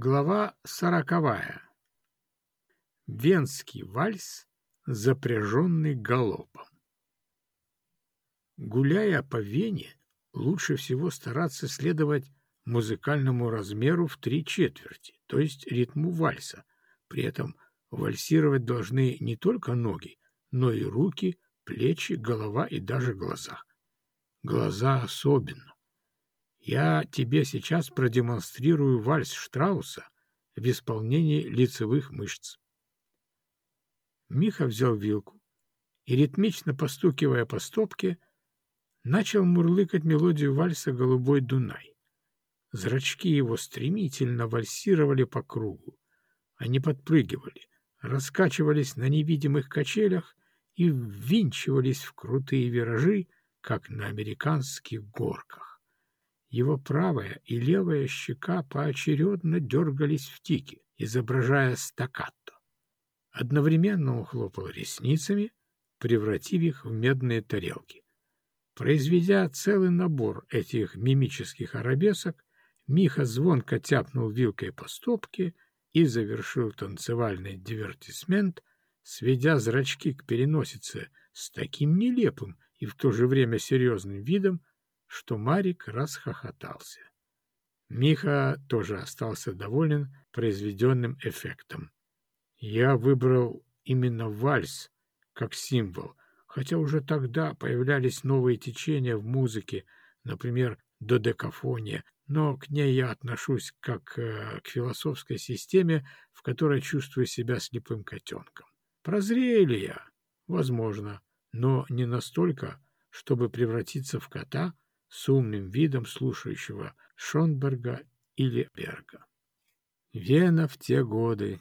Глава сороковая. Венский вальс, запряженный галопом. Гуляя по Вене, лучше всего стараться следовать музыкальному размеру в три четверти, то есть ритму вальса. При этом вальсировать должны не только ноги, но и руки, плечи, голова и даже глаза. Глаза особенно. Я тебе сейчас продемонстрирую вальс Штрауса в исполнении лицевых мышц. Миха взял вилку и, ритмично постукивая по стопке, начал мурлыкать мелодию вальса «Голубой Дунай». Зрачки его стремительно вальсировали по кругу. Они подпрыгивали, раскачивались на невидимых качелях и ввинчивались в крутые виражи, как на американских горках. Его правая и левая щека поочередно дергались в тике, изображая стаккато. Одновременно он хлопал ресницами, превратив их в медные тарелки. Произведя целый набор этих мимических арабесок, Миха звонко тяпнул вилкой по стопке и завершил танцевальный дивертисмент, сведя зрачки к переносице с таким нелепым и в то же время серьезным видом, что Марик расхохотался. Миха тоже остался доволен произведенным эффектом. Я выбрал именно вальс как символ, хотя уже тогда появлялись новые течения в музыке, например, додекафония, но к ней я отношусь как э, к философской системе, в которой чувствую себя слепым котенком. Прозрею ли я? Возможно, но не настолько, чтобы превратиться в кота — с умным видом слушающего Шонберга или Берга. Вена в те годы.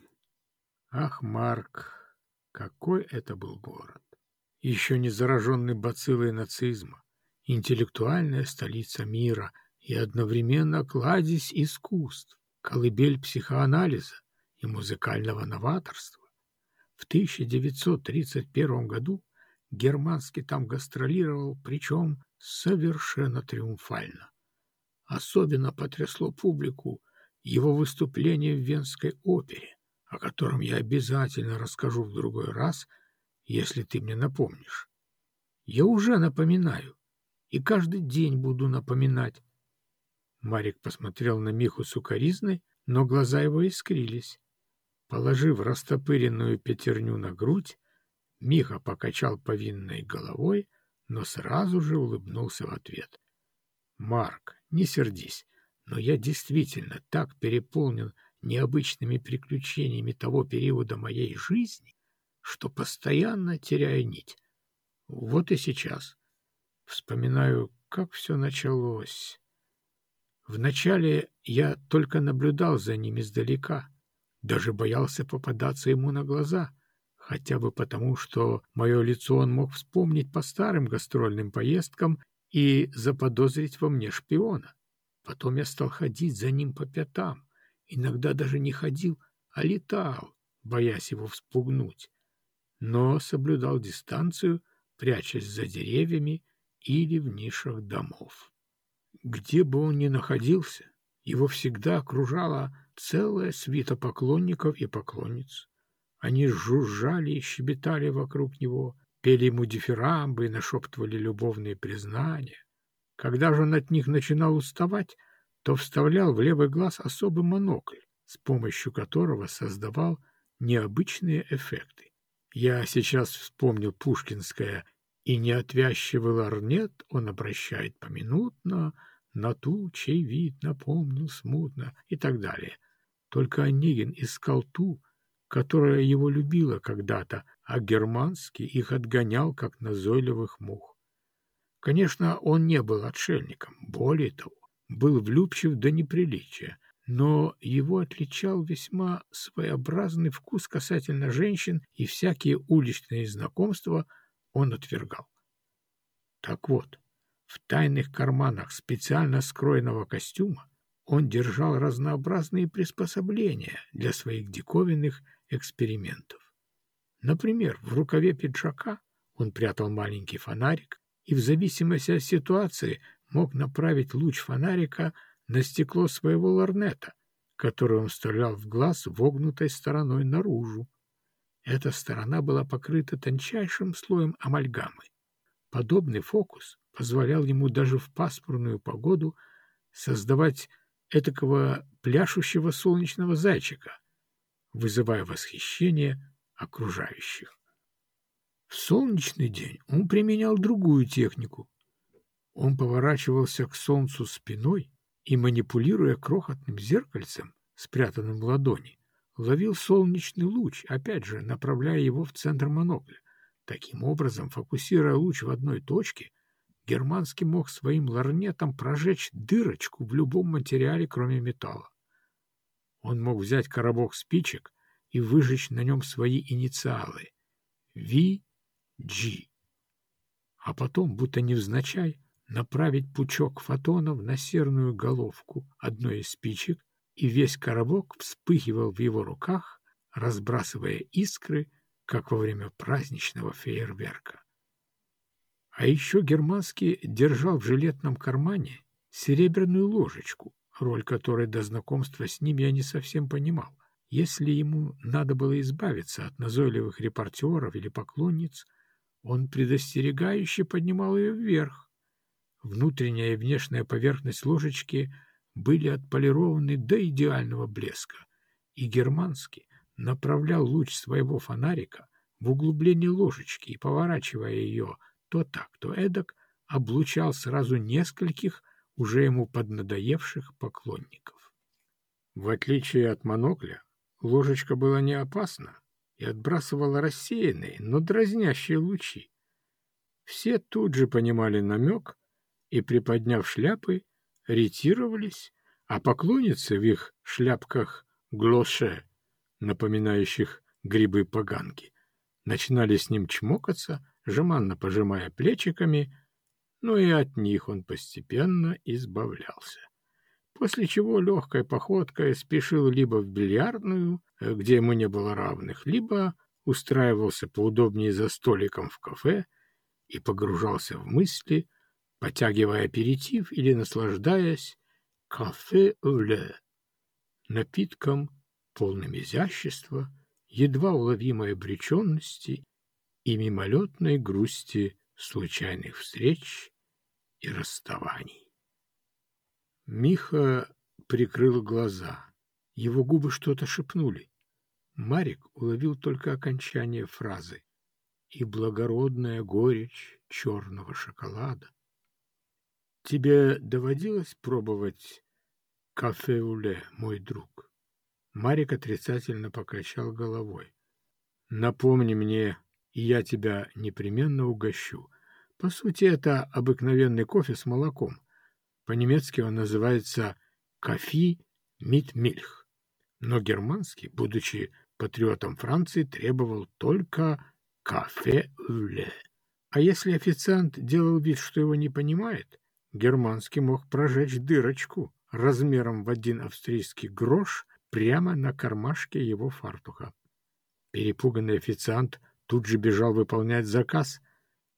Ах, Марк, какой это был город! Еще не зараженный бациллой нацизма, интеллектуальная столица мира и одновременно кладезь искусств, колыбель психоанализа и музыкального новаторства. В 1931 году Германский там гастролировал, причем совершенно триумфально. Особенно потрясло публику его выступление в Венской опере, о котором я обязательно расскажу в другой раз, если ты мне напомнишь. Я уже напоминаю, и каждый день буду напоминать. Марик посмотрел на Миху сукоризной, но глаза его искрились. Положив растопыренную пятерню на грудь, Миха покачал повинной головой, но сразу же улыбнулся в ответ. «Марк, не сердись, но я действительно так переполнен необычными приключениями того периода моей жизни, что постоянно теряю нить. Вот и сейчас. Вспоминаю, как все началось. Вначале я только наблюдал за ним издалека, даже боялся попадаться ему на глаза — хотя бы потому, что мое лицо он мог вспомнить по старым гастрольным поездкам и заподозрить во мне шпиона. Потом я стал ходить за ним по пятам, иногда даже не ходил, а летал, боясь его вспугнуть, но соблюдал дистанцию, прячась за деревьями или в нишах домов. Где бы он ни находился, его всегда окружала целая свита поклонников и поклонниц. Они жужжали и щебетали вокруг него, пели ему дифирамбы и нашептывали любовные признания. Когда же он от них начинал уставать, то вставлял в левый глаз особый монокль, с помощью которого создавал необычные эффекты. Я сейчас вспомнил пушкинское «И неотвязчивый ларнет он обращает поминутно на ту, чей вид напомнил смутно» и так далее. Только Онегин искал ту, которая его любила когда-то, а германский их отгонял, как назойливых мух. Конечно, он не был отшельником, более того, был влюбчив до неприличия, но его отличал весьма своеобразный вкус касательно женщин, и всякие уличные знакомства он отвергал. Так вот, в тайных карманах специально скроенного костюма он держал разнообразные приспособления для своих диковинных экспериментов. Например, в рукаве пиджака он прятал маленький фонарик и в зависимости от ситуации мог направить луч фонарика на стекло своего лорнета, которую он вставлял в глаз вогнутой стороной наружу. Эта сторона была покрыта тончайшим слоем амальгамы. Подобный фокус позволял ему даже в пасмурную погоду создавать этакого пляшущего солнечного зайчика, вызывая восхищение окружающих. В солнечный день он применял другую технику. Он поворачивался к солнцу спиной и, манипулируя крохотным зеркальцем, спрятанным в ладони, ловил солнечный луч, опять же, направляя его в центр монокля. Таким образом, фокусируя луч в одной точке, Германский мог своим ларнетом прожечь дырочку в любом материале, кроме металла. Он мог взять коробок спичек и выжечь на нем свои инициалы — VG. А потом, будто невзначай, направить пучок фотонов на серную головку одной из спичек, и весь коробок вспыхивал в его руках, разбрасывая искры, как во время праздничного фейерверка. А еще Германский держал в жилетном кармане серебряную ложечку, роль которой до знакомства с ним я не совсем понимал. Если ему надо было избавиться от назойливых репортеров или поклонниц, он предостерегающе поднимал ее вверх. Внутренняя и внешняя поверхность ложечки были отполированы до идеального блеска, и Германский направлял луч своего фонарика в углубление ложечки и, поворачивая ее то так, то эдак, облучал сразу нескольких уже ему поднадоевших поклонников. В отличие от монокля, ложечка была не опасна и отбрасывала рассеянные, но дразнящие лучи. Все тут же понимали намек и, приподняв шляпы, ретировались, а поклонницы в их шляпках глоше, напоминающих грибы-поганки, начинали с ним чмокаться, жеманно пожимая плечиками, но и от них он постепенно избавлялся. После чего легкой походкой спешил либо в бильярдную, э, где ему не было равных, либо устраивался поудобнее за столиком в кафе и погружался в мысли, потягивая аперитив или наслаждаясь кафе ле, напитком, полным изящества, едва уловимой обреченности и мимолетной грусти случайных встреч и расставаний. Миха прикрыл глаза. Его губы что-то шепнули. Марик уловил только окончание фразы «и благородная горечь черного шоколада». «Тебе доводилось пробовать кафе-уле, мой друг?» Марик отрицательно покачал головой. «Напомни мне и я тебя непременно угощу. По сути, это обыкновенный кофе с молоком. По-немецки он называется «кофи мит мильх». Но германский, будучи патриотом Франции, требовал только «кафе ле». А если официант делал вид, что его не понимает, германский мог прожечь дырочку размером в один австрийский грош прямо на кармашке его фартуха. Перепуганный официант тут же бежал выполнять заказ,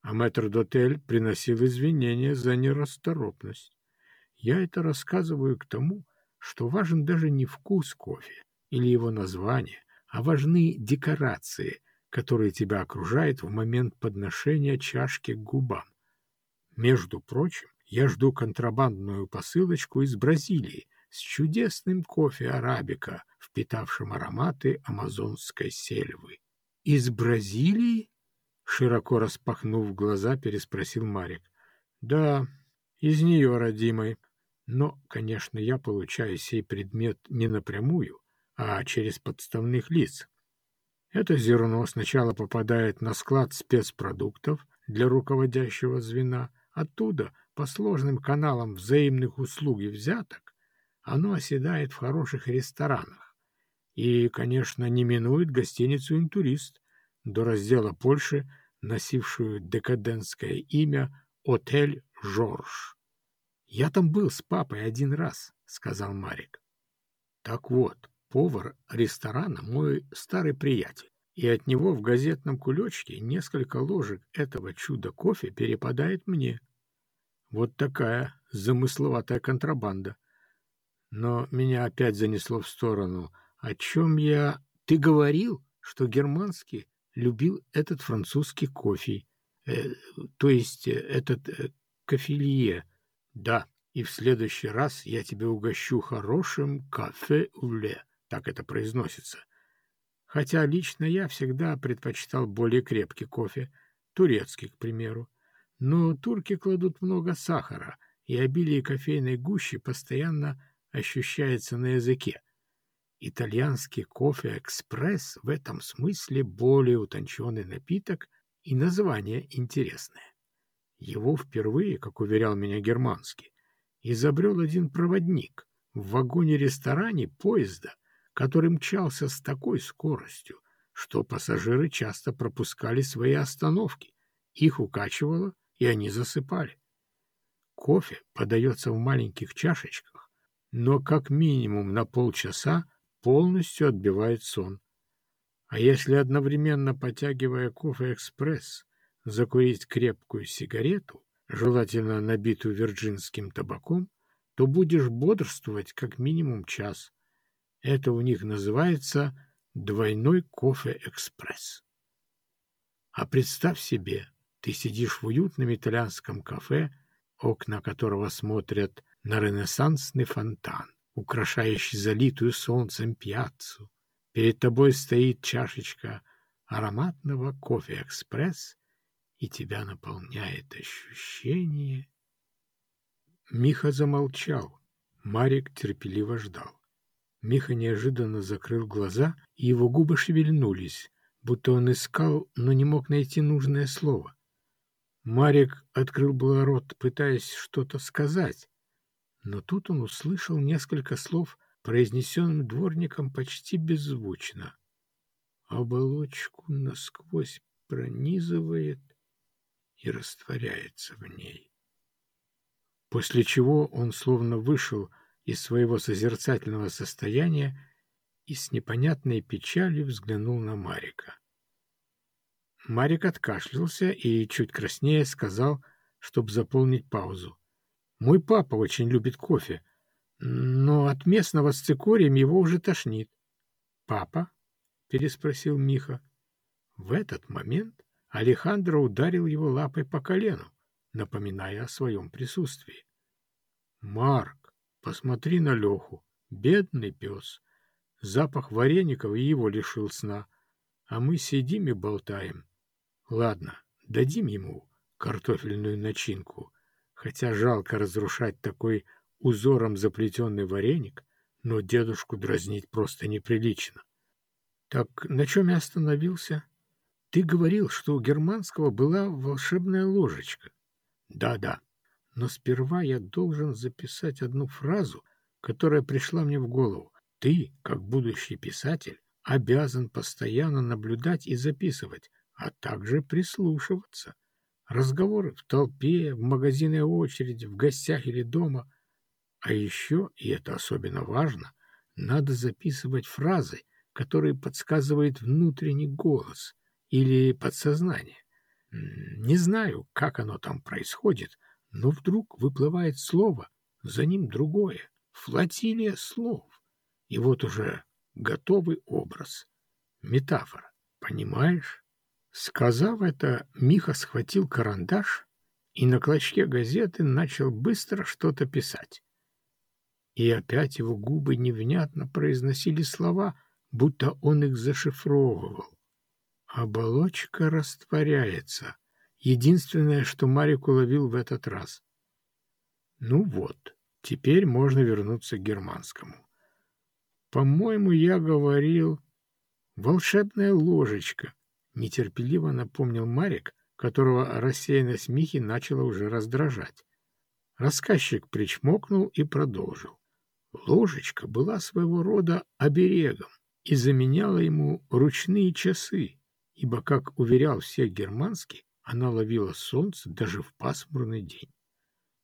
а мэтр-дотель приносил извинения за нерасторопность. Я это рассказываю к тому, что важен даже не вкус кофе или его название, а важны декорации, которые тебя окружают в момент подношения чашки к губам. Между прочим, я жду контрабандную посылочку из Бразилии с чудесным кофе арабика, впитавшим ароматы амазонской сельвы. «Из Бразилии?» — широко распахнув глаза, переспросил Марик. «Да, из нее, родимой. Но, конечно, я получаю сей предмет не напрямую, а через подставных лиц. Это зерно сначала попадает на склад спецпродуктов для руководящего звена, оттуда, по сложным каналам взаимных услуг и взяток, оно оседает в хороших ресторанах и, конечно, не минует гостиницу «Интурист» до раздела Польши, носившую декадентское имя «Отель Жорж». «Я там был с папой один раз», — сказал Марик. «Так вот, повар ресторана — мой старый приятель, и от него в газетном кулечке несколько ложек этого чуда кофе перепадает мне. Вот такая замысловатая контрабанда. Но меня опять занесло в сторону. О чем я... Ты говорил, что германский любил этот французский кофе, э, то есть э, этот э, кофелье. Да, и в следующий раз я тебя угощу хорошим кафе-уле, так это произносится. Хотя лично я всегда предпочитал более крепкий кофе, турецкий, к примеру. Но турки кладут много сахара, и обилие кофейной гущи постоянно ощущается на языке. Итальянский кофе-экспресс в этом смысле более утонченный напиток и название интересное. Его впервые, как уверял меня германский, изобрел один проводник в вагоне-ресторане поезда, который мчался с такой скоростью, что пассажиры часто пропускали свои остановки, их укачивало, и они засыпали. Кофе подается в маленьких чашечках, но как минимум на полчаса полностью отбивает сон. А если одновременно, потягивая кофе-экспресс, закурить крепкую сигарету, желательно набитую вирджинским табаком, то будешь бодрствовать как минимум час. Это у них называется двойной кофе-экспресс. А представь себе, ты сидишь в уютном итальянском кафе, окна которого смотрят на ренессансный фонтан, украшающий залитую солнцем пьяцу. Перед тобой стоит чашечка ароматного кофе-экспресс, и тебя наполняет ощущение... Миха замолчал. Марик терпеливо ждал. Миха неожиданно закрыл глаза, и его губы шевельнулись, будто он искал, но не мог найти нужное слово. Марик открыл было рот, пытаясь что-то сказать, но тут он услышал несколько слов, произнесенных дворником почти беззвучно. Оболочку насквозь пронизывает и растворяется в ней. После чего он словно вышел из своего созерцательного состояния и с непонятной печалью взглянул на Марика. Марик откашлялся и, чуть краснее, сказал, чтобы заполнить паузу. «Мой папа очень любит кофе, но от местного с цикорием его уже тошнит». «Папа?» — переспросил Миха. В этот момент Алехандро ударил его лапой по колену, напоминая о своем присутствии. «Марк, посмотри на Леху, бедный пес. Запах вареников его лишил сна, а мы сидим и болтаем. Ладно, дадим ему картофельную начинку, хотя жалко разрушать такой узором заплетенный вареник, но дедушку дразнить просто неприлично. Так на чем я остановился? Ты говорил, что у германского была волшебная ложечка. Да-да, но сперва я должен записать одну фразу, которая пришла мне в голову. Ты, как будущий писатель, обязан постоянно наблюдать и записывать, а также прислушиваться. Разговоры в толпе, в магазинной очереди, в гостях или дома. А еще, и это особенно важно, надо записывать фразы, которые подсказывает внутренний голос или подсознание. Не знаю, как оно там происходит, но вдруг выплывает слово, за ним другое, флотилия слов. И вот уже готовый образ, метафора, понимаешь? Сказав это, Миха схватил карандаш и на клочке газеты начал быстро что-то писать. И опять его губы невнятно произносили слова, будто он их зашифровывал. Оболочка растворяется. Единственное, что Марик уловил в этот раз. Ну вот, теперь можно вернуться к германскому. По-моему, я говорил... Волшебная ложечка, нетерпеливо напомнил Марик, которого рассеянность Михи начала уже раздражать. Рассказчик причмокнул и продолжил. Ложечка была своего рода оберегом и заменяла ему ручные часы, ибо, как уверял всех германский, она ловила солнце даже в пасмурный день.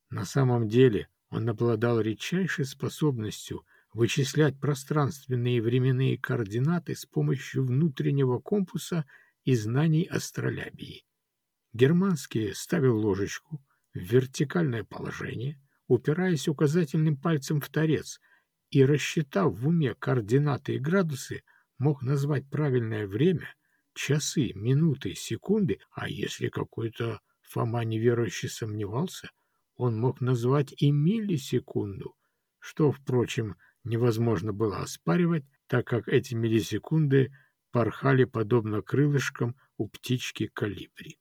На самом деле он обладал редчайшей способностью вычислять пространственные и временные координаты с помощью внутреннего компаса и знаний астролябии. Германский ставил ложечку в вертикальное положение, упираясь указательным пальцем в торец, и, рассчитав в уме координаты и градусы, мог назвать правильное время, часы, минуты, секунды, а если какой-то Фома неверующий сомневался, он мог назвать и миллисекунду, что, впрочем, невозможно было оспаривать, так как эти миллисекунды порхали подобно крылышкам у птички калибри.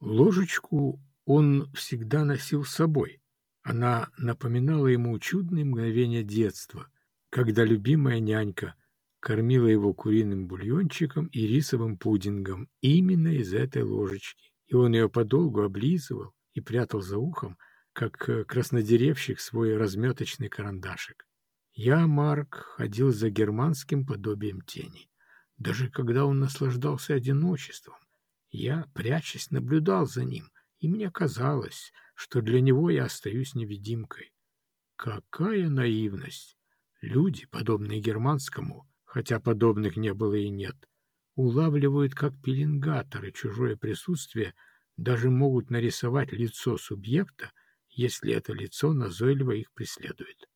Ложечку он всегда носил с собой. Она напоминала ему чудные мгновения детства, когда любимая нянька кормила его куриным бульончиком и рисовым пудингом именно из этой ложечки, и он ее подолгу облизывал и прятал за ухом, как э, краснодеревщик свой разметочный карандашик. Я, Марк, ходил за германским подобием тени. Даже когда он наслаждался одиночеством, я, прячась, наблюдал за ним, и мне казалось, что для него я остаюсь невидимкой. Какая наивность! Люди, подобные германскому, хотя подобных не было и нет, улавливают как пеленгаторы чужое присутствие, даже могут нарисовать лицо субъекта, если это лицо назойливо их преследует.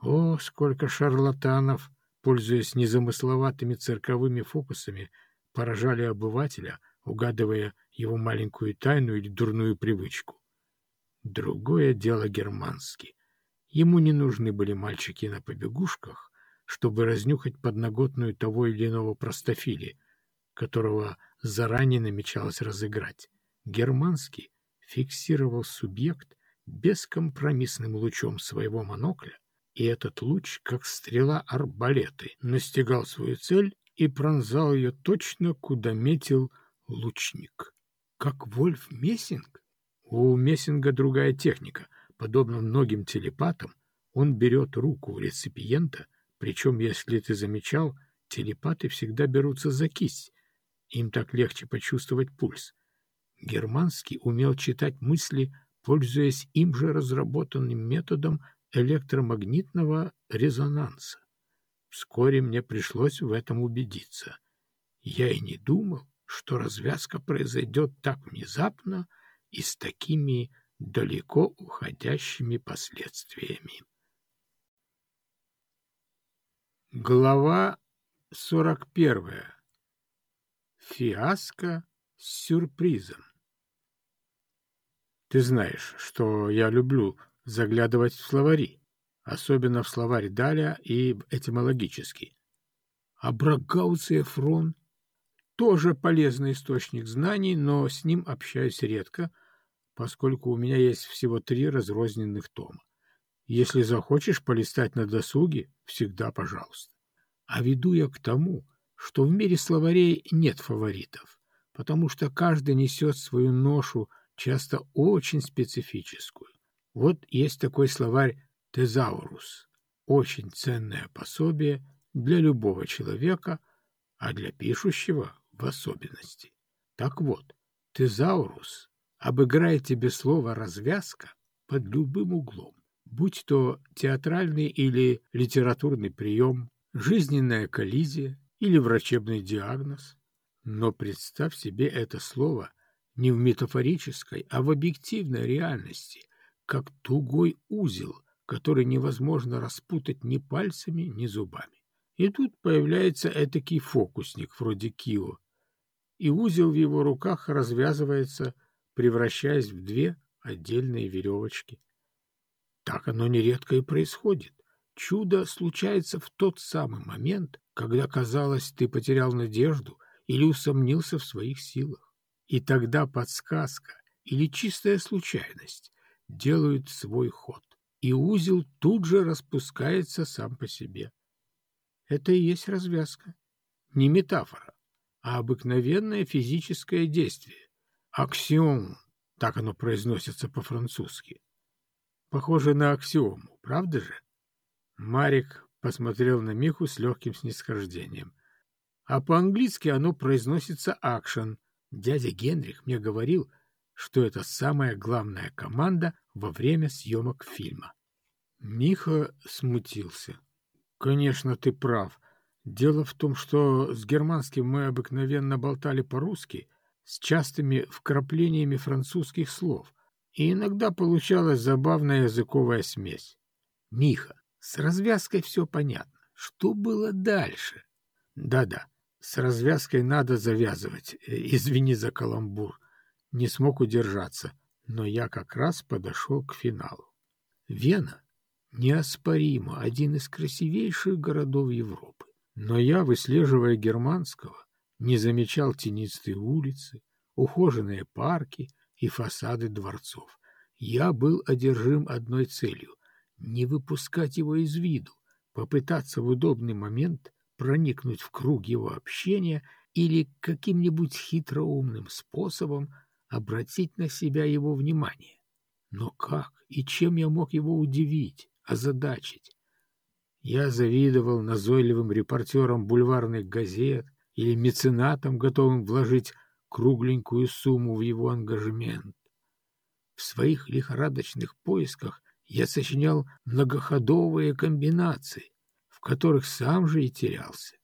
О, сколько шарлатанов, пользуясь незамысловатыми цирковыми фокусами, поражали обывателя — угадывая его маленькую тайну или дурную привычку. Другое дело германский. Ему не нужны были мальчики на побегушках, чтобы разнюхать подноготную того или иного простофили, которого заранее намечалось разыграть. Германский фиксировал субъект бескомпромиссным лучом своего монокля, и этот луч, как стрела арбалеты, настигал свою цель и пронзал ее точно, куда метил лучник. Как Вольф Мессинг? У Мессинга другая техника. Подобно многим телепатам, он берет руку у реципиента, причем, если ты замечал, телепаты всегда берутся за кисть. Им так легче почувствовать пульс. Германский умел читать мысли, пользуясь им же разработанным методом электромагнитного резонанса. Вскоре мне пришлось в этом убедиться. Я и не думал, что развязка произойдет так внезапно и с такими далеко уходящими последствиями. Глава 41. Фиаско с сюрпризом. Ты знаешь, что я люблю заглядывать в словари, особенно в словарь Даля и этимологический. А Брагауция Фрон тоже полезный источник знаний, но с ним общаюсь редко, поскольку у меня есть всего три разрозненных тома. Если захочешь полистать на досуге, всегда пожалуйста. А веду я к тому, что в мире словарей нет фаворитов, потому что каждый несет свою ношу, часто очень специфическую. Вот есть такой словарь «Тезаурус», очень ценное пособие для любого человека, а для пишущего в особенности. Так вот, тезаурус обыграет тебе слово «развязка» под любым углом, будь то театральный или литературный прием, жизненная коллизия или врачебный диагноз. Но представь себе это слово не в метафорической, а в объективной реальности, как тугой узел, который невозможно распутать ни пальцами, ни зубами. И тут появляется этакий фокусник вроде Кио, и узел в его руках развязывается, превращаясь в две отдельные веревочки. Так оно нередко и происходит. Чудо случается в тот самый момент, когда, казалось, ты потерял надежду или усомнился в своих силах. И тогда подсказка или чистая случайность делают свой ход, и узел тут же распускается сам по себе. Это и есть развязка, не метафора а обыкновенное физическое действие. Аксиом, так оно произносится по-французски. Похоже на аксиому, правда же? Марик посмотрел на Миху с легким снисхождением. А по-английски оно произносится акшен. Дядя Генрих мне говорил, что это самая главная команда во время съемок фильма. Миха смутился. «Конечно, ты прав. Дело в том, что с германским мы обыкновенно болтали по-русски с частыми вкраплениями французских слов, и иногда получалась забавная языковая смесь. Миха, С развязкой все понятно. Что было дальше? Да-да, с развязкой надо завязывать. Э, извини за каламбур. Не смог удержаться, но я как раз подошел к финалу. Вена неоспоримо один из красивейших городов Европы. Но я, выслеживая германского, не замечал тенистые улицы, ухоженные парки и фасады дворцов. Я был одержим одной целью — не выпускать его из виду, попытаться в удобный момент проникнуть в круг его общения или каким-нибудь хитроумным способом обратить на себя его внимание. Но как и чем я мог его удивить, озадачить? Я завидовал назойливым репортерам бульварных газет или меценатам, готовым вложить кругленькую сумму в его ангажемент. В своих лихорадочных поисках я сочинял многоходовые комбинации, в которых сам же и терялся.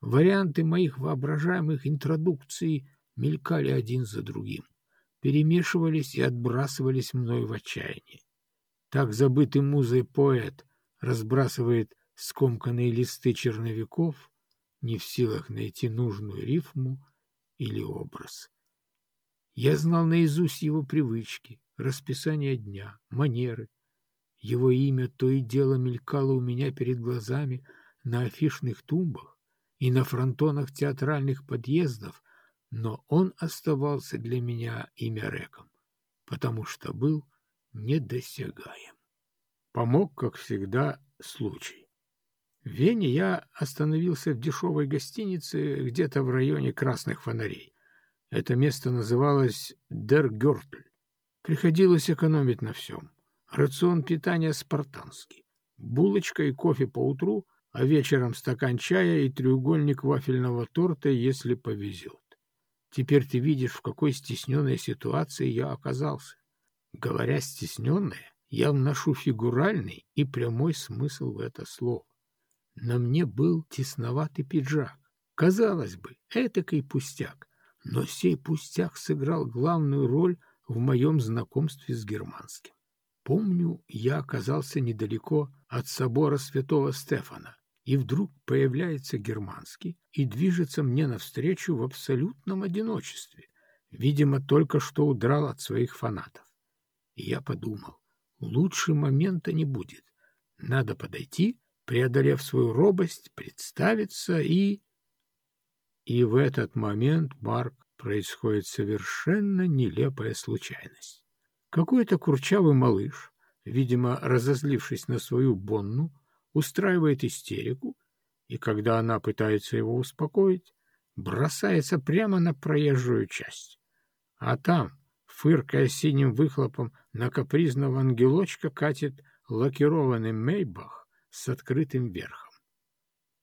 Варианты моих воображаемых интродукций мелькали один за другим, перемешивались и отбрасывались мной в отчаянии. Так забытый музой поэт разбрасывает скомканные листы черновиков, не в силах найти нужную рифму или образ. Я знал наизусть его привычки, расписание дня, манеры. Его имя то и дело мелькало у меня перед глазами на афишных тумбах и на фронтонах театральных подъездов, но он оставался для меня имя реком, потому что был недосягаем. Помог, как всегда, случай. В Вене я остановился в дешевой гостинице где-то в районе Красных фонарей. Это место называлось Дергертль. Приходилось экономить на всем. Рацион питания спартанский. Булочка и кофе по утру, а вечером стакан чая и треугольник вафельного торта, если повезет. Теперь ты видишь, в какой стесненной ситуации я оказался. Говоря «стесненная», я вношу фигуральный и прямой смысл в это слово. На мне был тесноватый пиджак. Казалось бы, этакий пустяк, но сей пустяк сыграл главную роль в моем знакомстве с германским. Помню, я оказался недалеко от собора святого Стефана, и вдруг появляется германский и движется мне навстречу в абсолютном одиночестве, видимо, только что удрал от своих фанатов. И я подумал, лучше момента не будет. Надо подойти, преодолев свою робость, представиться и... И в этот момент, Марк, происходит совершенно нелепая случайность. Какой-то курчавый малыш, видимо, разозлившись на свою Бонну, устраивает истерику, и когда она пытается его успокоить, бросается прямо на проезжую часть. А там, фыркая синим выхлопом, на капризного ангелочка катит лакированный мейбах с открытым верхом.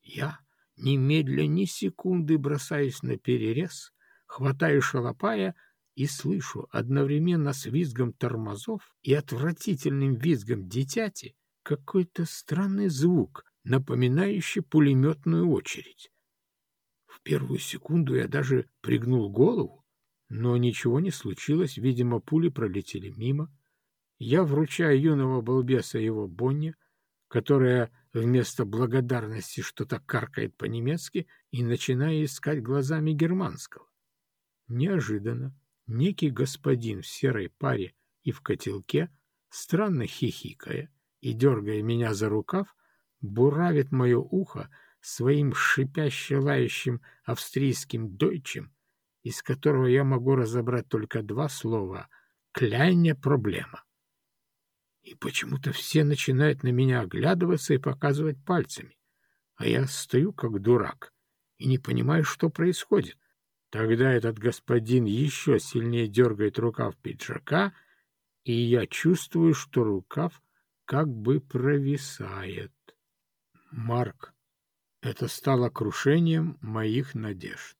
Я, немедля ни секунды бросаясь на перерез, хватаю шалопая и слышу одновременно с визгом тормозов и отвратительным визгом дитяти какой-то странный звук, напоминающий пулеметную очередь. В первую секунду я даже пригнул голову, но ничего не случилось, видимо, пули пролетели мимо. Я вручаю юного балбеса его Бонне, которая вместо благодарности что-то каркает по-немецки и начинаю искать глазами германского. Неожиданно некий господин в серой паре и в котелке, странно хихикая и дергая меня за рукав, буравит мое ухо своим шипяще-лающим австрийским дойчем из которого я могу разобрать только два слова «кляйня проблема». И почему-то все начинают на меня оглядываться и показывать пальцами, а я стою как дурак и не понимаю, что происходит. Тогда этот господин еще сильнее дергает рукав пиджака, и я чувствую, что рукав как бы провисает. Марк, это стало крушением моих надежд.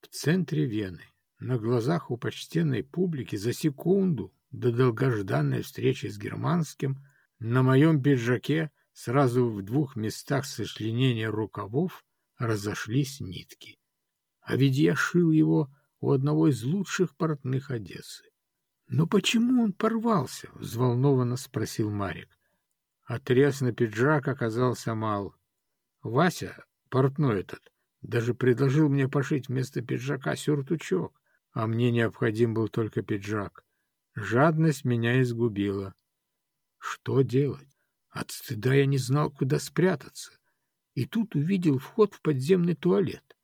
В центре Вены, на глазах у почтенной публики, за секунду до долгожданной встречи с германским, на моем пиджаке сразу в двух местах сочленения рукавов разошлись нитки. А ведь я шил его у одного из лучших портных Одессы. «Но почему он порвался?» — взволнованно спросил Марик. Отрез на пиджак оказался мал. Вася, портной этот, даже предложил мне пошить вместо пиджака сюртучок, а мне необходим был только пиджак. Жадность меня изгубила. Что делать? От стыда я не знал, куда спрятаться. И тут увидел вход в подземный туалет.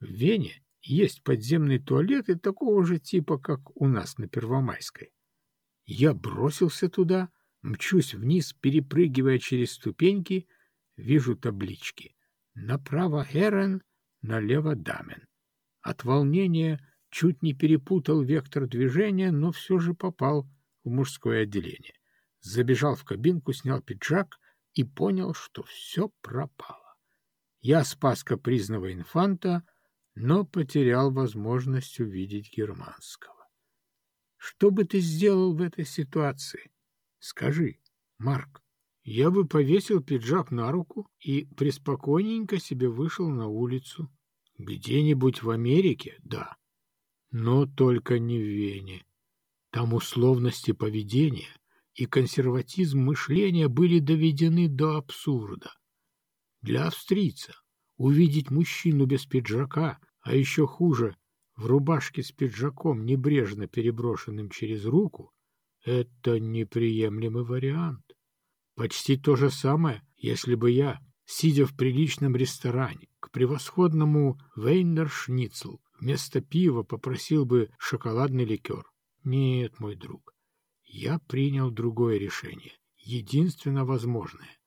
В Вене есть подземные туалеты такого же типа, как у нас на Первомайской. Я бросился туда, мчусь вниз, перепрыгивая через ступеньки, вижу таблички. Направо Херен, налево Дамен. От волнения чуть не перепутал вектор движения, но все же попал в мужское отделение. Забежал в кабинку, снял пиджак и понял, что все пропало. Я спас капризного инфанта, но потерял возможность увидеть германского. Что бы ты сделал в этой ситуации? Скажи, Марк. Я бы повесил пиджак на руку и преспокойненько себе вышел на улицу. Где-нибудь в Америке, да, но только не в Вене. Там условности поведения и консерватизм мышления были доведены до абсурда. Для австрийца увидеть мужчину без пиджака, а еще хуже, в рубашке с пиджаком, небрежно переброшенным через руку, это неприемлемый вариант. Почти то же самое, если бы я, сидя в приличном ресторане, к превосходному Вейнер-шницл, вместо пива попросил бы шоколадный ликер. Нет, мой друг, я принял другое решение, единственно возможное.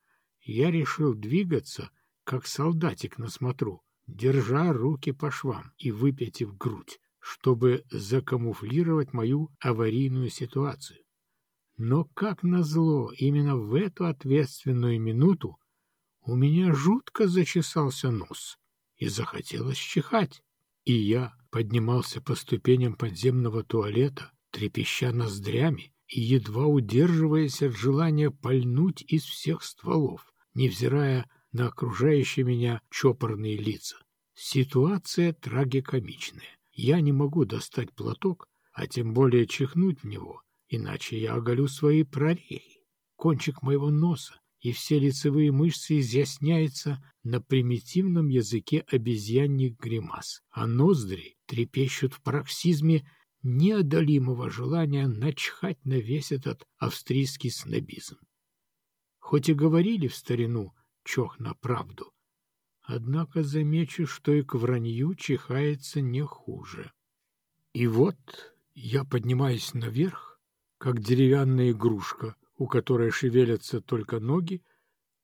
Я решил двигаться, как солдатик на смотру, держа руки по швам и выпятив грудь, чтобы закамуфлировать мою аварийную ситуацию. Но, как назло, именно в эту ответственную минуту у меня жутко зачесался нос и захотелось чихать. И я поднимался по ступеням подземного туалета, трепеща ноздрями и едва удерживаясь от желания пальнуть из всех стволов, невзирая на окружающие меня чопорные лица. Ситуация трагикомичная. Я не могу достать платок, а тем более чихнуть в него, иначе я оголю свои прорехи. Кончик моего носа и все лицевые мышцы изъясняются на примитивном языке обезьянних гримас, а ноздри трепещут в пароксизме неодолимого желания начхать на весь этот австрийский снобизм. Хоть и говорили в старину «чох на правду», однако замечу, что и к вранью чихается не хуже. И вот я поднимаюсь наверх, как деревянная игрушка, у которой шевелятся только ноги,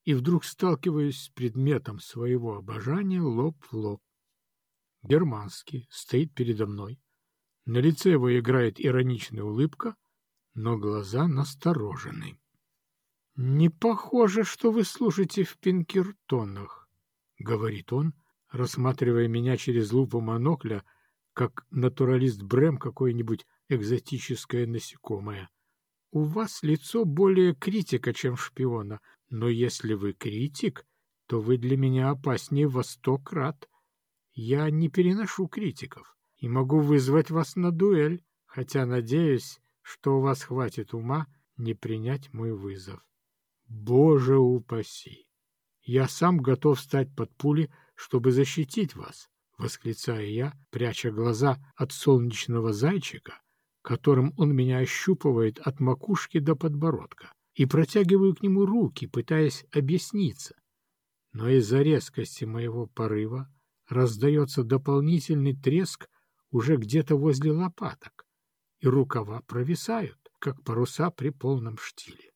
и вдруг сталкиваюсь с предметом своего обожания лоб в лоб. Германский стоит передо мной. На лице его играет ироничная улыбка, но глаза насторожены. «Не похоже, что вы служите в Пинкертонах», — говорит он, рассматривая меня через лупу монокля, как натуралист Брэм какое-нибудь экзотическое насекомое. «У вас лицо более критика, чем шпиона, но если вы критик, то вы для меня опаснее во сто крат. Я не переношу критиков и могу вызвать вас на дуэль, хотя надеюсь, что у вас хватит ума не принять мой вызов. Боже упаси! Я сам готов стать под пули, чтобы защитить вас, — восклицаю я, пряча глаза от солнечного зайчика, которым он меня ощупывает от макушки до подбородка, и протягиваю к нему руки, пытаясь объясниться. Но из-за резкости моего порыва раздается дополнительный треск уже где-то возле лопаток, и рукава провисают, как паруса при полном штиле.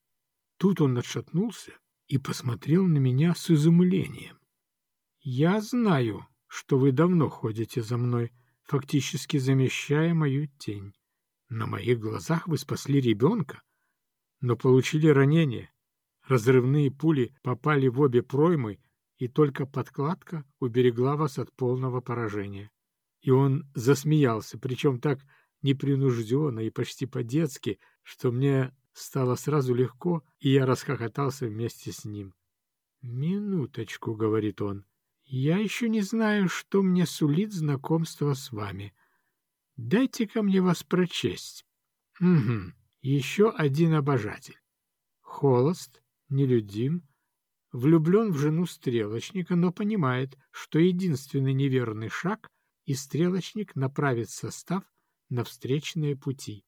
Тут он отшатнулся и посмотрел на меня с изумлением. «Я знаю, что вы давно ходите за мной, фактически замещая мою тень. На моих глазах вы спасли ребенка, но получили ранение. Разрывные пули попали в обе проймы, и только подкладка уберегла вас от полного поражения и он засмеялся, причем так непринужденно и почти по-детски, что мне стало сразу легко, и я расхохотался вместе с ним. «Минуточку», — говорит он, — «я еще не знаю, что мне сулит знакомство с вами. Дайте-ка мне вас прочесть». «Угу, еще один обожатель. Холост, нелюдим, влюблен в жену стрелочника, но понимает, что единственный неверный шаг, и стрелочник направит состав на встречные пути.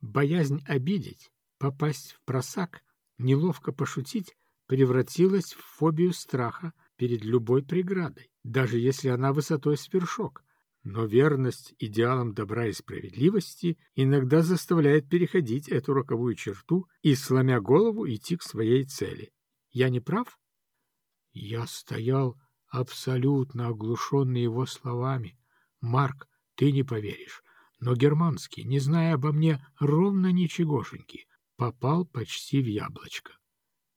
Боязнь обидеть, попасть в просак, неловко пошутить превратилась в фобию страха перед любой преградой, даже если она высотой с вершок. Но верность идеалам добра и справедливости иногда заставляет переходить эту роковую черту и, сломя голову, идти к своей цели. Я не прав? Я стоял абсолютно оглушенный его словами. Марк, ты не поверишь, но германский, не зная обо мне ровно ничегошеньки, попал почти в яблочко.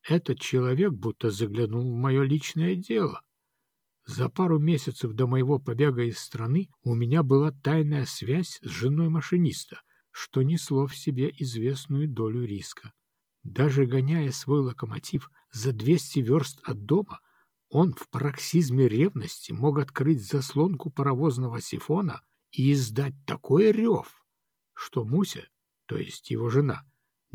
Этот человек будто заглянул в мое личное дело. За пару месяцев до моего побега из страны у меня была тайная связь с женой машиниста, что несло в себе известную долю риска. Даже гоняя свой локомотив за 200 верст от дома, он в пароксизме ревности мог открыть заслонку паровозного сифона и издать такой рев, что Муся, то есть его жена,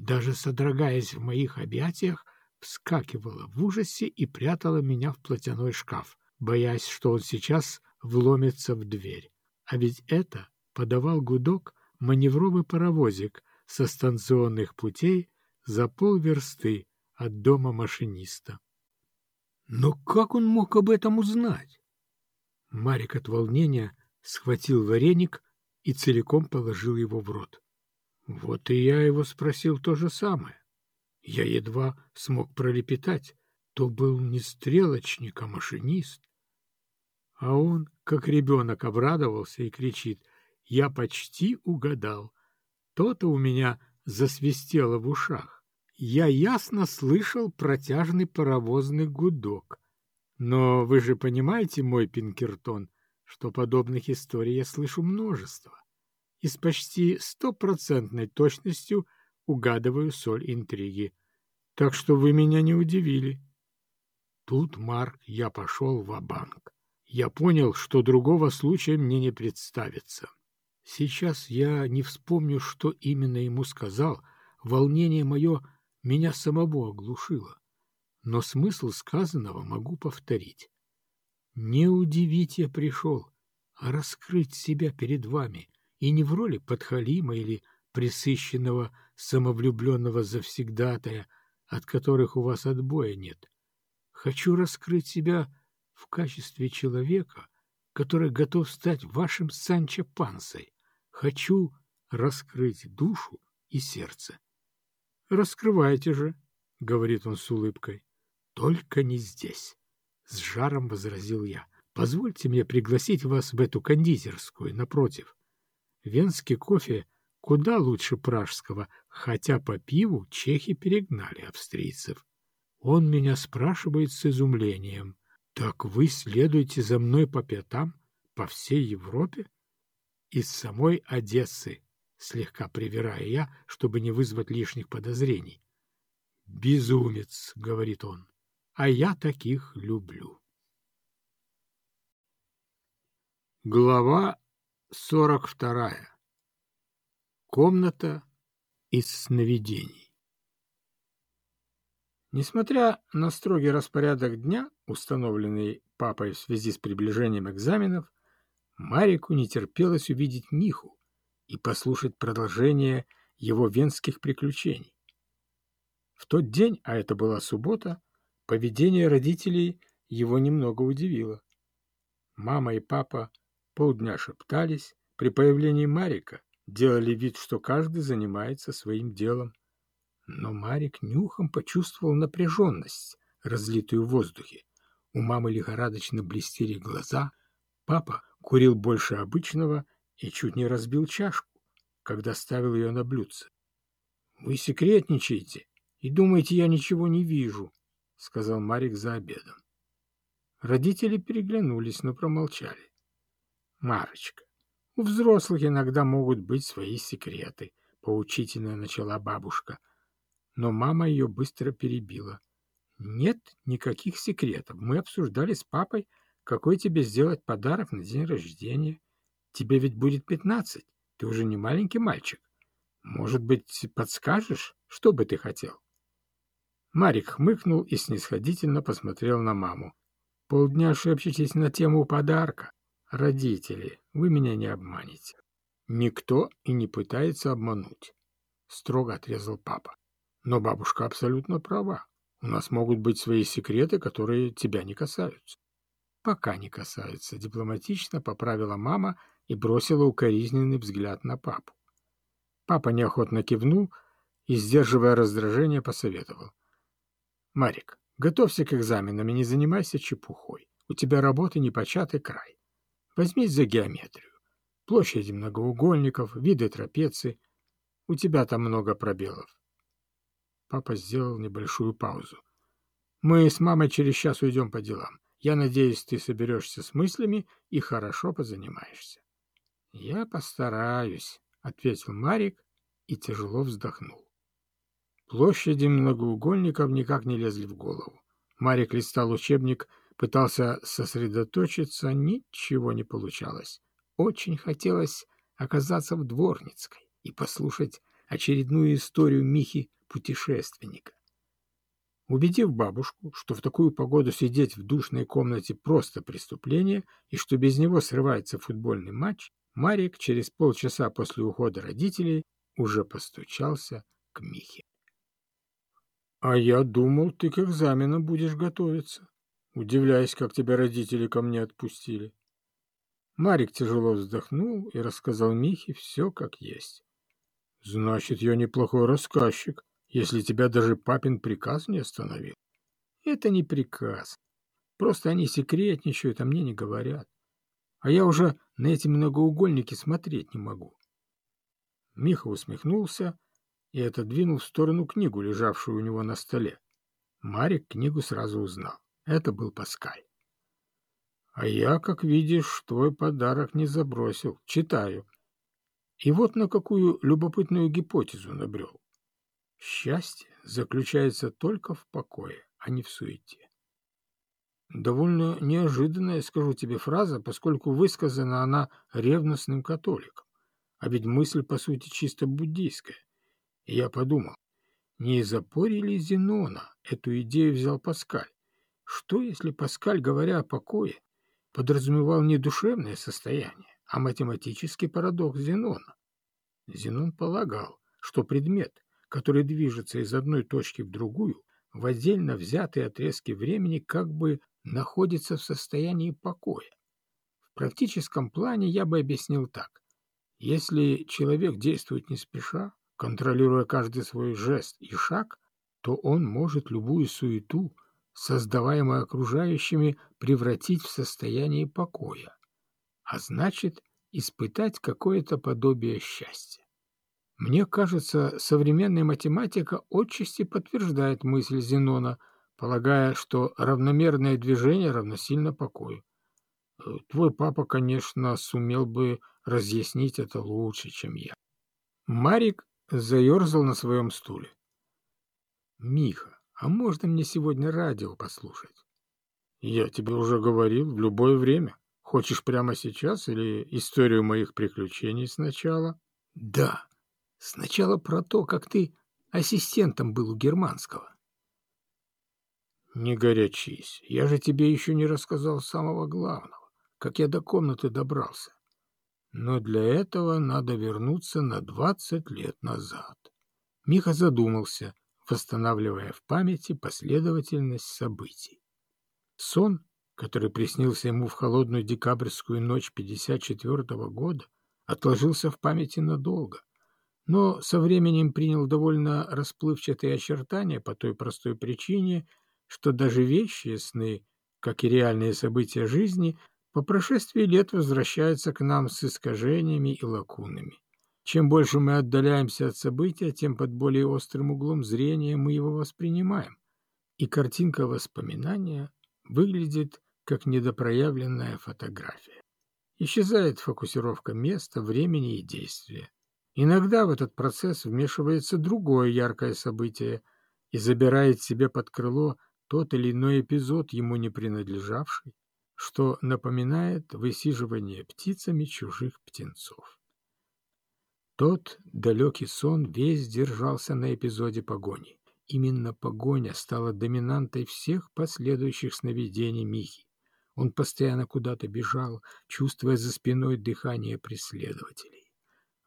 даже содрогаясь в моих объятиях, вскакивала в ужасе и прятала меня в платяной шкаф, боясь, что он сейчас вломится в дверь. А ведь это подавал гудок маневровый паровозик со станционных путей за полверсты от дома машиниста. Но как он мог об этом узнать? Марик от волнения схватил вареник и целиком положил его в рот. Вот и я его спросил то же самое. Я едва смог пролепетать. То был не стрелочник, а машинист. А он, как ребенок, обрадовался и кричит. Я почти угадал. То-то у меня засвистело в ушах. Я ясно слышал протяжный паровозный гудок. Но вы же понимаете, мой Пинкертон, что подобных историй я слышу множество. И с почти стопроцентной точностью угадываю соль интриги. Так что вы меня не удивили. Тут, Марк, я пошел в банк Я понял, что другого случая мне не представится. Сейчас я не вспомню, что именно ему сказал. Волнение мое меня самого оглушило. Но смысл сказанного могу повторить. Не удивить я пришел, а раскрыть себя перед вами, и не в роли подхалима или присыщенного самовлюбленного завсегдатая, от которых у вас отбоя нет. Хочу раскрыть себя в качестве человека, который готов стать вашим Санчо Пансой. Хочу раскрыть душу и сердце. «Раскрывайте же», — говорит он с улыбкой. «Только не здесь», — с жаром возразил я. «Позвольте мне пригласить вас в эту кондитерскую напротив. Венский кофе куда лучше пражского, хотя по пиву чехи перегнали австрийцев. Он меня спрашивает с изумлением. «Так вы следуете за мной по пятам по всей Европе?» «Из самой Одессы», слегка привирая я, чтобы не вызвать лишних подозрений. «Безумец», — говорит он, — «а я таких люблю». Глава сорок вторая. Комната из сновидений. Несмотря на строгий распорядок дня, установленный папой в связи с приближением экзаменов, Марику не терпелось увидеть Миху и послушать продолжение его венских приключений. В тот день, а это была суббота, поведение родителей его немного удивило. Мама и папа полдня шептались, при появлении Марика делали вид, что каждый занимается своим делом. Но Марик нюхом почувствовал напряженность, разлитую в воздухе. У мамы лихорадочно блестели глаза, папа курил больше обычного и чуть не разбил чашку, когда ставил ее на блюдце. — Вы секретничаете и думаете, я ничего не вижу, — сказал Марик за обедом. Родители переглянулись, но промолчали. — Марочка, у взрослых иногда могут быть свои секреты, — поучительно начала бабушка. Но мама ее быстро перебила. Нет никаких секретов. Мы обсуждали с папой, какой тебе сделать подарок на день рождения. Тебе ведь будет пятнадцать. Ты уже не маленький мальчик. Может быть, подскажешь, что бы ты хотел? Марик хмыкнул и снисходительно посмотрел на маму. «Полдня шепчетесь на тему подарка. Родители, вы меня не обманете». «Никто и не пытается обмануть», — строго отрезал папа. «Но бабушка абсолютно права. У нас могут быть свои секреты, которые тебя не касаются». «Пока не касаются», — дипломатично поправила мама и бросила укоризненный взгляд на папу. Папа неохотно кивнул и, сдерживая раздражение, посоветовал. «Марик, готовься к экзаменам и не занимайся чепухой. У тебя работы непочатый край. Возьмись за геометрию. Площади многоугольников, виды трапеции. У тебя там много пробелов». Папа сделал небольшую паузу. «Мы с мамой через час уйдем по делам. Я надеюсь, ты соберешься с мыслями и хорошо позанимаешься». «Я постараюсь», — ответил Марик и тяжело вздохнул. Площади многоугольников никак не лезли в голову. Марик листал учебник, пытался сосредоточиться, ничего не получалось. Очень хотелось оказаться в Дворницкой и послушать очередную историю Михи-путешественника. Убедив бабушку, что в такую погоду сидеть в душной комнате просто преступление и что без него срывается футбольный матч, Марик через полчаса после ухода родителей уже постучался к Михе. — А я думал, ты к экзаменам будешь готовиться. Удивляюсь, как тебя родители ко мне отпустили. Марик тяжело вздохнул и рассказал Михе все как есть. — Значит, я неплохой рассказчик, если тебя даже папин приказ не остановил. — Это не приказ. Просто они секретничают, а мне не говорят. А я уже на эти многоугольники смотреть не могу. Миха усмехнулся и отодвинул в сторону книгу, лежавшую у него на столе. Марик книгу сразу узнал. Это был Паскаль. А я, как видишь, твой подарок не забросил. Читаю. И вот на какую любопытную гипотезу набрел. Счастье заключается только в покое, а не в суете. Довольно неожиданная, скажу тебе, фраза, поскольку высказана она ревностным католиком. А ведь мысль, по сути, чисто буддийская. И я подумал, не из опори ли Зенона эту идею взял Паскаль? Что, если Паскаль, говоря о покое, подразумевал не душевное состояние, а математический парадокс Зенона? Зенон полагал, что предмет, который движется из одной точки в другую, в отдельно взятые отрезки времени как бы находится в состоянии покоя. В практическом плане я бы объяснил так. Если человек действует не спеша, контролируя каждый свой жест и шаг, то он может любую суету, создаваемую окружающими, превратить в состояние покоя, а значит, испытать какое-то подобие счастья. Мне кажется, современная математика отчасти подтверждает мысль Зенона, полагая, что равномерное движение равносильно покою. Э, твой папа, конечно, сумел бы разъяснить это лучше, чем я. Марик заерзал на своем стуле. «Миха, а можно мне сегодня радио послушать?» «Я тебе уже говорил, в любое время. Хочешь прямо сейчас или историю моих приключений сначала?» «Да, сначала про то, как ты ассистентом был у Германского». «Не горячись, я же тебе еще не рассказал самого главного, как я до комнаты добрался. Но для этого надо вернуться на двадцать лет назад». Миха задумался, восстанавливая в памяти последовательность событий. Сон, который приснился ему в холодную декабрьскую ночь 54 -го года, отложился в памяти надолго, но со временем принял довольно расплывчатые очертания по той простой причине, что даже вещи сны, как и реальные события жизни, по прошествии лет возвращаются к нам с искажениями и лакунами. Чем больше мы отдаляемся от события, тем под более острым углом зрения мы его воспринимаем, и картинка воспоминания выглядит как недопроявленная фотография. Исчезает фокусировка места, времени и действия. Иногда в этот процесс вмешивается другое яркое событие и забирает себе под крыло тот или иной эпизод, ему не принадлежавший, что напоминает высиживание птицами чужих птенцов. Тот далекий сон весь держался на эпизоде погони, Именно погоня стала доминантой всех последующих сновидений Михи. Он постоянно куда-то бежал, чувствуя за спиной дыхание преследователей.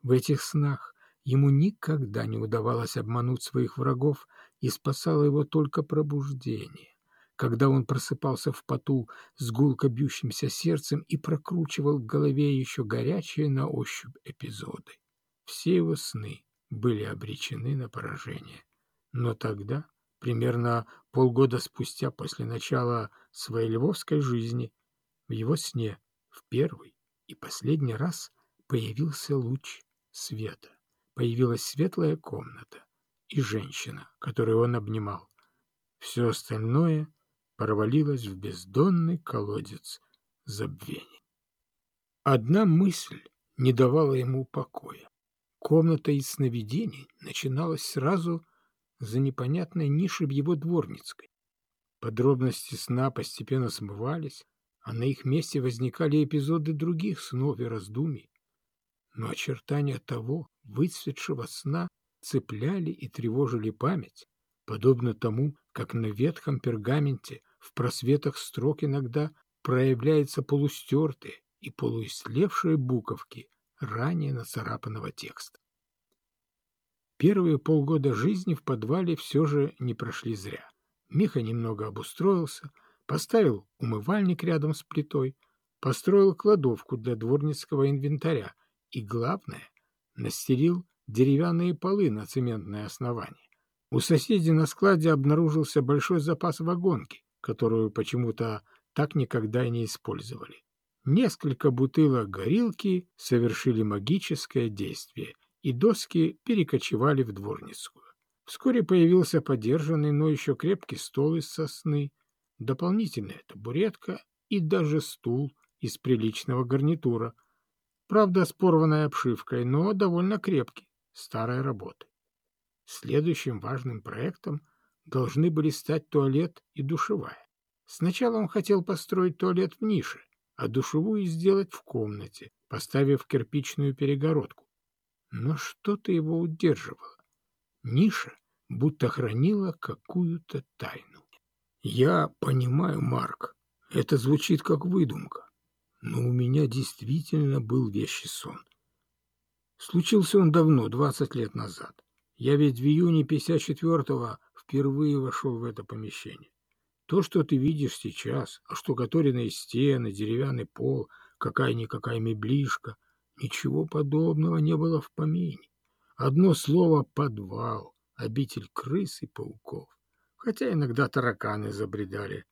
В этих снах ему никогда не удавалось обмануть своих врагов, и спасало его только пробуждение когда он просыпался в поту с гулко бьющимся сердцем и прокручивал в голове еще горячие на ощупь эпизоды. Все его сны были обречены на поражение. Но тогда, примерно полгода спустя после начала своей львовской жизни, в его сне в первый и последний раз появился луч света. Появилась светлая комната и женщина, которую он обнимал. Все остальное провалилась в бездонный колодец забвения. Одна мысль не давала ему покоя. Комната из сновидений начиналась сразу за непонятной нишей в его дворницкой. Подробности сна постепенно смывались, а на их месте возникали эпизоды других снов и раздумий. Но очертания того, выцветшего сна, цепляли и тревожили память, подобно тому, как на ветхом пергаменте в просветах строк иногда проявляются полустертые и полуислевшие буковки ранее нацарапанного текста. Первые полгода жизни в подвале все же не прошли зря. Миха немного обустроился, поставил умывальник рядом с плитой, построил кладовку для дворницкого инвентаря и, главное, настелил деревянные полы на цементное основание. У соседей на складе обнаружился большой запас вагонки, которую почему-то так никогда и не использовали. Несколько бутылок горилки совершили магическое действие, и доски перекочевали в дворницкую. Вскоре появился подержанный, но еще крепкий стол из сосны, дополнительная табуретка и даже стул из приличного гарнитура. Правда, с порванной обшивкой, но довольно крепкий, старой работы. Следующим важным проектом должны были стать туалет и душевая. Сначала он хотел построить туалет в нише, а душевую сделать в комнате, поставив кирпичную перегородку. Но что-то его удерживало. Ниша будто хранила какую-то тайну. Я понимаю, Марк, это звучит как выдумка, но у меня действительно был вещий сон. Случился он давно, двадцать лет назад. Я ведь в июне 54-го впервые вошел в это помещение. То, что ты видишь сейчас, оштукатуренные стены, деревянный пол, какая-никакая меблишка, ничего подобного не было в помине. Одно слово «подвал», обитель крыс и пауков. Хотя иногда тараканы забредали.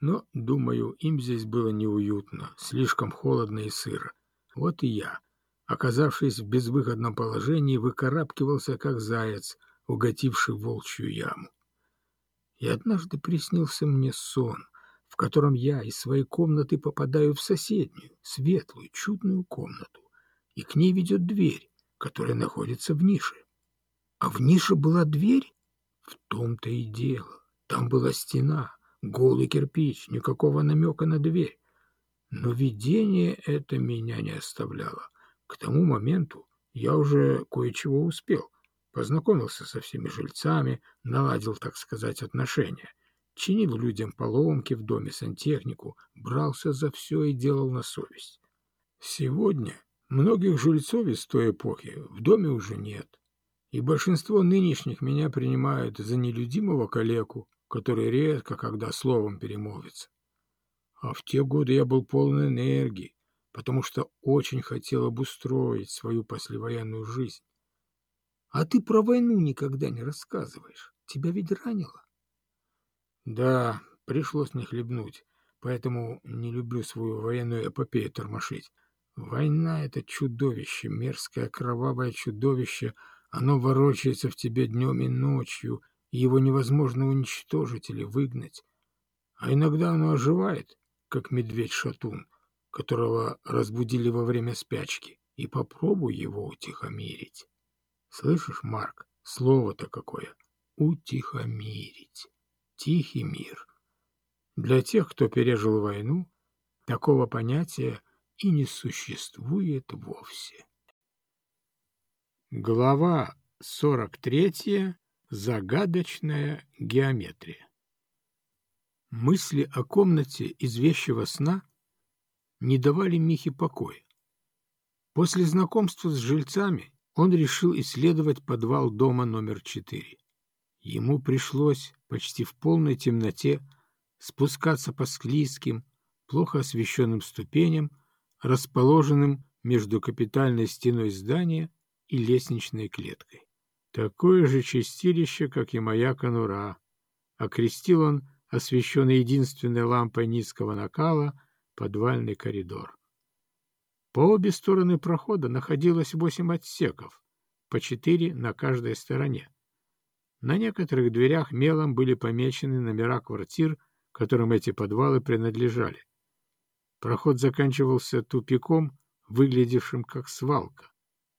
Но, думаю, им здесь было неуютно, слишком холодно и сыро. Вот и я, оказавшись в безвыходном положении, выкарабкивался, как заяц, угодивший волчью яму. И однажды приснился мне сон, в котором я из своей комнаты попадаю в соседнюю, светлую, чудную комнату, и к ней ведет дверь, которая находится в нише. А в нише была дверь? В том-то и дело. Там была стена, голый кирпич, никакого намека на дверь. Но видение это меня не оставляло. К тому моменту я уже кое-чего успел. Познакомился со всеми жильцами, наладил, так сказать, отношения. Чинил людям поломки в доме сантехнику, брался за все и делал на совесть. Сегодня многих жильцов из той эпохи в доме уже нет, и большинство нынешних меня принимают за нелюдимого калеку, который редко когда словом перемолвится. А в те годы я был полон энергии, потому что очень хотел обустроить свою послевоенную жизнь. А ты про войну никогда не рассказываешь. Тебя ведь ранило? Да, пришлось не хлебнуть, поэтому не люблю свою военную эпопею тормошить. Война — это чудовище, мерзкое кровавое чудовище. Оно ворочается в тебе днем и ночью, и его невозможно уничтожить или выгнать. А иногда оно оживает, как медведь-шатун, которого разбудили во время спячки, и попробуй его утихомирить. Слышишь, Марк, слово-то какое? Утихомирить. Тихий мир. Для тех, кто пережил войну, такого понятия и не существует вовсе. Глава 43. Загадочная геометрия. Мысли о комнате из вещего сна не давали Михе покоя. После знакомства с жильцами он решил исследовать подвал дома номер четыре. Ему пришлось почти в полной темноте спускаться по склизким, плохо освещенным ступеням, расположенным между капитальной стеной здания и лестничной клеткой. Такое же чистилище, как и моя конура. Окрестил он, освещенный единственной лампой низкого накала, подвальный коридор. По обе стороны прохода находилось восемь отсеков, по четыре на каждой стороне. На некоторых дверях мелом были помечены номера квартир, которым эти подвалы принадлежали. Проход заканчивался тупиком, выглядевшим как свалка.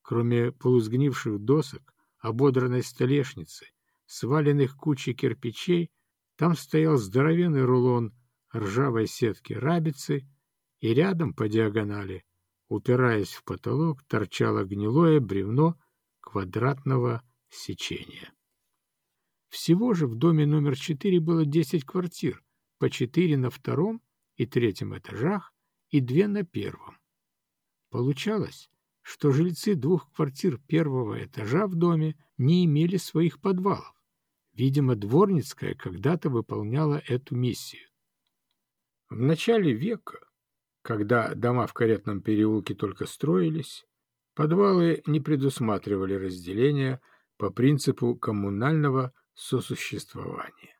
Кроме полусгнивших досок, ободранной столешницы, сваленных кучей кирпичей, там стоял здоровенный рулон ржавой сетки рабицы, и рядом по диагонали, упираясь в потолок, торчало гнилое бревно квадратного сечения. Всего же в доме номер четыре было десять квартир, по четыре на втором и третьем этажах и две на первом. Получалось, что жильцы двух квартир первого этажа в доме не имели своих подвалов. Видимо, Дворницкая когда-то выполняла эту миссию. В начале века, когда дома в каретном переулке только строились, подвалы не предусматривали разделения по принципу коммунального сосуществования.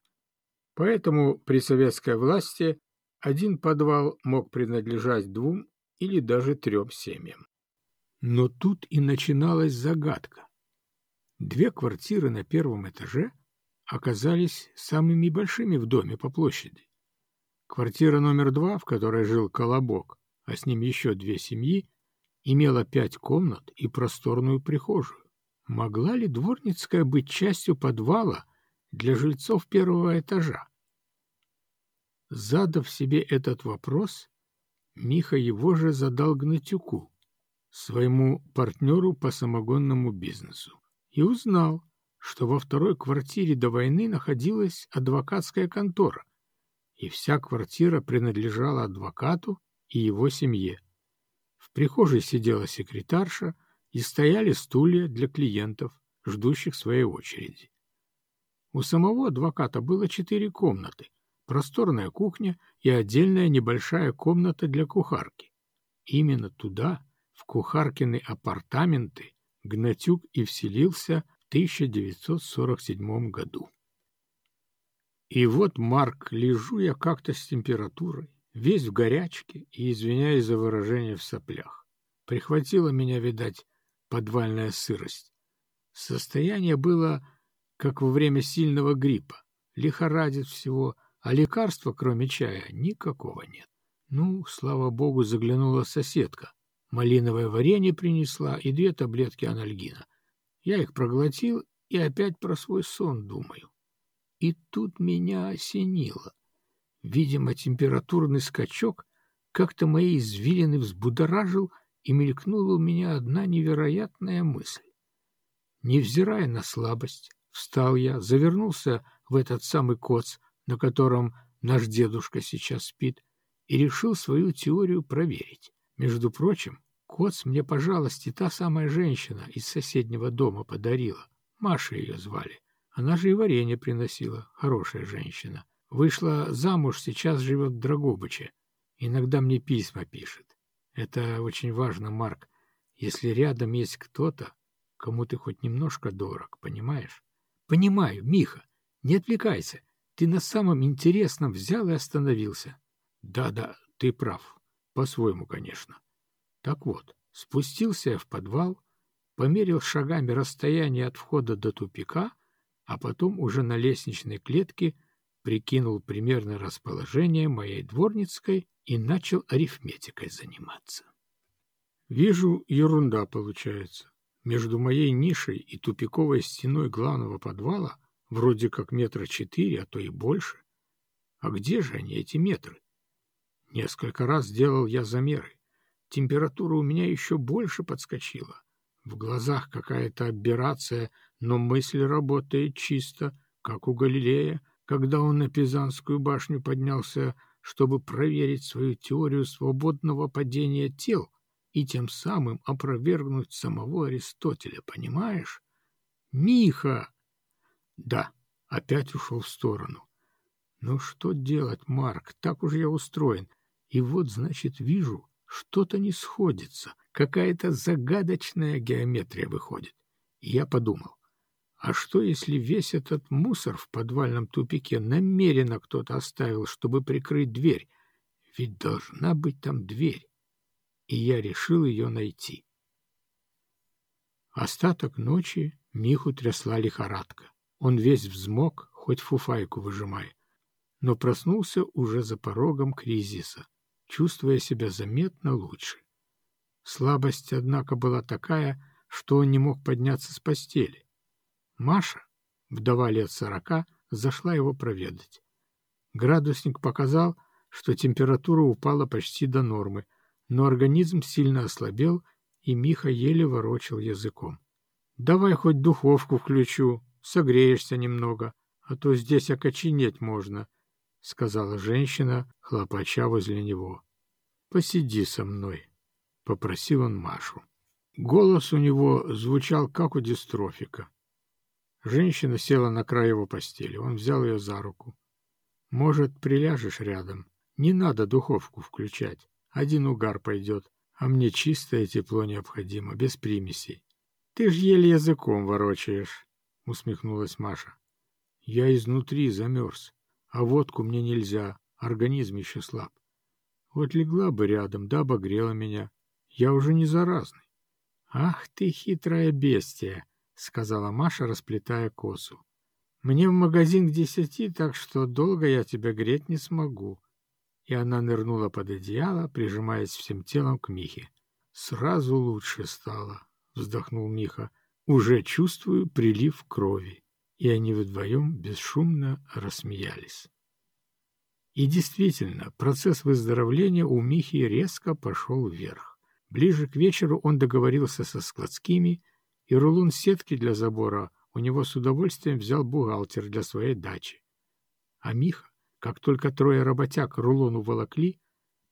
Поэтому при советской власти один подвал мог принадлежать двум или даже трем семьям. Но тут и начиналась загадка. Две квартиры на первом этаже оказались самыми большими в доме по площади. Квартира номер два, в которой жил Колобок, а с ним еще две семьи, имела пять комнат и просторную прихожую. Могла ли Дворницкая быть частью подвала для жильцов первого этажа? Задав себе этот вопрос, Миха его же задал Гнатюку своему партнеру по самогонному бизнесу и узнал, что во второй квартире до войны находилась адвокатская контора, и вся квартира принадлежала адвокату и его семье. В прихожей сидела секретарша, и стояли стулья для клиентов, ждущих своей очереди. У самого адвоката было четыре комнаты, просторная кухня и отдельная небольшая комната для кухарки. Именно туда в кухаркины апартаменты Гнатюк и вселился в 1947 году. И вот, Марк, лежу я как-то с температурой, весь в горячке и извиняюсь за выражение в соплях. Прихватила меня, видать, подвальная сырость. Состояние было, как во время сильного гриппа. Лихорадит всего, а лекарства, кроме чая, никакого нет. Ну, слава богу, заглянула соседка. Малиновое варенье принесла и две таблетки анальгина. Я их проглотил и опять про свой сон думаю. И тут меня осенило. Видимо, температурный скачок как-то мои извилины взбудоражил, и мелькнула у меня одна невероятная мысль. Невзирая на слабость, встал я, завернулся в этот самый коц, на котором наш дедушка сейчас спит, и решил свою теорию проверить. Между прочим, Коц мне, пожалуйста, та самая женщина из соседнего дома подарила. Маша ее звали. Она же и варенье приносила. Хорошая женщина. Вышла замуж, сейчас живет в Драгобыче. Иногда мне письма пишет. Это очень важно, Марк. Если рядом есть кто-то, кому ты хоть немножко дорог, понимаешь? Понимаю, Миха. Не отвлекайся. Ты на самом интересном взял и остановился. Да-да, ты прав. По-своему, конечно. Так вот, спустился я в подвал, померил шагами расстояние от входа до тупика, а потом уже на лестничной клетке прикинул примерное расположение моей дворницкой и начал арифметикой заниматься. Вижу, ерунда получается. Между моей нишей и тупиковой стеной главного подвала вроде как метра четыре, а то и больше. А где же они, эти метры? Несколько раз делал я замеры. Температура у меня еще больше подскочила. В глазах какая-то аберрация, но мысль работает чисто, как у Галилея, когда он на Пизанскую башню поднялся, чтобы проверить свою теорию свободного падения тел и тем самым опровергнуть самого Аристотеля, понимаешь? Миха! Да, опять ушел в сторону. Ну что делать, Марк, так уж я устроен. И вот, значит, вижу, что-то не сходится, какая-то загадочная геометрия выходит. И я подумал, а что, если весь этот мусор в подвальном тупике намеренно кто-то оставил, чтобы прикрыть дверь? Ведь должна быть там дверь. И я решил ее найти. Остаток ночи Миху трясла лихорадка. Он весь взмок, хоть фуфайку выжимай. Но проснулся уже за порогом кризиса чувствуя себя заметно лучше. Слабость, однако, была такая, что он не мог подняться с постели. Маша, вдова лет сорока, зашла его проведать. Градусник показал, что температура упала почти до нормы, но организм сильно ослабел, и Миха еле ворочал языком. «Давай хоть духовку включу, согреешься немного, а то здесь окоченеть можно», — сказала женщина, хлопача возле него. «Посиди со мной», — попросил он Машу. Голос у него звучал, как у дистрофика. Женщина села на край его постели. Он взял ее за руку. «Может, приляжешь рядом? Не надо духовку включать. Один угар пойдет, а мне чистое тепло необходимо, без примесей». «Ты ж еле языком ворочаешь», — усмехнулась Маша. «Я изнутри замерз. А водку мне нельзя, организм еще слаб. Вот легла бы рядом, да обогрела меня. Я уже не заразный. — Ах ты хитрая бестия, — сказала Маша, расплетая косу. — Мне в магазин к десяти, так что долго я тебя греть не смогу. И она нырнула под одеяло, прижимаясь всем телом к Михе. — Сразу лучше стало, — вздохнул Миха. — Уже чувствую прилив крови и они вдвоем бесшумно рассмеялись. И действительно, процесс выздоровления у Михи резко пошел вверх. Ближе к вечеру он договорился со складскими, и рулон сетки для забора у него с удовольствием взял бухгалтер для своей дачи. А Миха, как только трое работяг рулон уволокли,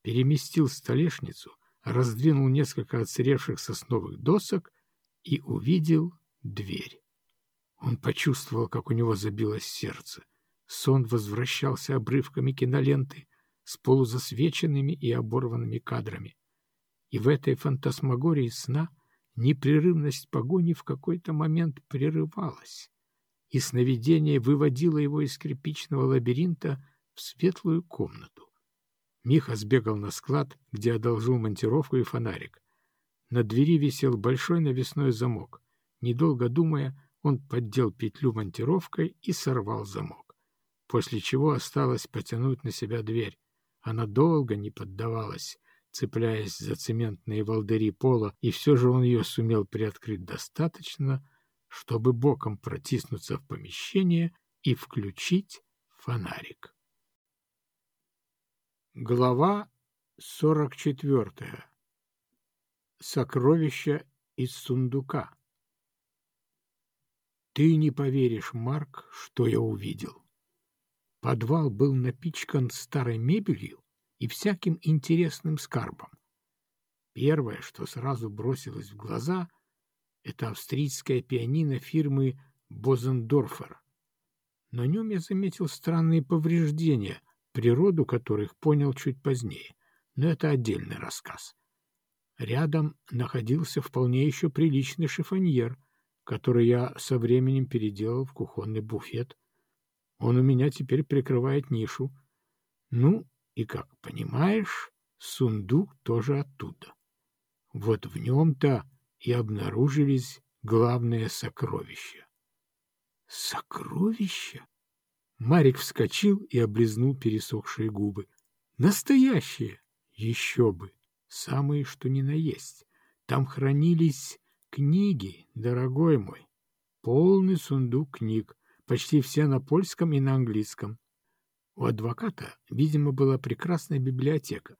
переместил столешницу, раздвинул несколько отсыревших сосновых досок и увидел дверь. Он почувствовал, как у него забилось сердце. Сон возвращался обрывками киноленты с полузасвеченными и оборванными кадрами. И в этой фантасмагории сна непрерывность погони в какой-то момент прерывалась, и сновидение выводило его из скрипичного лабиринта в светлую комнату. Миха сбегал на склад, где одолжил монтировку и фонарик. На двери висел большой навесной замок. Недолго думая, он поддел петлю монтировкой и сорвал замок, после чего осталось потянуть на себя дверь. Она долго не поддавалась, цепляясь за цементные волдыри пола, и все же он ее сумел приоткрыть достаточно, чтобы боком протиснуться в помещение и включить фонарик. Глава сорок четвертая. Сокровища из сундука. Ты не поверишь, Марк, что я увидел. Подвал был напичкан старой мебелью и всяким интересным скарбом. Первое, что сразу бросилось в глаза, это австрийская пианино фирмы Бозендорфер. На нем я заметил странные повреждения, природу которых понял чуть позднее, но это отдельный рассказ. Рядом находился вполне еще приличный шифоньер — который я со временем переделал в кухонный буфет. Он у меня теперь прикрывает нишу. Ну, и как понимаешь, сундук тоже оттуда. Вот в нем-то и обнаружились главные сокровища. Сокровища? Марик вскочил и облизнул пересохшие губы. Настоящие! Еще бы! Самые, что ни на есть. Там хранились Книги, дорогой мой. Полный сундук книг, почти все на польском и на английском. У адвоката, видимо, была прекрасная библиотека,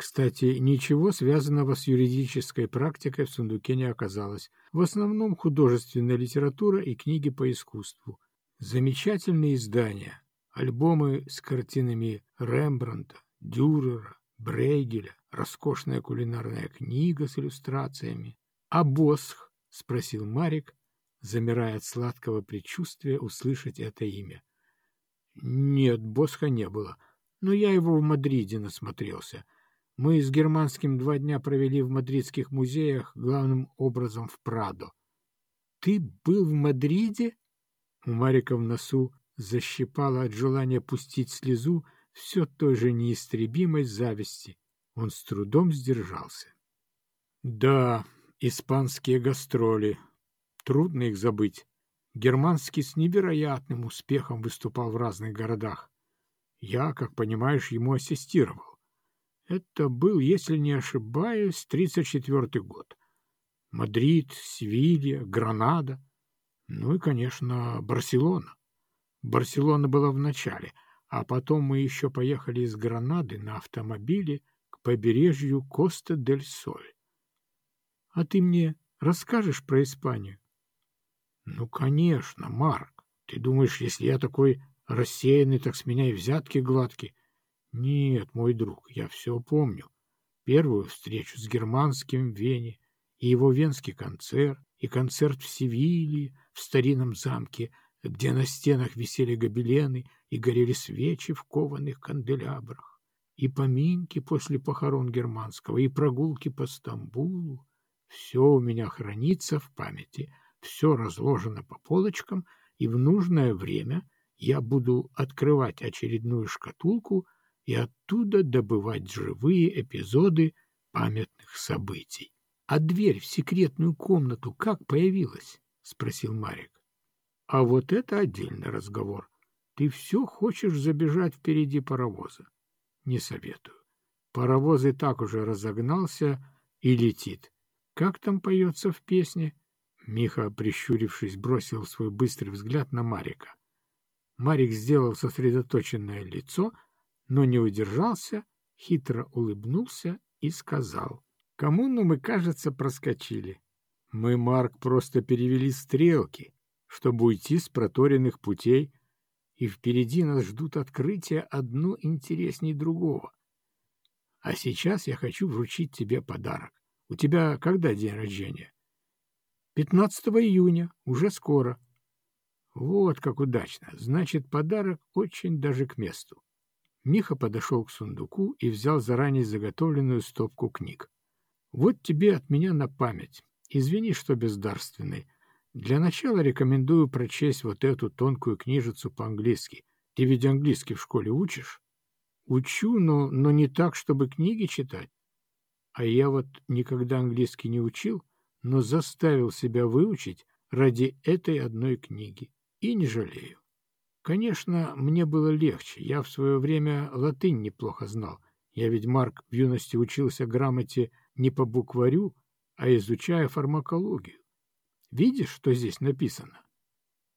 Кстати, ничего связанного с юридической практикой в сундуке не оказалось. В основном художественная литература и книги по искусству. Замечательные издания, альбомы с картинами Рембрандта, Дюрера, Брейгеля, роскошная кулинарная книга с иллюстрациями. «А Босх?» — спросил Марик, замирая от сладкого предчувствия услышать это имя. «Нет, Босха не было, но я его в Мадриде насмотрелся». Мы с Германским два дня провели в мадридских музеях, главным образом в Прадо. — Ты был в Мадриде? У Марика в носу защипало от желания пустить слезу все той же неистребимой зависти. Он с трудом сдержался. — Да, испанские гастроли. Трудно их забыть. Германский с невероятным успехом выступал в разных городах. Я, как понимаешь, ему ассистировал. Это был, если не ошибаюсь, 34 год. Мадрид, Севилья, Гранада, ну и, конечно, Барселона. Барселона была в начале, а потом мы еще поехали из Гранады на автомобиле к побережью Коста-дель-Соль. А ты мне расскажешь про Испанию? Ну, конечно, Марк. Ты думаешь, если я такой рассеянный, так с меня и взятки гладкие? Нет, мой друг, я все помню. Первую встречу с германским в Вене, и его венский концерт, и концерт в Севилье, в старинном замке, где на стенах висели гобелены и горели свечи в кованых канделябрах, и поминки после похорон германского, и прогулки по Стамбулу. Все у меня хранится в памяти, все разложено по полочкам, и в нужное время я буду открывать очередную шкатулку — и оттуда добывать живые эпизоды памятных событий. — А дверь в секретную комнату как появилась? — спросил Марик. — А вот это отдельный разговор. Ты все хочешь забежать впереди паровоза. Не советую. Паровоз и так уже разогнался и летит. Как там поется в песне? Миха, прищурившись, бросил свой быстрый взгляд на Марика. Марик сделал сосредоточенное лицо — но не удержался, хитро улыбнулся и сказал. «Коммуну мы, кажется, проскочили. Мы, Марк, просто перевели стрелки, чтобы уйти с проторенных путей, и впереди нас ждут открытия одно интересней другого. А сейчас я хочу вручить тебе подарок. У тебя когда день рождения? 15 июня, уже скоро. Вот как удачно. Значит, подарок очень даже к месту. Миха подошел к сундуку и взял заранее заготовленную стопку книг. «Вот тебе от меня на память. Извини, что бездарственный. Для начала рекомендую прочесть вот эту тонкую книжицу по-английски. Ты ведь английский в школе учишь?» «Учу, но, но не так, чтобы книги читать. А я вот никогда английский не учил, но заставил себя выучить ради этой одной книги. И не жалею. Конечно, мне было легче. Я в свое время латынь неплохо знал. Я ведь, Марк, в юности учился грамоте не по букварю, а изучая фармакологию. Видишь, что здесь написано?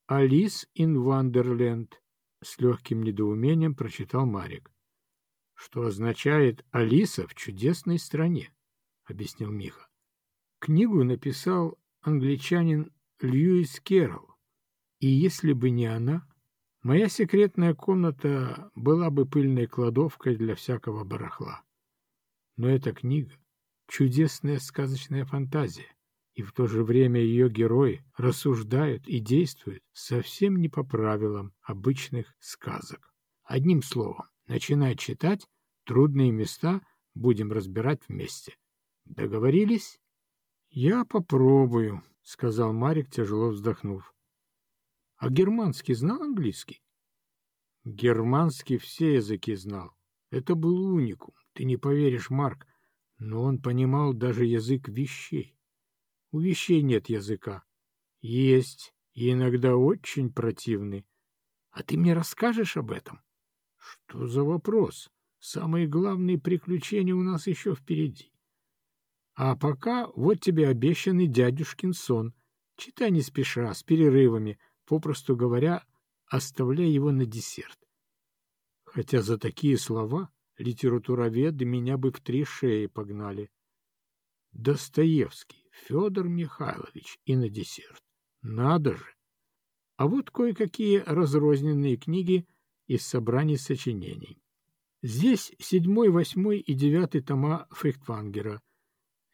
«Алис ин Вандерленд», — с легким недоумением прочитал Марик. «Что означает «Алиса в чудесной стране», — объяснил Миха. Книгу написал англичанин Льюис Керролл, и если бы не она, Моя секретная комната была бы пыльной кладовкой для всякого барахла. Но эта книга — чудесная сказочная фантазия, и в то же время ее герои рассуждают и действуют совсем не по правилам обычных сказок. Одним словом, начинай читать, трудные места будем разбирать вместе. Договорились? — Я попробую, — сказал Марик, тяжело вздохнув. А германский знал английский? Германский все языки знал. Это был уникум. Ты не поверишь, Марк, но он понимал даже язык вещей. У вещей нет языка. Есть, и иногда очень противный. А ты мне расскажешь об этом? Что за вопрос? Самые главные приключения у нас еще впереди. А пока вот тебе обещанный дядюшкин сон. Читай не спеша, с перерывами — попросту говоря, оставляя его на десерт. Хотя за такие слова литературоведы меня бы в три шеи погнали. Достоевский, Федор Михайлович и на десерт. Надо же! А вот кое-какие разрозненные книги из собраний сочинений. Здесь седьмой, восьмой и девятый тома Фейхтвангера.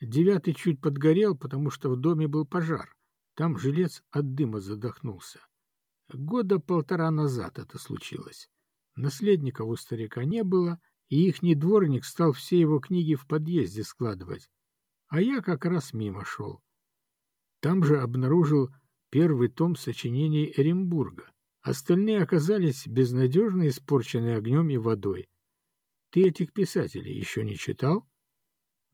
Девятый чуть подгорел, потому что в доме был пожар. Там жилец от дыма задохнулся. Года полтора назад это случилось. Наследников у старика не было, и ихний дворник стал все его книги в подъезде складывать. А я как раз мимо шел. Там же обнаружил первый том сочинений Эренбурга. Остальные оказались безнадежно испорчены огнем и водой. Ты этих писателей еще не читал?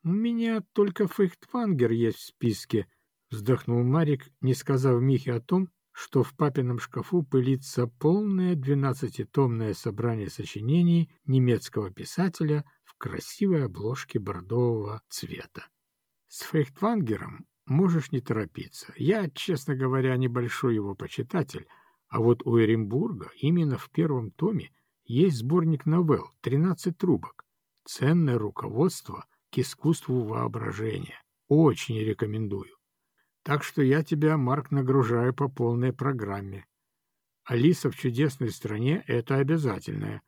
У меня только Фейхтвангер есть в списке, вздохнул Марик, не сказав Михе о том, что в папином шкафу пылится полное двенадцатитомное собрание сочинений немецкого писателя в красивой обложке бордового цвета. С Фейхтвангером можешь не торопиться. Я, честно говоря, небольшой его почитатель, а вот у Эренбурга именно в первом томе есть сборник новелл «Тринадцать трубок». Ценное руководство к искусству воображения. Очень рекомендую. Так что я тебя, Марк, нагружаю по полной программе. Алиса в чудесной стране — это обязательное.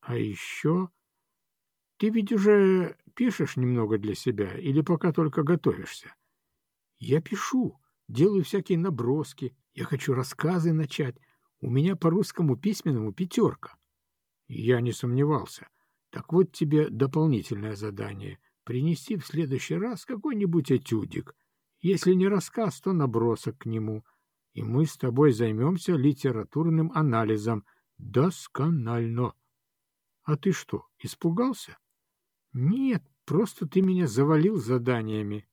А еще... Ты ведь уже пишешь немного для себя или пока только готовишься? Я пишу, делаю всякие наброски. Я хочу рассказы начать. У меня по русскому письменному пятерка. Я не сомневался. Так вот тебе дополнительное задание. Принести в следующий раз какой-нибудь этюдик — если не рассказ, то набросок к нему. И мы с тобой займемся литературным анализом. Досконально. А ты что, испугался? Нет, просто ты меня завалил заданиями.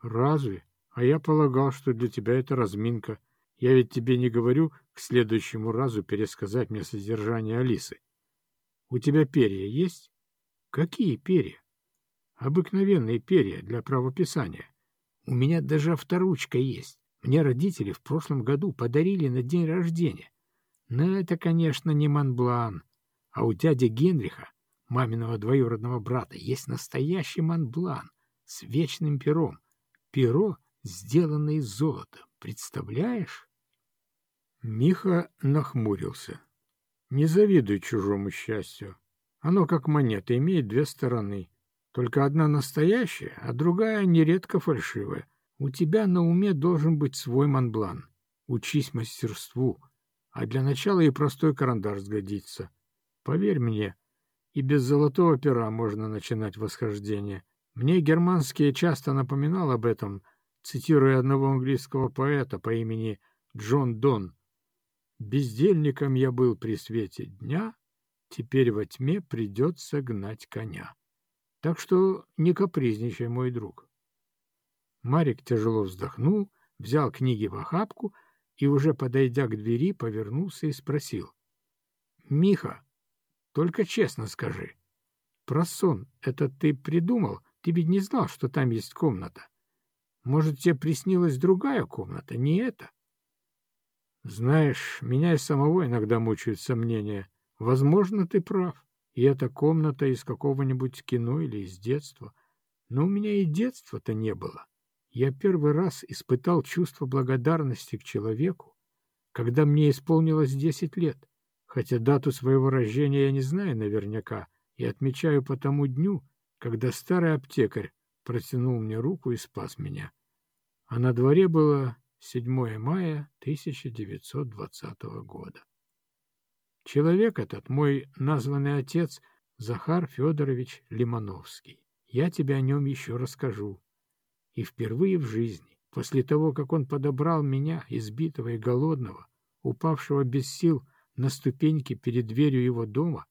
Разве? А я полагал, что для тебя это разминка. Я ведь тебе не говорю к следующему разу пересказать мне содержание Алисы. У тебя перья есть? Какие перья? Обыкновенные перья для правописания. У меня даже авторучка есть. Мне родители в прошлом году подарили на день рождения. Но это, конечно, не Монблан. А у дяди Генриха, маминого двоюродного брата, есть настоящий Монблан с вечным пером. Перо, сделанное из золота. Представляешь? Миха нахмурился. Не завидуй чужому счастью. Оно, как монета, имеет две стороны. Только одна настоящая, а другая нередко фальшивая. У тебя на уме должен быть свой манблан. Учись мастерству. А для начала и простой карандаш сгодится. Поверь мне, и без золотого пера можно начинать восхождение. Мне германские часто напоминал об этом, цитируя одного английского поэта по имени Джон Дон. «Бездельником я был при свете дня, теперь во тьме придется гнать коня». Так что не капризничай, мой друг. Марик тяжело вздохнул, взял книги в охапку и, уже подойдя к двери, повернулся и спросил. — Миха, только честно скажи, про сон это ты придумал? Ты ведь не знал, что там есть комната. Может, тебе приснилась другая комната, не эта? Знаешь, меня и самого иногда мучают сомнения. Возможно, ты прав. И эта комната из какого-нибудь кино или из детства. Но у меня и детства-то не было. Я первый раз испытал чувство благодарности к человеку, когда мне исполнилось десять лет, хотя дату своего рождения я не знаю наверняка и отмечаю по тому дню, когда старый аптекарь протянул мне руку и спас меня. А на дворе было 7 мая 1920 года. Человек этот, мой названный отец, Захар Федорович Лимановский. Я тебе о нем еще расскажу. И впервые в жизни, после того, как он подобрал меня, избитого и голодного, упавшего без сил на ступеньки перед дверью его дома,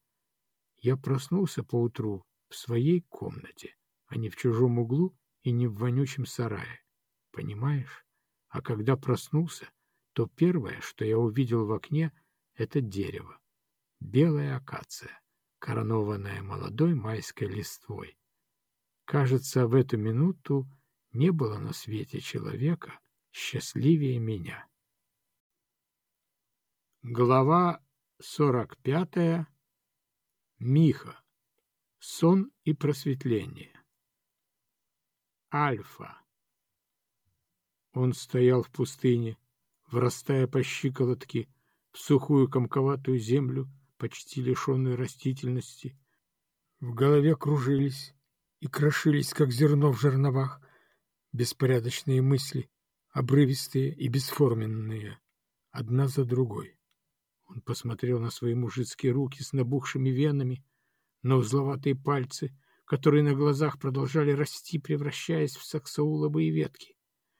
я проснулся поутру в своей комнате, а не в чужом углу и не в вонючем сарае. Понимаешь? А когда проснулся, то первое, что я увидел в окне, — это дерево белая акация, коронованная молодой майской листвой. Кажется, в эту минуту не было на свете человека счастливее меня. Глава сорок пятая. Миха. Сон и просветление. Альфа. Он стоял в пустыне, врастая по щиколотке в сухую комковатую землю, почти лишенную растительности. В голове кружились и крошились, как зерно в жерновах, беспорядочные мысли, обрывистые и бесформенные, одна за другой. Он посмотрел на свои мужицкие руки с набухшими венами, на узловатые пальцы, которые на глазах продолжали расти, превращаясь в саксауловые ветки.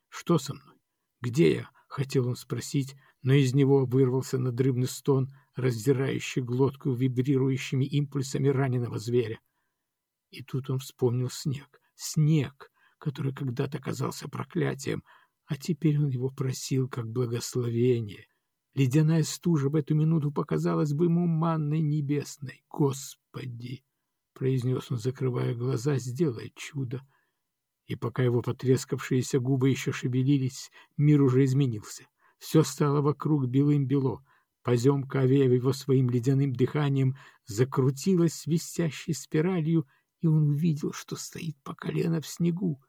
«Что со мной? Где я?» — хотел он спросить, но из него вырвался надрывный стон, раздирающий глотку вибрирующими импульсами раненого зверя. И тут он вспомнил снег. Снег, который когда-то казался проклятием, а теперь он его просил как благословение. Ледяная стужа в эту минуту показалась бы ему манной небесной. «Господи!» — произнес он, закрывая глаза, — «сделай чудо!» И пока его потрескавшиеся губы еще шевелились, мир уже изменился. Все стало вокруг белым-бело. Поземка, овеяв его своим ледяным дыханием, закрутилась свистящей спиралью, и он увидел, что стоит по колено в снегу.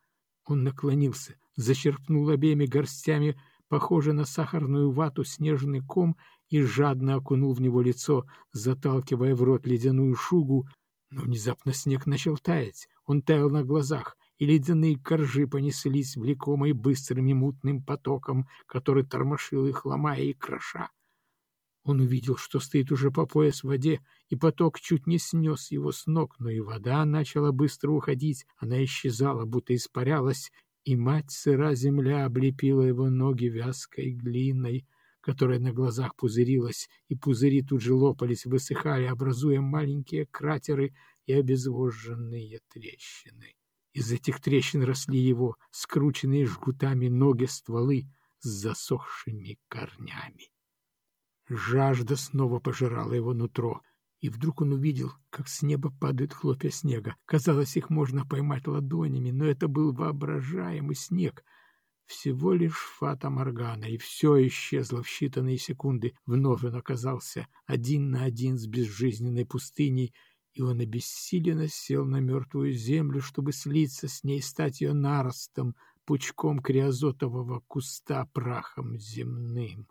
Он наклонился, зачерпнул обеими горстями похожий на сахарную вату снежный ком и жадно окунул в него лицо, заталкивая в рот ледяную шугу. Но внезапно снег начал таять. Он таял на глазах, и ледяные коржи понеслись, влекомые быстрым и мутным потоком, который тормошил их, ломая и кроша. Он увидел, что стоит уже по пояс в воде, и поток чуть не снес его с ног, но и вода начала быстро уходить, она исчезала, будто испарялась, и мать сыра земля облепила его ноги вязкой глиной, которая на глазах пузырилась, и пузыри тут же лопались, высыхали, образуя маленькие кратеры и обезвоженные трещины. Из этих трещин росли его, скрученные жгутами ноги стволы с засохшими корнями. Жажда снова пожирала его нутро — и вдруг он увидел, как с неба падают хлопья снега. Казалось, их можно поймать ладонями, но это был воображаемый снег. Всего лишь фата Моргана, и все исчезло в считанные секунды. Вновь он оказался один на один с безжизненной пустыней, и он обессиленно сел на мертвую землю, чтобы слиться с ней, стать ее наростом, пучком криозотового куста прахом земным.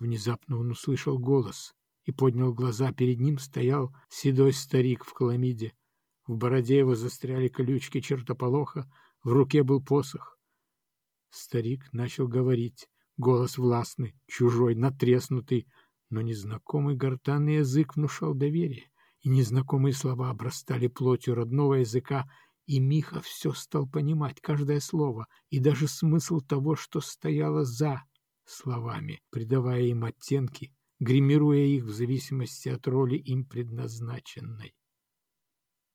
Внезапно он услышал голос — и поднял глаза. Перед ним стоял седой старик в каламиде. В бороде его застряли колючки чертополоха, в руке был посох. Старик начал говорить. Голос властный, чужой, натреснутый, но незнакомый гортанный язык внушал доверие, и незнакомые слова обрастали плотью родного языка, и Миха все стал понимать, каждое слово, и даже смысл того, что стояло за словами, придавая им оттенки, гримируя их в зависимости от роли им предназначенной.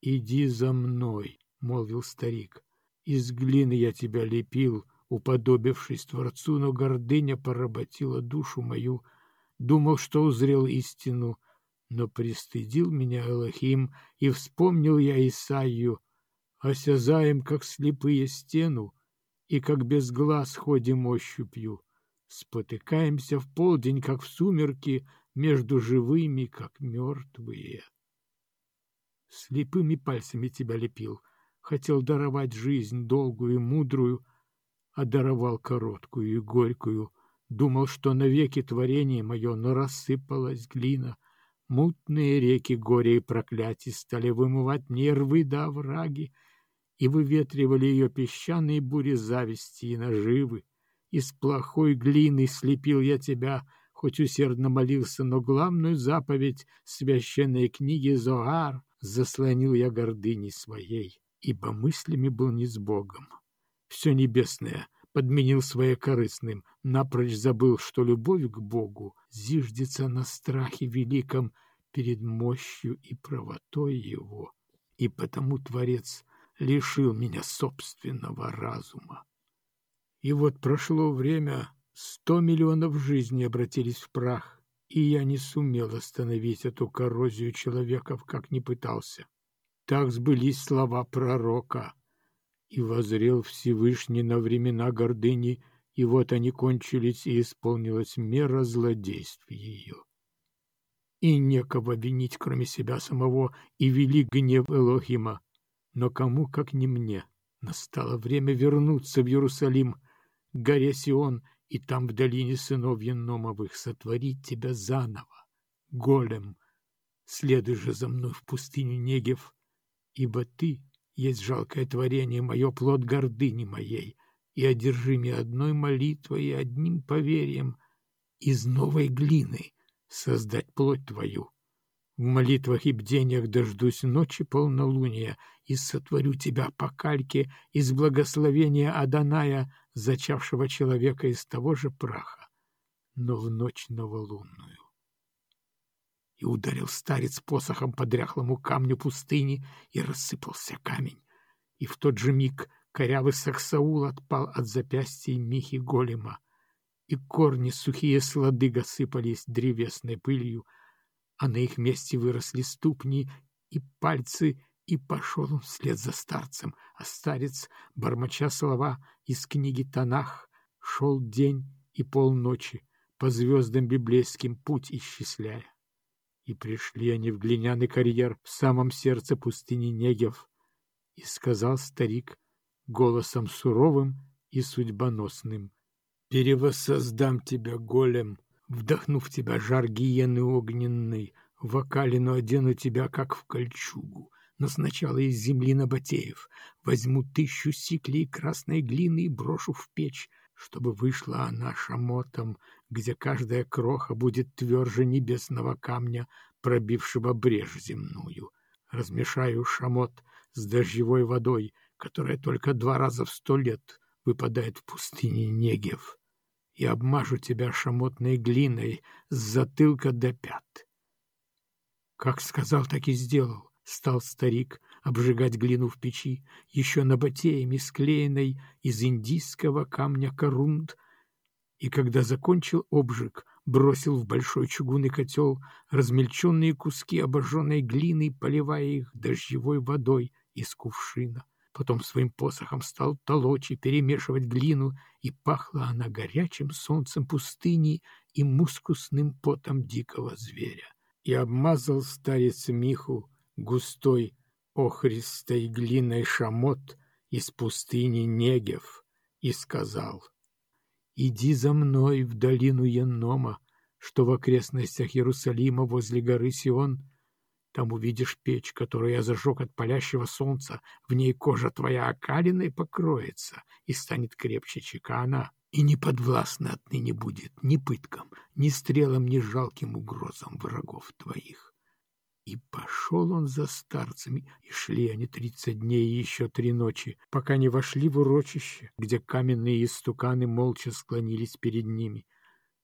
«Иди за мной», — молвил старик. «Из глины я тебя лепил, уподобившись Творцу, но гордыня поработила душу мою. Думал, что узрел истину, но пристыдил меня Элохим, и вспомнил я Исаию, осязаем, как слепые стену, и как без глаз ходим ощупью. Спотыкаемся в полдень, как в сумерки, между живыми, как мертвые. Слепыми пальцами тебя лепил, хотел даровать жизнь долгую и мудрую, а даровал короткую и горькую. Думал, что навеки творение мое, но рассыпалась глина. Мутные реки горя и проклятий стали вымывать мне рвы да враги, и выветривали ее песчаные бури зависти и наживы. Из плохой глины слепил я тебя, хоть усердно молился, но главную заповедь священной книги Зоар заслонил я гордыней своей, ибо мыслями был не с Богом. Все небесное подменил свое корыстным, напрочь забыл, что любовь к Богу зиждется на страхе великом перед мощью и правотой Его, и потому Творец лишил меня собственного разума. И вот прошло время, сто миллионов жизней обратились в прах, и я не сумел остановить эту коррозию человеков, как не пытался. Так сбылись слова пророка. И возрел Всевышний на времена гордыни, и вот они кончились, и исполнилась мера злодейств ее. и некого винить, кроме себя самого, и вели гнев Элохима. Но кому, как не мне, настало время вернуться в Иерусалим, к горе Сион, и там в долине сынов Еномовых сотворить тебя заново, голем. Следуй же за мной в пустыню Негев, ибо ты есть жалкое творение мое, плод гордыни моей, и одержими одной молитвой и одним поверием из новой глины создать плоть твою. В молитвах и бдениях дождусь ночи полнолуния и сотворю тебя по кальке из благословения Аданая, зачавшего человека из того же праха, но в ночь новолунную. И ударил старец посохом по дряхлому камню пустыни, и рассыпался камень. И в тот же миг корявый Саксаул отпал от запястья Михи Голема, и корни сухие сладыга сыпались древесной пылью, а на их месте выросли ступни и пальцы, и пошел он вслед за старцем, а старец, бормоча слова из книги Танах, шел день и полночи, по звездам библейским путь исчисляя. И пришли они в глиняный карьер в самом сердце пустыни Негев, и сказал старик голосом суровым и судьбоносным — Перевоссоздам тебя, голем, вдохнув тебя жар гиены огненной, в окалину одену тебя, как в кольчугу. Но сначала из земли на Батеев возьму тысячу сиклей красной глины и брошу в печь, чтобы вышла она шамотом, где каждая кроха будет тверже небесного камня, пробившего брешь земную. Размешаю шамот с дождевой водой, которая только два раза в сто лет выпадает в пустыне Негев и обмажу тебя шамотной глиной с затылка до пят. Как сказал, так и сделал. Стал старик обжигать глину в печи, еще на батеями склеенной из индийского камня корунд, и когда закончил обжиг, бросил в большой чугунный котел размельченные куски обожженной глины, поливая их дождевой водой из кувшина. Потом своим посохом стал толочь и перемешивать глину, и пахла она горячим солнцем пустыни и мускусным потом дикого зверя. И обмазал старец Миху густой охристой глиной шамот из пустыни Негев и сказал, «Иди за мной в долину Янома, что в окрестностях Иерусалима возле горы Сион, там увидишь печь, которую я зажег от палящего солнца. В ней кожа твоя окалиной покроется и станет крепче чекана, и не подвластна отныне будет ни пыткам, ни стрелам, ни жалким угрозам врагов твоих. И пошел он за старцами, и шли они тридцать дней и еще три ночи, пока не вошли в урочище, где каменные истуканы молча склонились перед ними.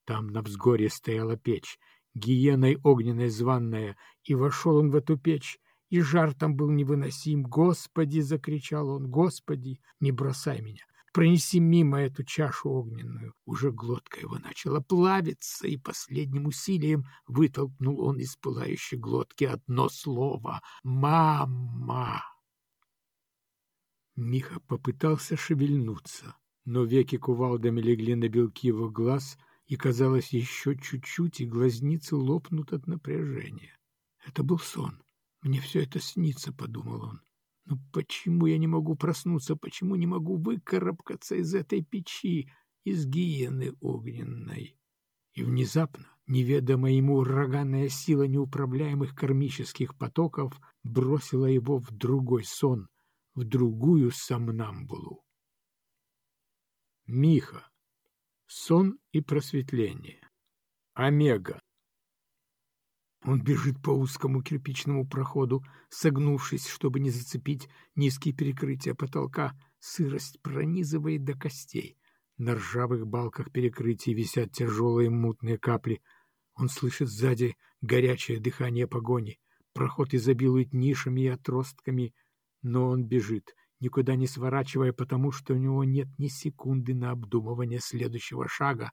Там на взгоре стояла печь, гиеной огненной званная, и вошел он в эту печь, и жар там был невыносим. «Господи!» — закричал он, «Господи, не бросай меня! Пронеси мимо эту чашу огненную!» Уже глотка его начала плавиться, и последним усилием вытолкнул он из пылающей глотки одно слово «Мама!». Миха попытался шевельнуться, но веки кувалдами легли на белки его глаз — и, казалось, еще чуть-чуть, и глазницы лопнут от напряжения. Это был сон. Мне все это снится, — подумал он. Но почему я не могу проснуться, почему не могу выкарабкаться из этой печи, из гиены огненной? И внезапно, неведомая ему ураганная сила неуправляемых кармических потоков бросила его в другой сон, в другую сомнамбулу. Миха Сон и просветление. Омега. Он бежит по узкому кирпичному проходу, согнувшись, чтобы не зацепить низкие перекрытия потолка. Сырость пронизывает до костей. На ржавых балках перекрытий висят тяжелые мутные капли. Он слышит сзади горячее дыхание погони. Проход изобилует нишами и отростками, но он бежит — никуда не сворачивая, потому что у него нет ни секунды на обдумывание следующего шага.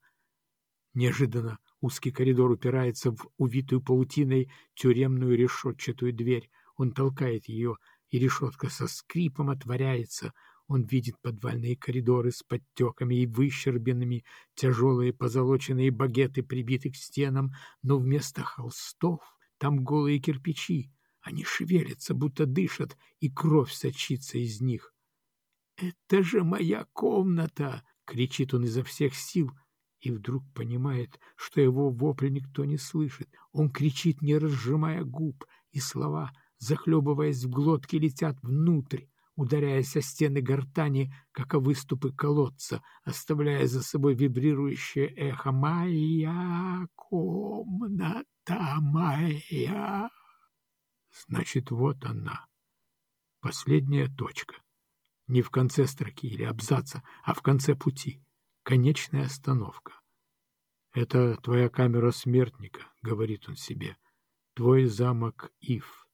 Неожиданно узкий коридор упирается в увитую паутиной тюремную решетчатую дверь. Он толкает ее, и решетка со скрипом отворяется. Он видит подвальные коридоры с подтеками и выщербинами, тяжелые позолоченные багеты прибиты к стенам, но вместо холстов там голые кирпичи. Они шевелятся, будто дышат, и кровь сочится из них. «Это же моя комната!» — кричит он изо всех сил, и вдруг понимает, что его вопли никто не слышит. Он кричит, не разжимая губ, и слова, захлебываясь в глотке, летят внутрь, ударяясь о стены гортани, как о выступы колодца, оставляя за собой вибрирующее эхо «Моя комната моя». Значит, вот она, последняя точка. Не в конце строки или абзаца, а в конце пути. Конечная остановка. «Это твоя камера смертника», — говорит он себе. «Твой замок Ив».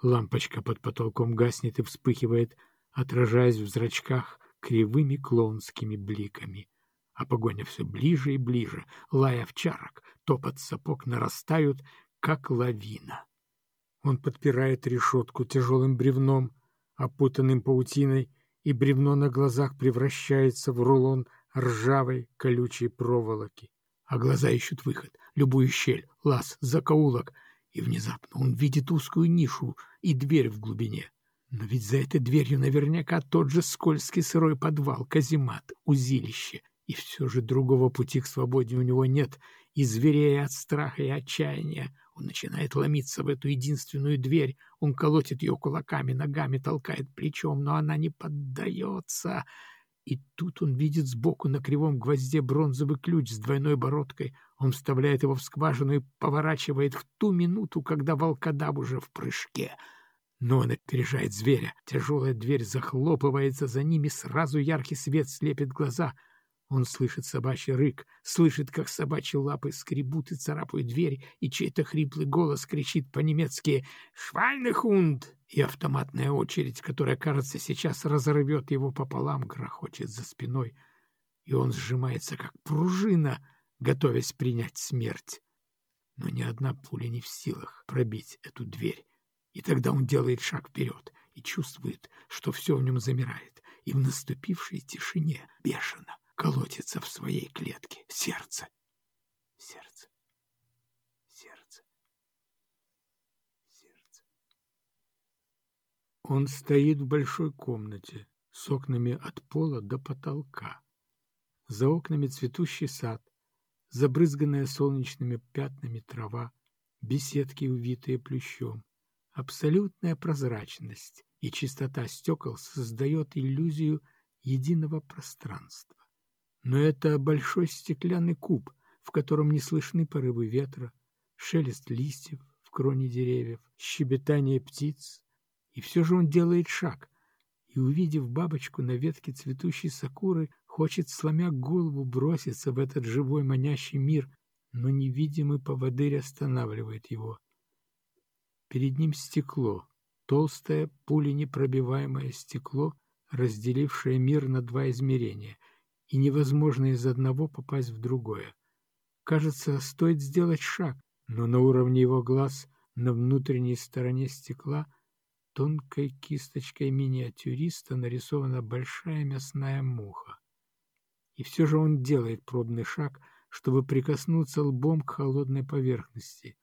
Лампочка под потолком гаснет и вспыхивает, отражаясь в зрачках кривыми клоунскими бликами. А погоня все ближе и ближе, лай овчарок, топот сапог нарастают, как лавина. Он подпирает решетку тяжелым бревном, опутанным паутиной, и бревно на глазах превращается в рулон ржавой колючей проволоки. А глаза ищут выход, любую щель, лаз, закоулок, и внезапно он видит узкую нишу и дверь в глубине. Но ведь за этой дверью наверняка тот же скользкий сырой подвал, каземат, узилище. И все же другого пути к свободе у него нет, и зверея от страха и отчаяния, он начинает ломиться в эту единственную дверь. Он колотит ее кулаками, ногами, толкает плечом, но она не поддается. И тут он видит сбоку на кривом гвозде бронзовый ключ с двойной бородкой. Он вставляет его в скважину и поворачивает в ту минуту, когда волкодав уже в прыжке. Но он опережает зверя. Тяжелая дверь захлопывается за ними, сразу яркий свет слепит глаза — он слышит собачий рык, слышит, как собачьи лапы скребут и царапают дверь, и чей-то хриплый голос кричит по-немецки «Швальнехунд!» И автоматная очередь, которая, кажется, сейчас разорвет его пополам, грохочет за спиной, и он сжимается, как пружина, готовясь принять смерть. Но ни одна пуля не в силах пробить эту дверь. И тогда он делает шаг вперед и чувствует, что все в нем замирает, и в наступившей тишине бешено колотится в своей клетке. Сердце. Сердце. Сердце. Сердце. Он стоит в большой комнате с окнами от пола до потолка. За окнами цветущий сад, забрызганная солнечными пятнами трава, беседки, увитые плющом. Абсолютная прозрачность и чистота стекол создает иллюзию единого пространства. Но это большой стеклянный куб, в котором не слышны порывы ветра, шелест листьев в кроне деревьев, щебетание птиц. И все же он делает шаг, и, увидев бабочку на ветке цветущей сакуры, хочет, сломя голову, броситься в этот живой манящий мир, но невидимый поводырь останавливает его. Перед ним стекло, толстое, пуленепробиваемое стекло, разделившее мир на два измерения — и невозможно из одного попасть в другое. Кажется, стоит сделать шаг, но на уровне его глаз, на внутренней стороне стекла, тонкой кисточкой миниатюриста нарисована большая мясная муха. И все же он делает пробный шаг, чтобы прикоснуться лбом к холодной поверхности.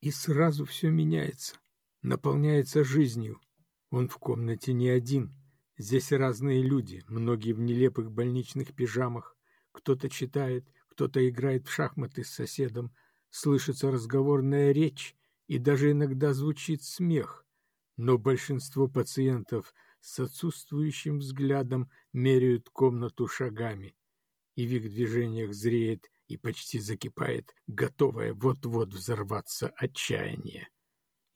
И сразу все меняется, наполняется жизнью. Он в комнате не один — Здесь разные люди, многие в нелепых больничных пижамах. Кто-то читает, кто-то играет в шахматы с соседом. Слышится разговорная речь, и даже иногда звучит смех. Но большинство пациентов с отсутствующим взглядом меряют комнату шагами. И в их движениях зреет и почти закипает, готовое вот-вот взорваться отчаяние.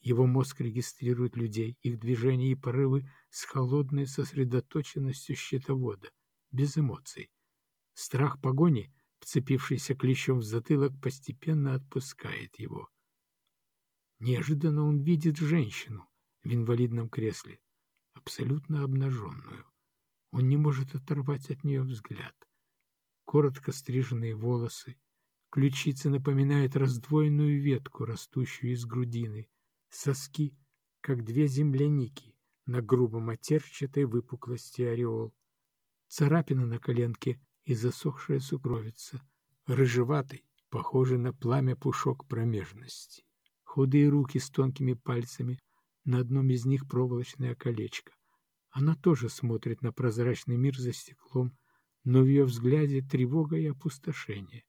Его мозг регистрирует людей, их движения и порывы с холодной сосредоточенностью счетовода, без эмоций. Страх погони, вцепившийся клещом в затылок, постепенно отпускает его. Неожиданно он видит женщину в инвалидном кресле, абсолютно обнаженную. Он не может оторвать от нее взгляд. Коротко стриженные волосы, ключицы напоминают раздвоенную ветку, растущую из грудины, соски, как две земляники, на грубом матерчатой выпуклости ореол. Царапина на коленке и засохшая сукровица. Рыжеватый, похожий на пламя пушок промежности. Худые руки с тонкими пальцами, на одном из них проволочное колечко. Она тоже смотрит на прозрачный мир за стеклом, но в ее взгляде тревога и опустошение.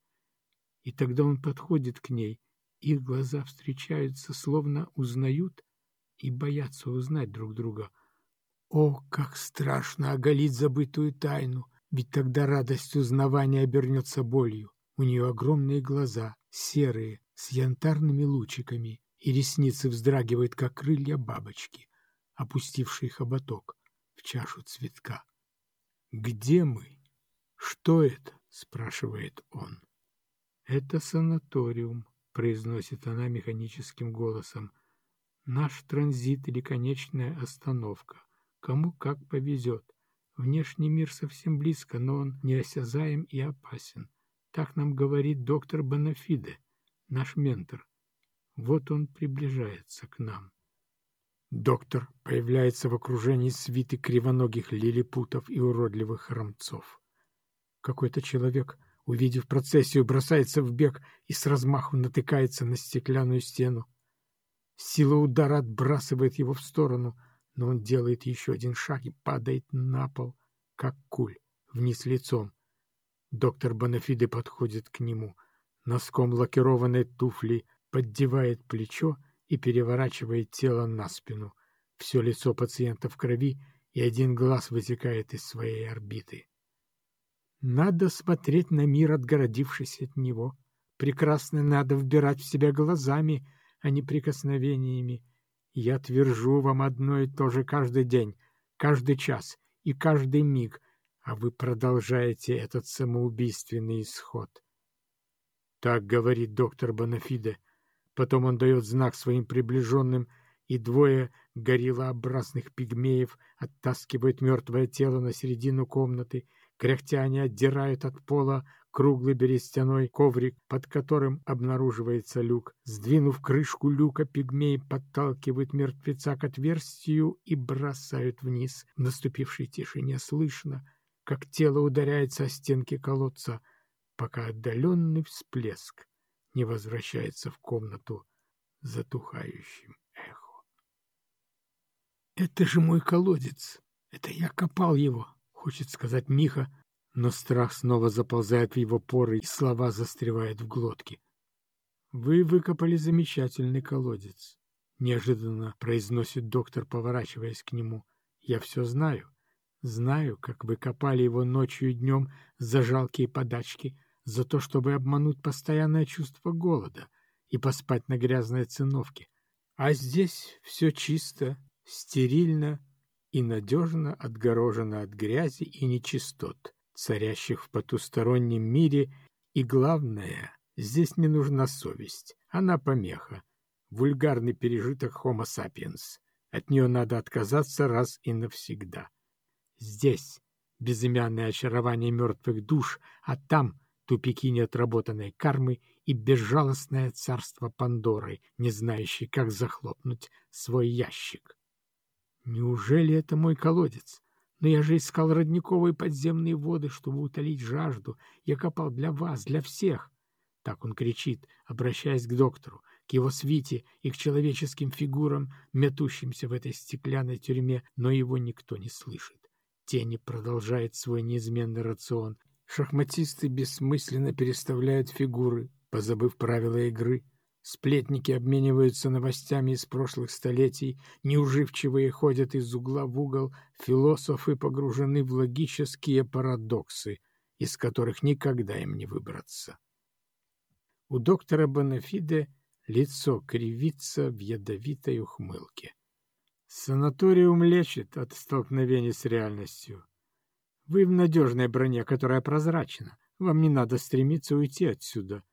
И тогда он подходит к ней, их глаза встречаются, словно узнают и боятся узнать друг друга. О, как страшно оголить забытую тайну, ведь тогда радость узнавания обернется болью. У нее огромные глаза, серые, с янтарными лучиками, и ресницы вздрагивают, как крылья бабочки, опустившие хоботок в чашу цветка. «Где мы? Что это?» — спрашивает он. «Это санаториум», — произносит она механическим голосом. «Наш транзит или конечная остановка. Кому как повезет. Внешний мир совсем близко, но он неосязаем и опасен. Так нам говорит доктор Бонафиде, наш ментор. Вот он приближается к нам». Доктор появляется в окружении свиты кривоногих лилипутов и уродливых хромцов. Какой-то человек — увидев процессию, бросается в бег и с размаху натыкается на стеклянную стену. Сила удара отбрасывает его в сторону, но он делает еще один шаг и падает на пол, как куль, вниз лицом. Доктор Бонафиде подходит к нему, носком лакированной туфли поддевает плечо и переворачивает тело на спину. Все лицо пациента в крови, и один глаз вытекает из своей орбиты. Надо смотреть на мир, отгородившись от него. Прекрасно надо вбирать в себя глазами, а не прикосновениями. Я твержу вам одно и то же каждый день, каждый час и каждый миг, а вы продолжаете этот самоубийственный исход. Так говорит доктор Бонафиде. Потом он дает знак своим приближенным, и двое гориллообразных пигмеев оттаскивают мертвое тело на середину комнаты — Кряхтя они отдирают от пола круглый берестяной коврик, под которым обнаруживается люк. Сдвинув крышку люка, пигмеи подталкивают мертвеца к отверстию и бросают вниз. В наступившей тишине слышно, как тело ударяется о стенки колодца, пока отдаленный всплеск не возвращается в комнату затухающим эхо. «Это же мой колодец! Это я копал его!» Хочет сказать Миха, но страх снова заползает в его поры, и слова застревают в глотке. «Вы выкопали замечательный колодец», — неожиданно произносит доктор, поворачиваясь к нему. «Я все знаю. Знаю, как вы копали его ночью и днем за жалкие подачки, за то, чтобы обмануть постоянное чувство голода и поспать на грязной циновке. А здесь все чисто, стерильно и надежно отгорожена от грязи и нечистот, царящих в потустороннем мире, и главное, здесь не нужна совесть, она помеха, вульгарный пережиток Homo sapiens. От нее надо отказаться раз и навсегда. Здесь безымянное очарование мертвых душ, а там тупики неотработанной кармы и безжалостное царство Пандоры, не знающей, как захлопнуть свой ящик. Неужели это мой колодец? Но я же искал родниковые подземные воды, чтобы утолить жажду. Я копал для вас, для всех. Так он кричит, обращаясь к доктору, к его свите и к человеческим фигурам, метущимся в этой стеклянной тюрьме, но его никто не слышит. Тени продолжают свой неизменный рацион. Шахматисты бессмысленно переставляют фигуры, позабыв правила игры. Сплетники обмениваются новостями из прошлых столетий, неуживчивые ходят из угла в угол, философы погружены в логические парадоксы, из которых никогда им не выбраться. У доктора Бонафиде лицо кривится в ядовитой ухмылке. Санаториум лечит от столкновений с реальностью. Вы в надежной броне, которая прозрачна. Вам не надо стремиться уйти отсюда.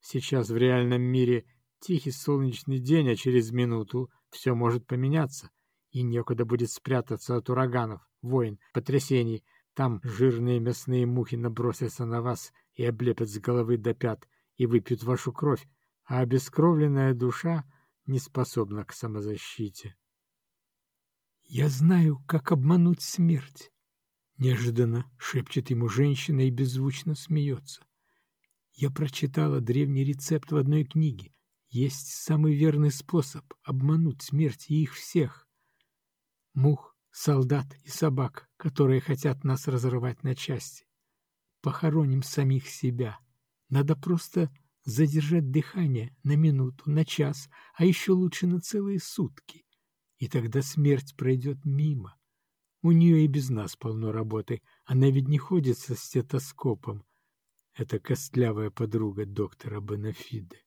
Сейчас в реальном мире – Тихий солнечный день, а через минуту все может поменяться, и некуда будет спрятаться от ураганов, войн, потрясений. Там жирные мясные мухи набросятся на вас и облепят с головы до пят и выпьют вашу кровь, а обескровленная душа не способна к самозащите. «Я знаю, как обмануть смерть!» Неожиданно шепчет ему женщина и беззвучно смеется. Я прочитала древний рецепт в одной книге. Есть самый верный способ обмануть смерть и их всех. Мух, солдат и собак, которые хотят нас разорвать на части. Похороним самих себя. Надо просто задержать дыхание на минуту, на час, а еще лучше на целые сутки. И тогда смерть пройдет мимо. У нее и без нас полно работы. Она ведь не ходит со стетоскопом. Это костлявая подруга доктора Бенафиде.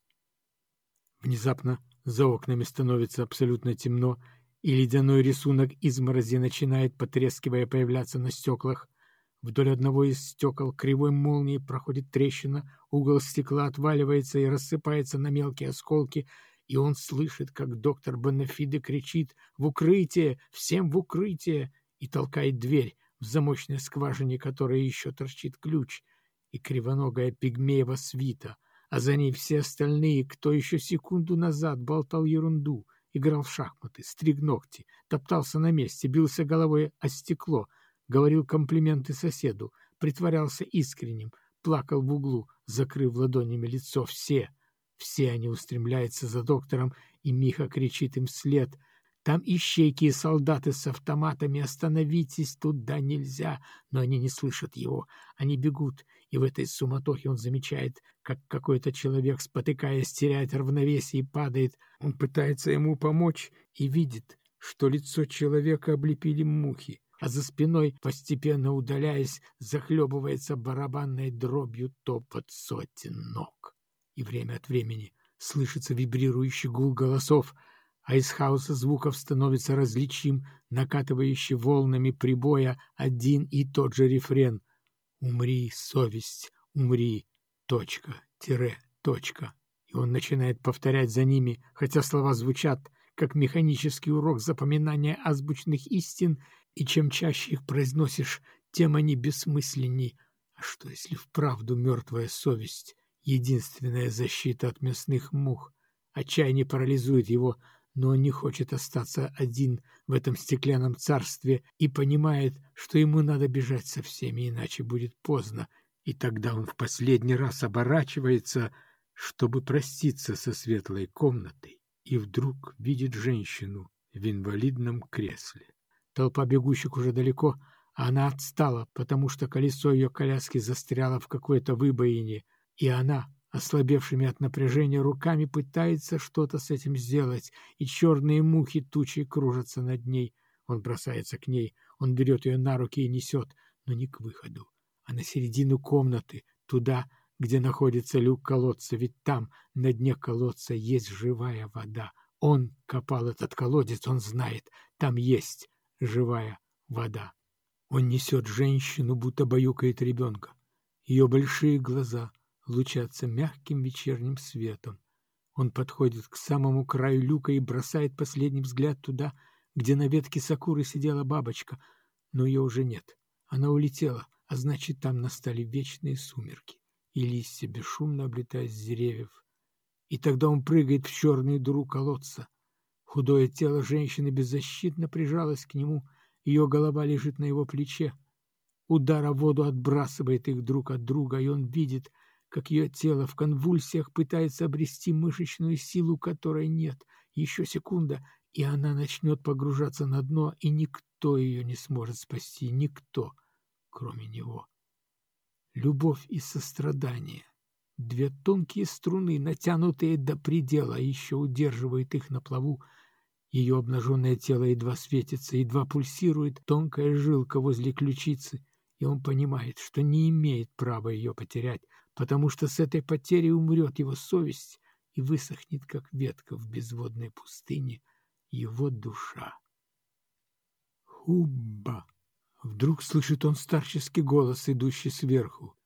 Внезапно за окнами становится абсолютно темно, и ледяной рисунок изморози начинает, потрескивая, появляться на стеклах. Вдоль одного из стекол кривой молнией проходит трещина, угол стекла отваливается и рассыпается на мелкие осколки, и он слышит, как доктор Бенафиде кричит «В укрытие! Всем в укрытие!» и толкает дверь, в замочной скважине которой еще торчит ключ, и кривоногая пигмеева свита, а за ней все остальные, кто еще секунду назад болтал ерунду, играл в шахматы, стриг ногти, топтался на месте, бился головой о стекло, говорил комплименты соседу, притворялся искренним, плакал в углу, закрыв ладонями лицо. Все, все они устремляются за доктором, и Миха кричит им вслед — там ищейки и солдаты с автоматами. Остановитесь, туда нельзя. Но они не слышат его. Они бегут, и в этой суматохе он замечает, как какой-то человек, спотыкаясь, теряет равновесие и падает. Он пытается ему помочь и видит, что лицо человека облепили мухи, а за спиной, постепенно удаляясь, захлебывается барабанной дробью топот сотен ног. И время от времени слышится вибрирующий гул голосов — а из хаоса звуков становится различим, накатывающий волнами прибоя один и тот же рефрен. «Умри, совесть, умри, точка, тире, точка». И он начинает повторять за ними, хотя слова звучат, как механический урок запоминания азбучных истин, и чем чаще их произносишь, тем они бессмысленней. А что, если вправду мертвая совесть — единственная защита от мясных мух? Отчаяние парализует его, но он не хочет остаться один в этом стеклянном царстве и понимает, что ему надо бежать со всеми, иначе будет поздно, и тогда он в последний раз оборачивается, чтобы проститься со светлой комнатой, и вдруг видит женщину в инвалидном кресле. Толпа бегущих уже далеко, а она отстала, потому что колесо ее коляски застряло в какой-то выбоине, и она, ослабевшими от напряжения руками пытается что-то с этим сделать, и черные мухи тучей кружатся над ней. Он бросается к ней, он берет ее на руки и несет, но не к выходу, а на середину комнаты, туда, где находится люк колодца, ведь там, на дне колодца, есть живая вода. Он копал этот колодец, он знает, там есть живая вода. Он несет женщину, будто баюкает ребенка. Ее большие глаза — лучатся мягким вечерним светом. Он подходит к самому краю люка и бросает последний взгляд туда, где на ветке сакуры сидела бабочка, но ее уже нет. Она улетела, а значит, там настали вечные сумерки, и листья бесшумно облетают с деревьев. И тогда он прыгает в черную дыру колодца. Худое тело женщины беззащитно прижалось к нему, ее голова лежит на его плече. Удар о воду отбрасывает их друг от друга, и он видит, как ее тело в конвульсиях пытается обрести мышечную силу, которой нет. Еще секунда, и она начнет погружаться на дно, и никто ее не сможет спасти, никто, кроме него. Любовь и сострадание. Две тонкие струны, натянутые до предела, еще удерживают их на плаву. Ее обнаженное тело едва светится, едва пульсирует тонкая жилка возле ключицы, и он понимает, что не имеет права ее потерять, потому что с этой потерей умрет его совесть и высохнет, как ветка в безводной пустыне, его душа. «Хубба!» — вдруг слышит он старческий голос, идущий сверху.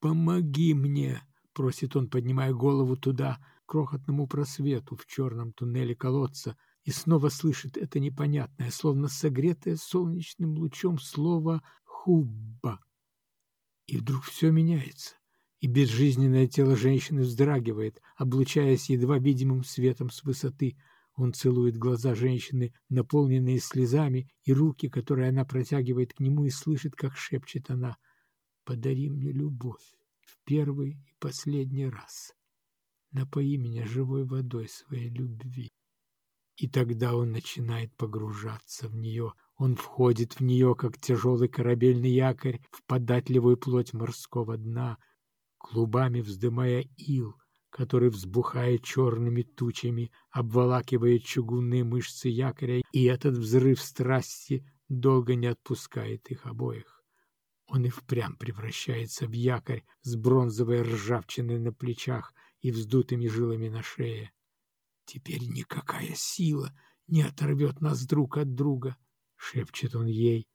«Помоги мне!» — просит он, поднимая голову туда, к крохотному просвету в черном туннеле колодца, и снова слышит это непонятное, словно согретое солнечным лучом слово «хубба». И вдруг все меняется и безжизненное тело женщины вздрагивает, облучаясь едва видимым светом с высоты. Он целует глаза женщины, наполненные слезами, и руки, которые она протягивает к нему, и слышит, как шепчет она «Подари мне любовь в первый и последний раз. Напои меня живой водой своей любви». И тогда он начинает погружаться в нее. Он входит в нее, как тяжелый корабельный якорь, в податливую плоть морского дна, клубами вздымая ил — который взбухает черными тучами, обволакивает чугунные мышцы якоря, и этот взрыв страсти долго не отпускает их обоих. Он и впрямь превращается в якорь с бронзовой ржавчиной на плечах и вздутыми жилами на шее. «Теперь никакая сила не оторвет нас друг от друга», — шепчет он ей,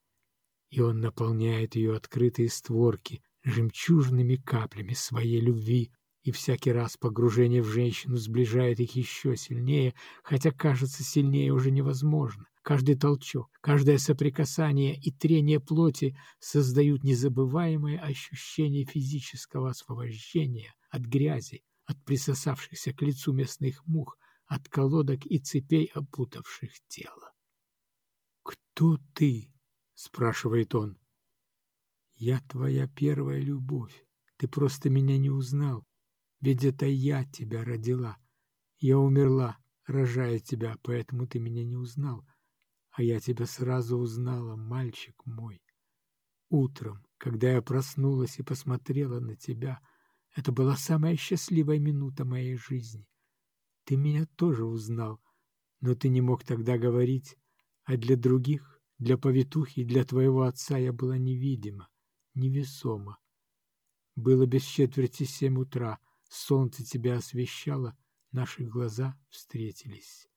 и он наполняет ее открытые створки жемчужными каплями своей любви, и всякий раз погружение в женщину сближает их еще сильнее, хотя, кажется, сильнее уже невозможно. Каждый толчок, каждое соприкасание и трение плоти создают незабываемое ощущение физического освобождения от грязи, от присосавшихся к лицу местных мух, от колодок и цепей, опутавших тело. «Кто ты?» — спрашивает он. «Я твоя первая любовь. Ты просто меня не узнал. Ведь это я тебя родила. Я умерла, рожая тебя, поэтому ты меня не узнал. А я тебя сразу узнала, мальчик мой. Утром, когда я проснулась и посмотрела на тебя, это была самая счастливая минута моей жизни. Ты меня тоже узнал, но ты не мог тогда говорить, а для других, для повитухи, для твоего отца я была невидима, невесома. Было без четверти семь утра — Солнце тебя освещало, наши глаза встретились.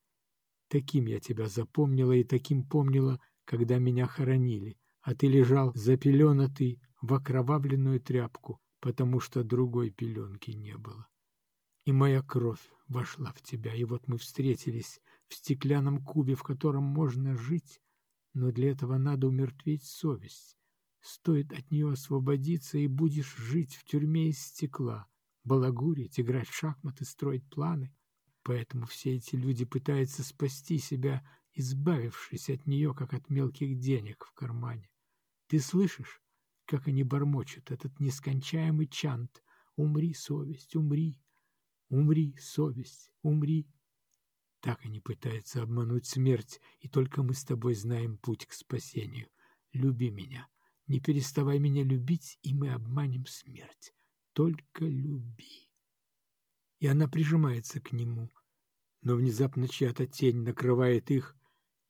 Таким я тебя запомнила и таким помнила, когда меня хоронили, а ты лежал запеленатый в окровавленную тряпку, потому что другой пеленки не было. И моя кровь вошла в тебя, и вот мы встретились в стеклянном кубе, в котором можно жить, но для этого надо умертвить совесть. Стоит от нее освободиться, и будешь жить в тюрьме из стекла, балагурить, играть в шахматы, строить планы. Поэтому все эти люди пытаются спасти себя, избавившись от нее, как от мелких денег в кармане. Ты слышишь, как они бормочут этот нескончаемый чант «Умри, совесть, умри! Умри, совесть, умри!» Так они пытаются обмануть смерть, и только мы с тобой знаем путь к спасению. Люби меня, не переставай меня любить, и мы обманем смерть только люби. И она прижимается к нему, но внезапно чья-то тень накрывает их,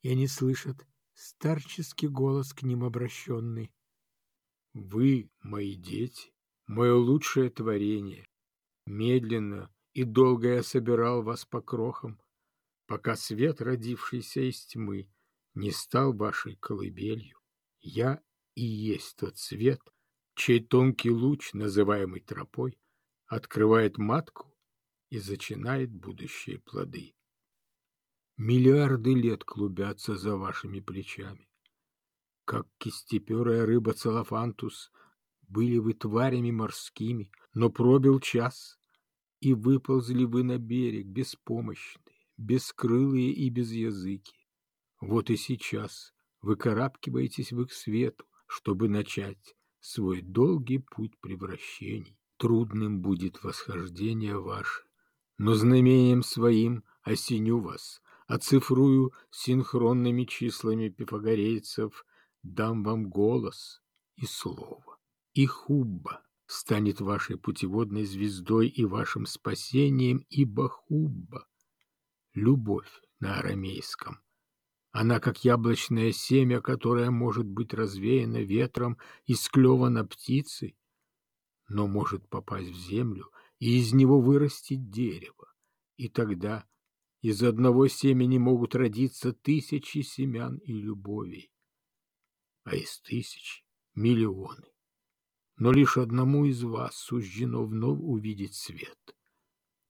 и они слышат старческий голос к ним обращенный. «Вы, мои дети, мое лучшее творение. Медленно и долго я собирал вас по крохам, пока свет, родившийся из тьмы, не стал вашей колыбелью. Я и есть тот свет, чей тонкий луч, называемый тропой, открывает матку и зачинает будущие плоды. Миллиарды лет клубятся за вашими плечами. Как кистеперая рыба Целофантус, были вы тварями морскими, но пробил час, и выползли вы на берег беспомощные, бескрылые и без языки. Вот и сейчас вы карабкиваетесь в их свету, чтобы начать свой долгий путь превращений. Трудным будет восхождение ваше, но знамением своим осеню вас, оцифрую синхронными числами пифагорейцев, дам вам голос и слово. И хубба станет вашей путеводной звездой и вашим спасением, ибо хубба — любовь на арамейском, она как яблочное семя, которое может быть развеяно ветром и склевано птицей, но может попасть в землю и из него вырастить дерево. И тогда из одного семени могут родиться тысячи семян и любовей, а из тысяч — миллионы. Но лишь одному из вас суждено вновь увидеть свет.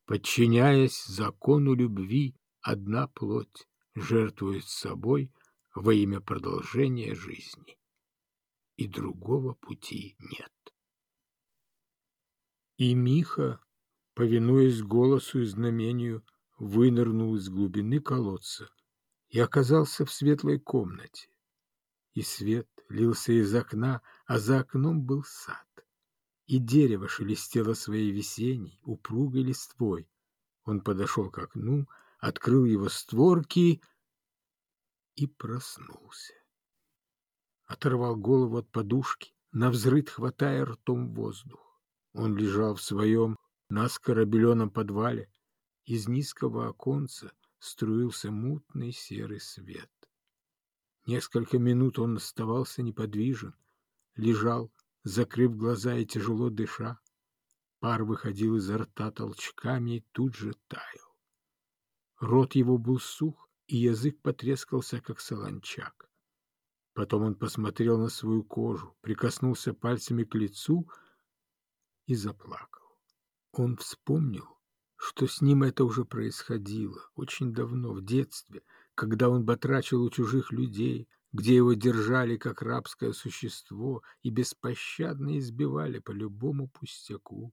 Подчиняясь закону любви, одна плоть жертвует собой во имя продолжения жизни. И другого пути нет. И Миха, повинуясь голосу и знамению, вынырнул из глубины колодца и оказался в светлой комнате. И свет лился из окна, а за окном был сад. И дерево шелестело своей весенней, упругой листвой. Он подошел к окну, открыл его створки и проснулся. Оторвал голову от подушки, навзрыд хватая ртом воздух. Он лежал в своем наскоро беленом подвале. Из низкого оконца струился мутный серый свет. Несколько минут он оставался неподвижен, лежал, закрыв глаза и тяжело дыша. Пар выходил изо рта толчками и тут же таял. Рот его был сух, и язык потрескался, как солончак. Потом он посмотрел на свою кожу, прикоснулся пальцами к лицу и заплакал. Он вспомнил, что с ним это уже происходило очень давно, в детстве, когда он батрачил у чужих людей, где его держали как рабское существо и беспощадно избивали по любому пустяку.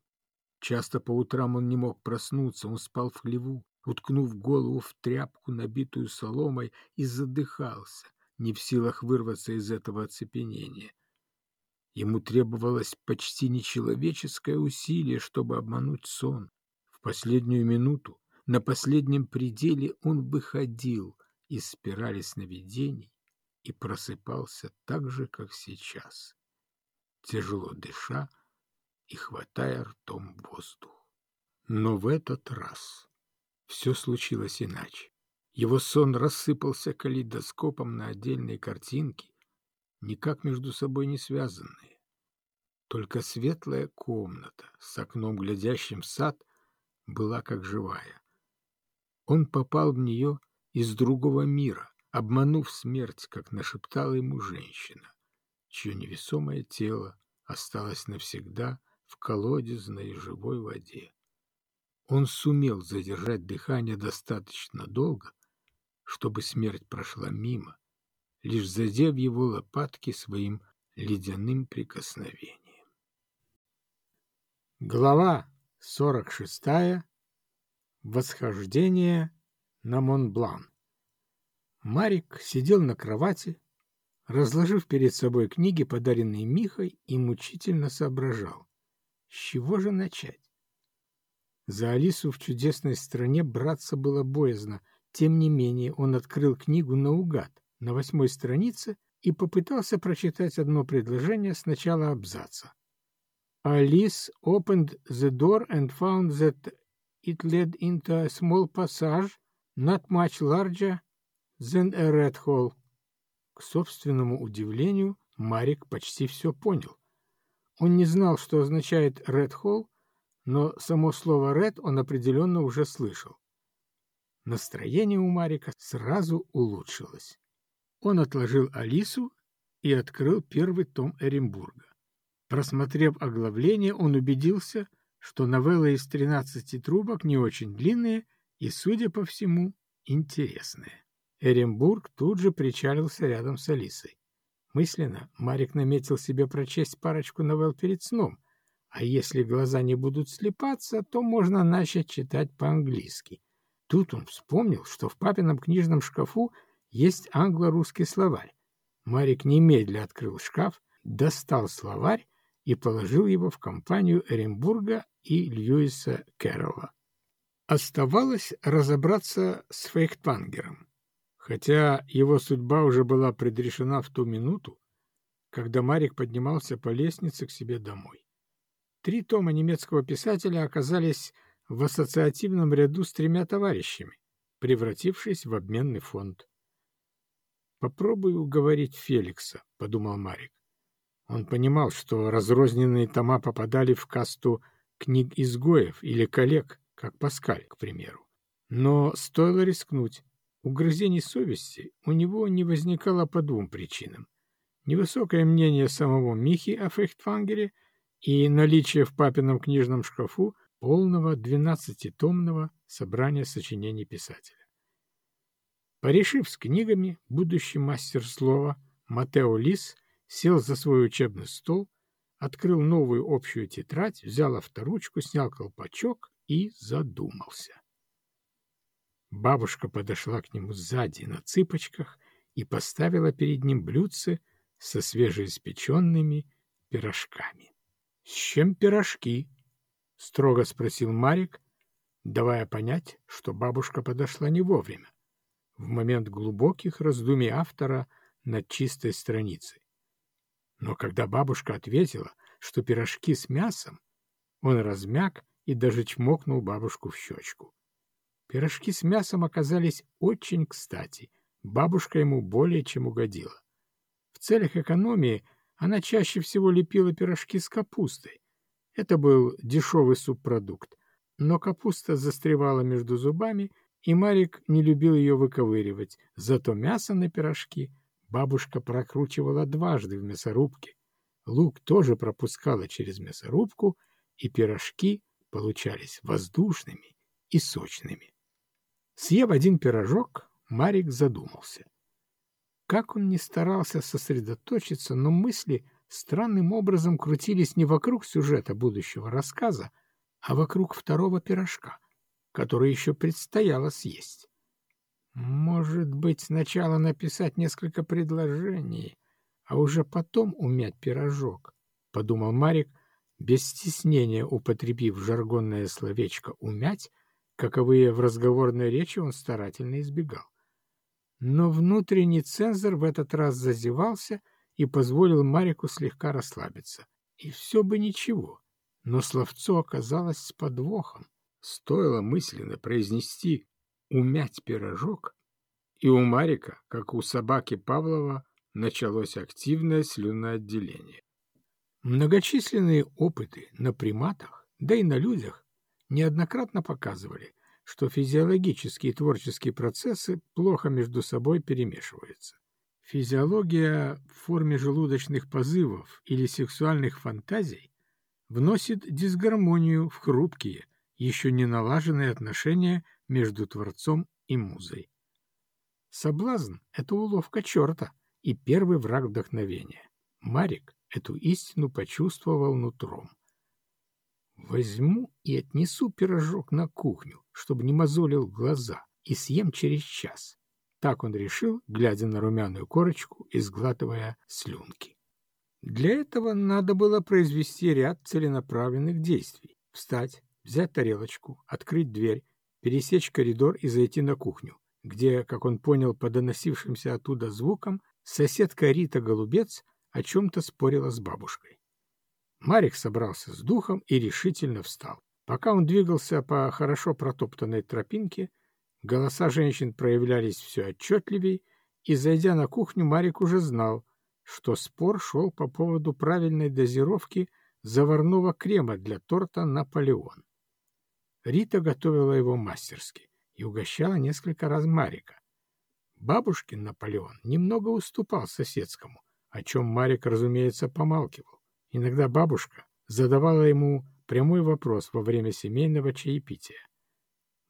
Часто по утрам он не мог проснуться, он спал в хлеву, уткнув голову в тряпку, набитую соломой, и задыхался, не в силах вырваться из этого оцепенения. Ему требовалось почти нечеловеческое усилие, чтобы обмануть сон. В последнюю минуту, на последнем пределе он выходил из спирали сновидений и просыпался так же, как сейчас, тяжело дыша и хватая ртом воздух. Но в этот раз все случилось иначе. Его сон рассыпался калейдоскопом на отдельные картинки, никак между собой не связанные. Только светлая комната с окном, глядящим в сад, была как живая. Он попал в нее из другого мира, обманув смерть, как нашептала ему женщина, чье невесомое тело осталось навсегда в колодезной живой воде. Он сумел задержать дыхание достаточно долго, чтобы смерть прошла мимо, лишь задев его лопатки своим ледяным прикосновением. Глава 46. Восхождение на Монблан. Марик сидел на кровати, разложив перед собой книги, подаренные Михой, и мучительно соображал, с чего же начать. За Алису в чудесной стране браться было боязно, тем не менее он открыл книгу наугад на восьмой странице и попытался прочитать одно предложение с начала абзаца. Alice opened the door and found that it led into a small passage not much larger than a red hole. К собственному удивлению, Марик почти все понял. Он не знал, что означает red hole, но само слово red он определенно уже слышал. Настроение у Марика сразу улучшилось. Он отложил Алису и открыл первый том Эренбурга. Просмотрев оглавление, он убедился, что новеллы из тринадцати трубок не очень длинные и, судя по всему, интересные. Эренбург тут же причалился рядом с Алисой. Мысленно Марик наметил себе прочесть парочку новелл перед сном, а если глаза не будут слепаться, то можно начать читать по-английски. Тут он вспомнил, что в папином книжном шкафу есть англо-русский словарь. Марик немедля открыл шкаф, достал словарь и положил его в компанию Эренбурга и Льюиса Кэрролла. Оставалось разобраться с Фейхтвангером, хотя его судьба уже была предрешена в ту минуту, когда Марик поднимался по лестнице к себе домой. Три тома немецкого писателя оказались в ассоциативном ряду с тремя товарищами, превратившись в обменный фонд. «Попробую уговорить Феликса», — подумал Марик. Он понимал, что разрозненные тома попадали в касту книг изгоев или коллег, как Паскаль, к примеру. Но стоило рискнуть. Угрызений совести у него не возникало по двум причинам. Невысокое мнение самого Михи о Фейхтвангере и наличие в папином книжном шкафу полного двенадцатитомного собрания сочинений писателя. Порешив с книгами, будущий мастер слова Матео Лис сел за свой учебный стол, открыл новую общую тетрадь, взял авторучку, снял колпачок и задумался. Бабушка подошла к нему сзади на цыпочках и поставила перед ним блюдце со свежеиспеченными пирожками. — С чем пирожки? — строго спросил Марик, давая понять, что бабушка подошла не вовремя, в момент глубоких раздумий автора над чистой страницей. Но когда бабушка ответила, что пирожки с мясом, он размяк и даже чмокнул бабушку в щечку. Пирожки с мясом оказались очень кстати, бабушка ему более чем угодила. В целях экономии она чаще всего лепила пирожки с капустой. Это был дешевый субпродукт, но капуста застревала между зубами, и Марик не любил ее выковыривать, зато мясо на пирожки бабушка прокручивала дважды в мясорубке. Лук тоже пропускала через мясорубку, и пирожки получались воздушными и сочными. Съев один пирожок, Марик задумался. Как он не старался сосредоточиться, но мысли странным образом крутились не вокруг сюжета будущего рассказа, а вокруг второго пирожка, который еще предстояло съесть. Может быть, сначала написать несколько предложений, а уже потом умять пирожок, — подумал Марик, без стеснения употребив жаргонное словечко «умять», каковые в разговорной речи он старательно избегал. Но внутренний цензор в этот раз зазевался и позволил Марику слегка расслабиться. И все бы ничего, но словцо оказалось с подвохом. Стоило мысленно произнести «умять пирожок», и у Марика, как у собаки Павлова, началось активное слюноотделение. Многочисленные опыты на приматах, да и на людях, неоднократно показывали, что физиологические и творческие процессы плохо между собой перемешиваются. Физиология в форме желудочных позывов или сексуальных фантазий вносит дисгармонию в хрупкие, еще не налаженные отношения между Творцом и Музой. Соблазн — это уловка черта и первый враг вдохновения. Марик эту истину почувствовал нутром. Возьму и отнесу пирожок на кухню, чтобы не мозолил глаза, и съем через час. Так он решил, глядя на румяную корочку и сглатывая слюнки. Для этого надо было произвести ряд целенаправленных действий. Встать, взять тарелочку, открыть дверь, пересечь коридор и зайти на кухню где, как он понял по доносившимся оттуда звукам, соседка Рита Голубец о чем-то спорила с бабушкой. Марик собрался с духом и решительно встал. Пока он двигался по хорошо протоптанной тропинке, голоса женщин проявлялись все отчетливей, и, зайдя на кухню, Марик уже знал, что спор шел по поводу правильной дозировки заварного крема для торта «Наполеон». Рита готовила его мастерски и угощала несколько раз Марика. Бабушкин Наполеон немного уступал соседскому, о чем Марик, разумеется, помалкивал. Иногда бабушка задавала ему прямой вопрос во время семейного чаепития.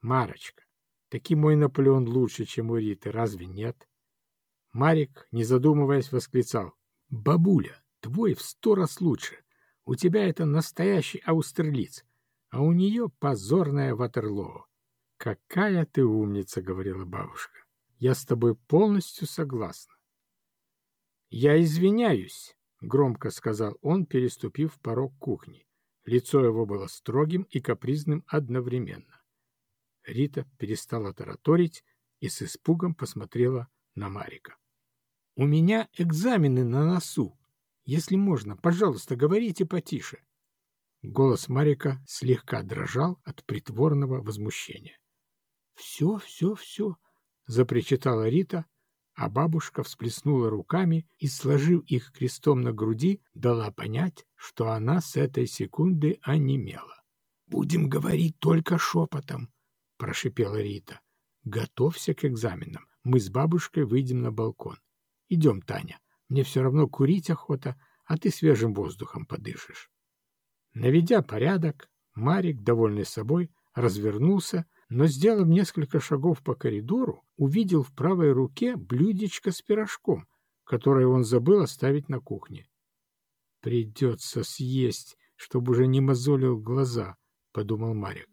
«Марочка, таки мой Наполеон лучше, чем у Риты, разве нет?» Марик, не задумываясь, восклицал. «Бабуля, твой в сто раз лучше. У тебя это настоящий аустерлиц, а у нее позорная Ватерлоо. «Какая ты умница!» — говорила бабушка. «Я с тобой полностью согласна». «Я извиняюсь», — громко сказал он, переступив порог кухни. Лицо его было строгим и капризным одновременно. Рита перестала тараторить и с испугом посмотрела на Марика. «У меня экзамены на носу. Если можно, пожалуйста, говорите потише». Голос Марика слегка дрожал от притворного возмущения. «Все, все, все!» — запричитала Рита, а бабушка всплеснула руками и, сложив их крестом на груди, дала понять, что она с этой секунды онемела. «Будем говорить только шепотом», — прошипела Рита. «Готовься к экзаменам. Мы с бабушкой выйдем на балкон. Идем, Таня. Мне все равно курить охота, а ты свежим воздухом подышишь». Наведя порядок, Марик, довольный собой, развернулся но, сделав несколько шагов по коридору, увидел в правой руке блюдечко с пирожком, которое он забыл оставить на кухне. «Придется съесть, чтобы уже не мозолил глаза», — подумал Марик.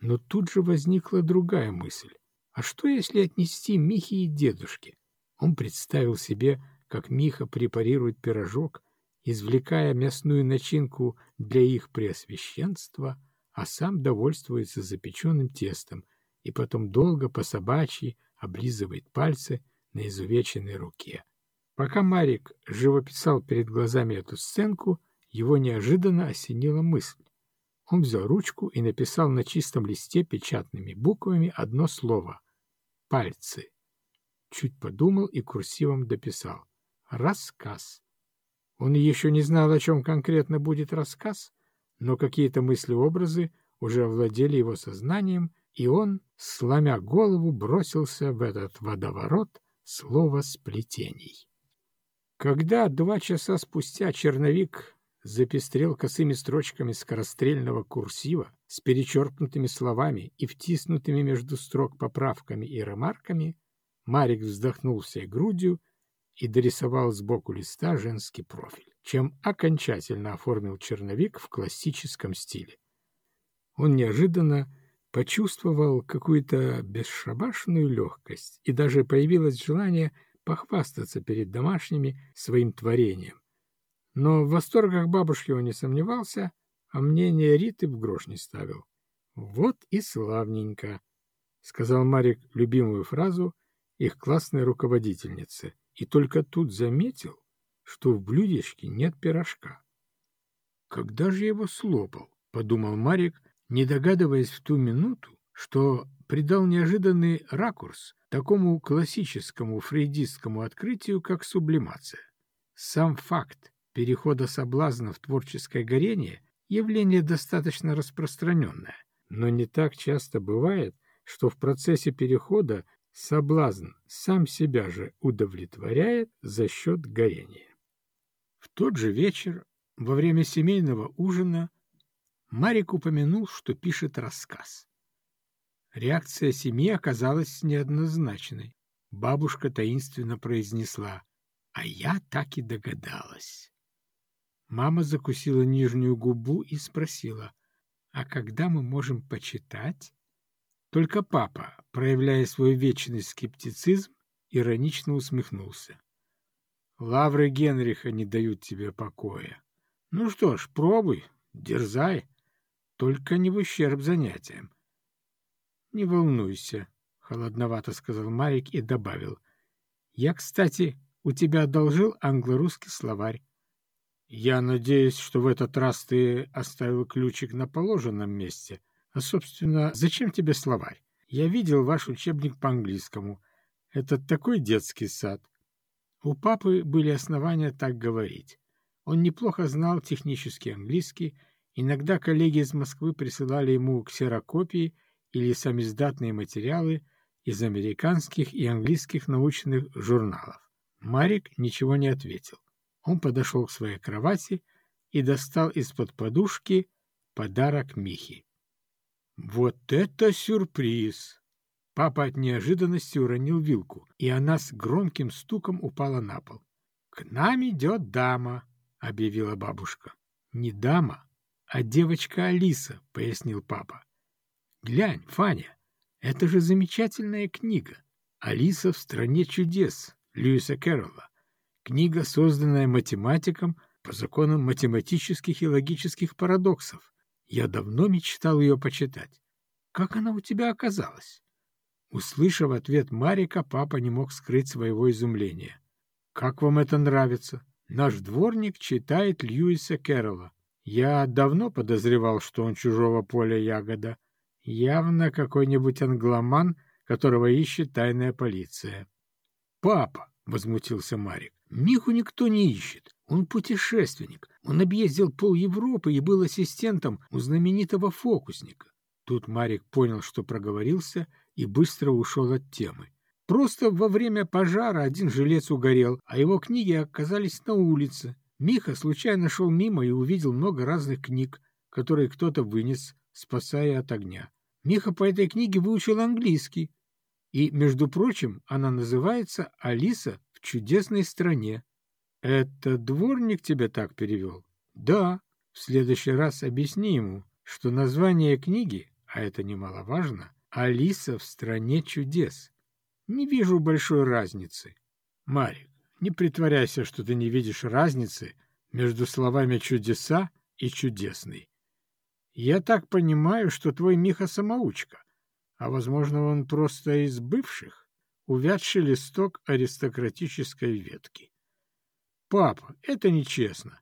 Но тут же возникла другая мысль. А что, если отнести Михе и дедушке? Он представил себе, как Миха препарирует пирожок, извлекая мясную начинку для их преосвященства, а сам довольствуется запеченным тестом и потом долго по собачьи облизывает пальцы на изувеченной руке. Пока Марик живописал перед глазами эту сценку, его неожиданно осенила мысль. Он взял ручку и написал на чистом листе печатными буквами одно слово — «пальцы». Чуть подумал и курсивом дописал «рассказ». Он еще не знал, о чем конкретно будет рассказ, но какие-то мысли-образы уже овладели его сознанием, и он, сломя голову, бросился в этот водоворот слова сплетений. Когда два часа спустя черновик запестрел косыми строчками скорострельного курсива с перечеркнутыми словами и втиснутыми между строк поправками и ремарками, Марик вздохнул всей грудью и дорисовал сбоку листа женский профиль, чем окончательно оформил черновик в классическом стиле. Он неожиданно почувствовал какую-то бесшабашную легкость, и даже появилось желание похвастаться перед домашними своим творением. Но в восторгах бабушки он не сомневался, а мнение Риты в грош не ставил. «Вот и славненько», — сказал Марик любимую фразу их классной руководительницы, и только тут заметил, что в блюдечке нет пирожка. «Когда же его слопал?» — подумал Марик, не догадываясь в ту минуту, что придал неожиданный ракурс такому классическому фрейдистскому открытию, как сублимация. Сам факт перехода соблазна в творческое горение – явление достаточно распространенное, но не так часто бывает, что в процессе перехода соблазн сам себя же удовлетворяет за счет горения. В тот же вечер, во время семейного ужина, Марик упомянул, что пишет рассказ. Реакция семьи оказалась неоднозначной. Бабушка таинственно произнесла, а я так и догадалась. Мама закусила нижнюю губу и спросила, а когда мы можем почитать? Только папа, проявляя свой вечный скептицизм, иронично усмехнулся. Лавры Генриха не дают тебе покоя. Ну что ж, пробуй, дерзай, только не в ущерб занятиям. — Не волнуйся, — холодновато сказал Марик и добавил. — Я, кстати, у тебя одолжил англо-русский словарь. Я надеюсь, что в этот раз ты оставил ключик на положенном месте. А, собственно, зачем тебе словарь? Я видел ваш учебник по английскому. Это такой детский сад. У папы были основания так говорить. Он неплохо знал технический английский. Иногда коллеги из Москвы присылали ему ксерокопии — или самиздатные материалы из американских и английских научных журналов. Марик ничего не ответил. Он подошел к своей кровати и достал из-под подушки подарок Михи. «Вот это сюрприз!» Папа от неожиданности уронил вилку, и она с громким стуком упала на пол. «К нам идет дама», — объявила бабушка. «Не дама, а девочка Алиса», — пояснил папа. Глянь, Фаня, это же замечательная книга. «Алиса в стране чудес» Льюиса Кэрролла. Книга, созданная математиком по законам математических и логических парадоксов. Я давно мечтал ее почитать. Как она у тебя оказалась? Услышав ответ Марика, папа не мог скрыть своего изумления. «Как вам это нравится? Наш дворник читает Льюиса Кэрролла. Я давно подозревал, что он чужого поля ягода». Явно какой-нибудь англоман, которого ищет тайная полиция. «Папа!» — возмутился Марик. «Миху никто не ищет. Он путешественник. Он объездил пол Европы и был ассистентом у знаменитого фокусника». Тут Марик понял, что проговорился, и быстро ушел от темы. Просто во время пожара один жилец угорел, а его книги оказались на улице. Миха случайно шел мимо и увидел много разных книг, которые кто-то вынес, спасая от огня. Миха по этой книге выучил английский. И, между прочим, она называется «Алиса в чудесной стране». Это дворник тебя так перевел? Да. В следующий раз объясни ему, что название книги, а это немаловажно, Алиса в стране чудес. Не вижу большой разницы. Марик, не притворяйся, что ты не видишь разницы между словами «чудеса» и «чудесный». Я так понимаю, что твой Миха самоучка, а, возможно, он просто из бывших, увядший листок аристократической ветки. Папа, это нечестно.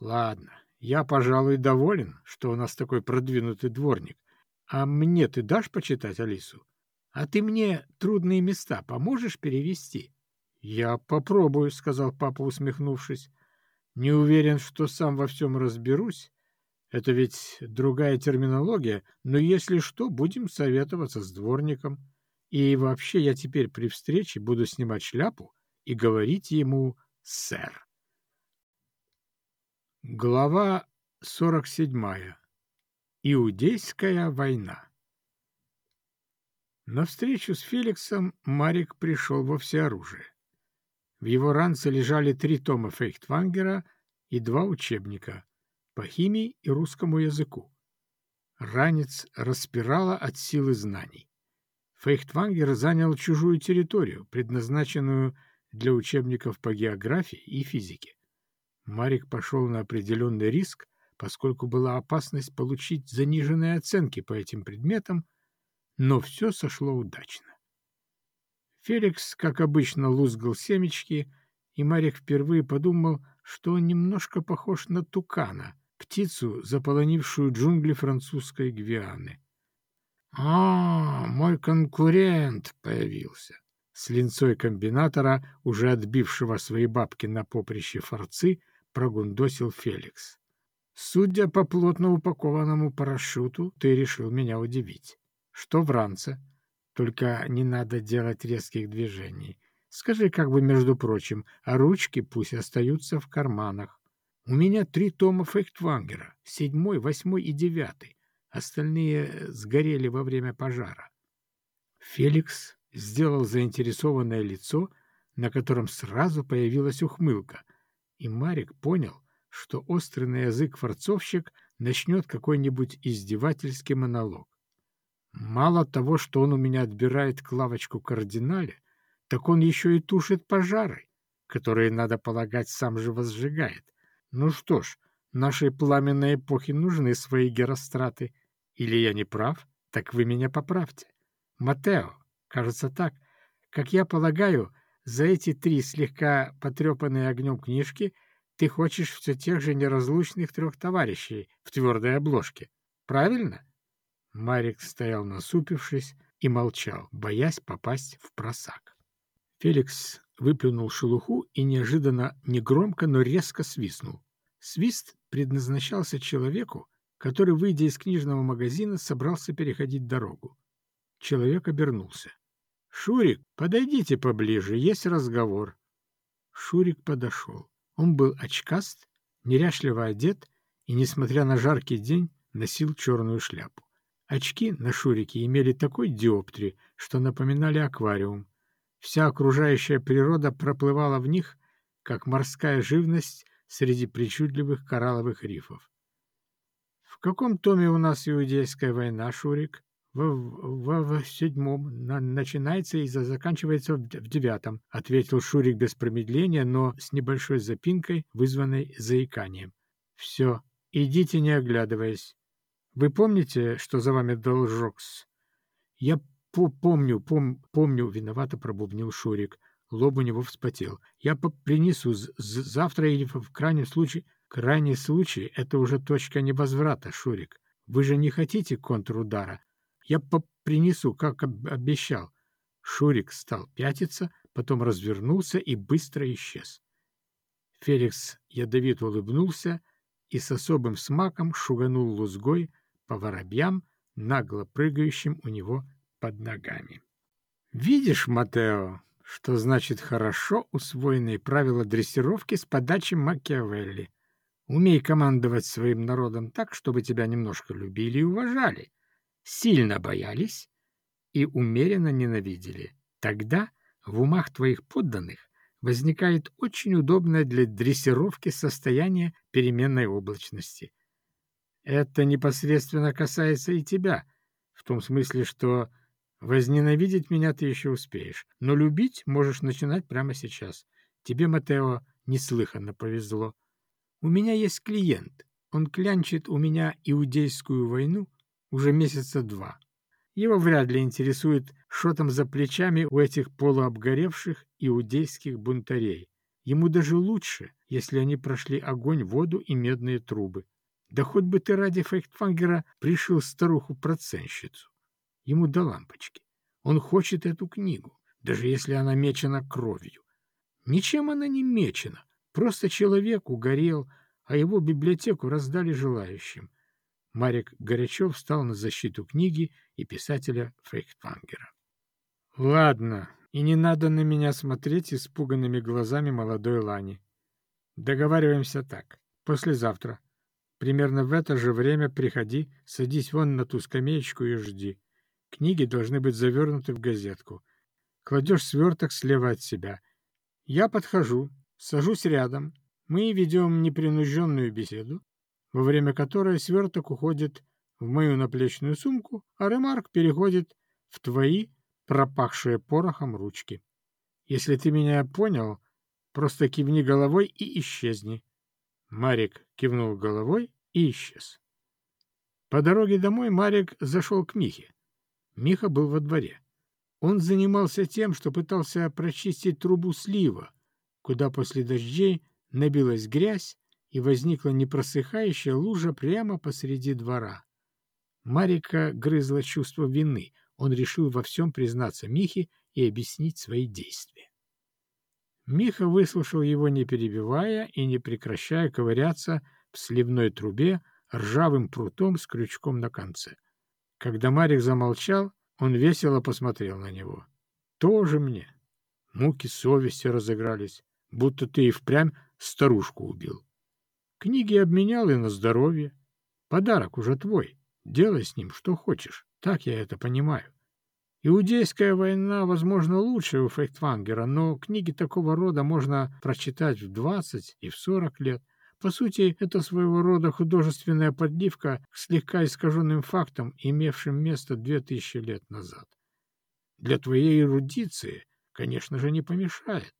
Ладно, я, пожалуй, доволен, что у нас такой продвинутый дворник. А мне ты дашь почитать Алису? А ты мне трудные места поможешь перевести? Я попробую, сказал папа, усмехнувшись. Не уверен, что сам во всем разберусь. Это ведь другая терминология, но если что, будем советоваться с дворником. И вообще я теперь при встрече буду снимать шляпу и говорить ему «сэр». Глава 47. Иудейская война. На встречу с Феликсом Марик пришел во всеоружие. В его ранце лежали три тома Фейхтвангера и два учебника по химии и русскому языку. Ранец распирала от силы знаний. Фейхтвангер занял чужую территорию, предназначенную для учебников по географии и физике. Марик пошел на определенный риск, поскольку была опасность получить заниженные оценки по этим предметам, но все сошло удачно. Феликс, как обычно, лузгал семечки, и Марик впервые подумал, что он немножко похож на тукана, птицу, заполонившую джунгли французской Гвианы. «А, мой конкурент появился!» С линцой комбинатора, уже отбившего свои бабки на поприще форцы, прогундосил Феликс. «Судя по плотно упакованному парашюту, ты решил меня удивить. Что в ранце? Только не надо делать резких движений. Скажи как бы между прочим, а ручки пусть остаются в карманах. У меня три тома Фейхтвангера, седьмой, восьмой и девятый. Остальные сгорели во время пожара. Феликс сделал заинтересованное лицо, на котором сразу появилась ухмылка, и Марик понял, что острый язык форцовщик начнет какой-нибудь издевательский монолог. Мало того, что он у меня отбирает клавочку кардинале, так он еще и тушит пожары, которые, надо полагать, сам же возжигает. Ну что ж, нашей пламенной эпохе нужны свои геростраты. Или я не прав? Так вы меня поправьте. Матео, кажется так. Как я полагаю, за эти три слегка потрепанные огнем книжки ты хочешь все тех же неразлучных трех товарищей в твердой обложке. Правильно? Марик стоял насупившись и молчал, боясь попасть в просак. Феликс выплюнул шелуху и неожиданно негромко, но резко свистнул. Свист предназначался человеку, который, выйдя из книжного магазина, собрался переходить дорогу. Человек обернулся. «Шурик, подойдите поближе, есть разговор». Шурик подошел. Он был очкаст, неряшливо одет и, несмотря на жаркий день, носил черную шляпу. Очки на Шурике имели такой диоптри, что напоминали аквариум. Вся окружающая природа проплывала в них, как морская живность среди причудливых коралловых рифов. «В каком томе у нас иудейская война, Шурик?» в, в, в седьмом, на, начинается и заканчивается в, в девятом, ответил Шурик без промедления, но с небольшой запинкой, вызванной заиканием. Все, идите не оглядываясь. Вы помните, что за вами должокс? Я по помню, пом помню, виновато пробубнил Шурик. Лоб у него вспотел. Я принесу завтра или в крайнем случае... Крайний случай — это уже точка невозврата, Шурик. Вы же не хотите контрудара. Я принесу, как обещал. Шурик стал пятиться, потом развернулся и быстро исчез. Феликс ядовито улыбнулся и с особым смаком шуганул лузгой по воробьям, нагло прыгающим у него под ногами. «Видишь, Матео, что значит хорошо усвоенные правила дрессировки с подачи Макиавелли? Умей командовать своим народом так, чтобы тебя немножко любили и уважали сильно боялись и умеренно ненавидели. Тогда в умах твоих подданных возникает очень удобное для дрессировки состояние переменной облачности. Это непосредственно касается и тебя. В том смысле, что возненавидеть меня ты еще успеешь, но любить можешь начинать прямо сейчас. Тебе, Матео, неслыханно повезло. У меня есть клиент. Он клянчит у меня иудейскую войну уже месяца два. Его вряд ли интересует, что там за плечами у этих полуобгоревших иудейских бунтарей. Ему даже лучше, если они прошли огонь, воду и медные трубы. Да хоть бы ты ради фейктфангера пришил старуху-проценщицу. Ему до лампочки. Он хочет эту книгу, даже если она мечена кровью. Ничем она не мечена, просто человек угорел, а его библиотеку раздали желающим. Марик горячо встал на защиту книги и писателя Фейхтвангера. «Ладно, и не надо на меня смотреть испуганными глазами молодой Лани. Договариваемся так. Послезавтра. Примерно в это же время приходи, садись вон на ту скамеечку и жди. Книги должны быть завернуты в газетку. Кладешь сверток слева от себя. Я подхожу, сажусь рядом. Мы ведем непринужденную беседу, во время которой сверток уходит в мою наплечную сумку, а ремарк переходит в твои пропахшие порохом ручки. Если ты меня понял, просто кивни головой и исчезни. Марик кивнул головой и исчез. По дороге домой Марик зашел к Михе. Миха был во дворе. Он занимался тем, что пытался прочистить трубу слива, куда после дождей набилась грязь и возникла непросыхающая лужа прямо посреди двора. Марика грызла чувство вины он решил во всем признаться Михе и объяснить свои действия. Миха выслушал его, не перебивая и не прекращая ковыряться в сливной трубе ржавым прутом с крючком на конце. Когда Марик замолчал, он весело посмотрел на него. «Тоже мне!» Муки совести разыгрались, будто ты и впрямь старушку убил. Книги обменял и на здоровье. Подарок уже твой. Делай с ним что хочешь. Так я это понимаю. Иудейская война, возможно, лучше у Фейхтвангера, но книги такого рода можно прочитать в 20 и в 40 лет. По сути, это своего рода художественная подливка к слегка искаженным фактам, имевшим место 2000 лет назад. Для твоей эрудиции, конечно же, не помешает.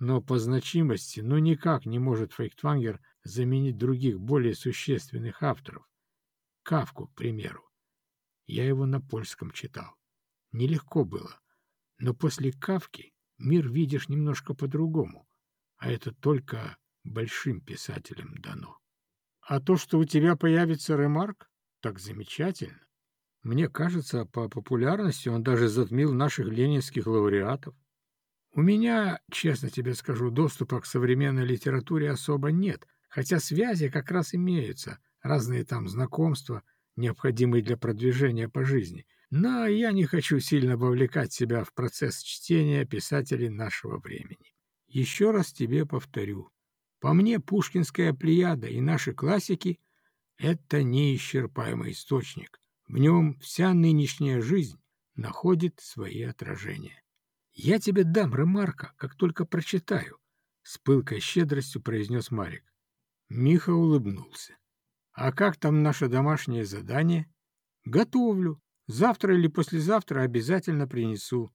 Но по значимости ну никак не может Фейхтвангер заменить других более существенных авторов. Кавку, к примеру. Я его на польском читал. Нелегко было. Но после Кавки мир видишь немножко по-другому. А это только большим писателям дано. А то, что у тебя появится ремарк, так замечательно. Мне кажется, по популярности он даже затмил наших ленинских лауреатов. У меня, честно тебе скажу, доступа к современной литературе особо нет, хотя связи как раз имеются, разные там знакомства — необходимый для продвижения по жизни, но я не хочу сильно вовлекать себя в процесс чтения писателей нашего времени. Еще раз тебе повторю. По мне, пушкинская плеяда и наши классики — это неисчерпаемый источник. В нем вся нынешняя жизнь находит свои отражения. «Я тебе дам ремарка, как только прочитаю», — с пылкой щедростью произнес Марик. Миха улыбнулся. А как там наше домашнее задание? Готовлю. Завтра или послезавтра обязательно принесу.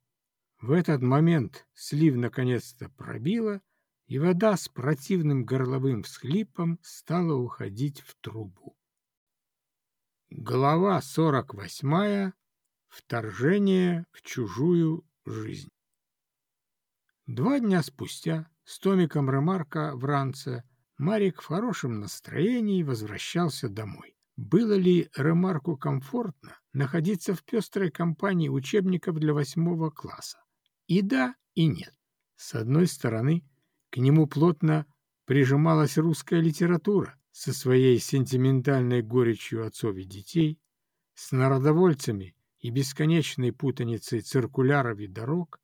В этот момент слив наконец-то пробила, и вода с противным горловым всхлипом стала уходить в трубу. Глава сорок восьмая. Вторжение в чужую жизнь. Два дня спустя с Томиком Ремарка в ранце Марик в хорошем настроении возвращался домой. Было ли Ремарку комфортно находиться в пестрой компании учебников для восьмого класса? И да, и нет. С одной стороны, к нему плотно прижималась русская литература со своей сентиментальной горечью отцов и детей, с народовольцами и бесконечной путаницей циркуляров и дорог,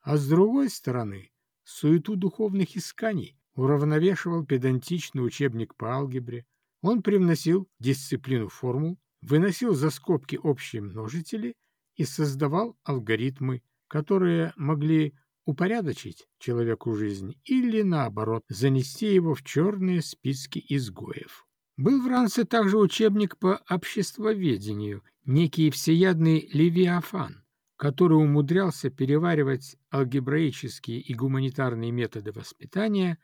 а с другой стороны, суету духовных исканий, уравновешивал педантичный учебник по алгебре, он привносил дисциплину формул, выносил за скобки общие множители и создавал алгоритмы, которые могли упорядочить человеку жизнь или, наоборот, занести его в черные списки изгоев. Был в Ранце также учебник по обществоведению, некий всеядный Левиафан, который умудрялся переваривать алгебраические и гуманитарные методы воспитания,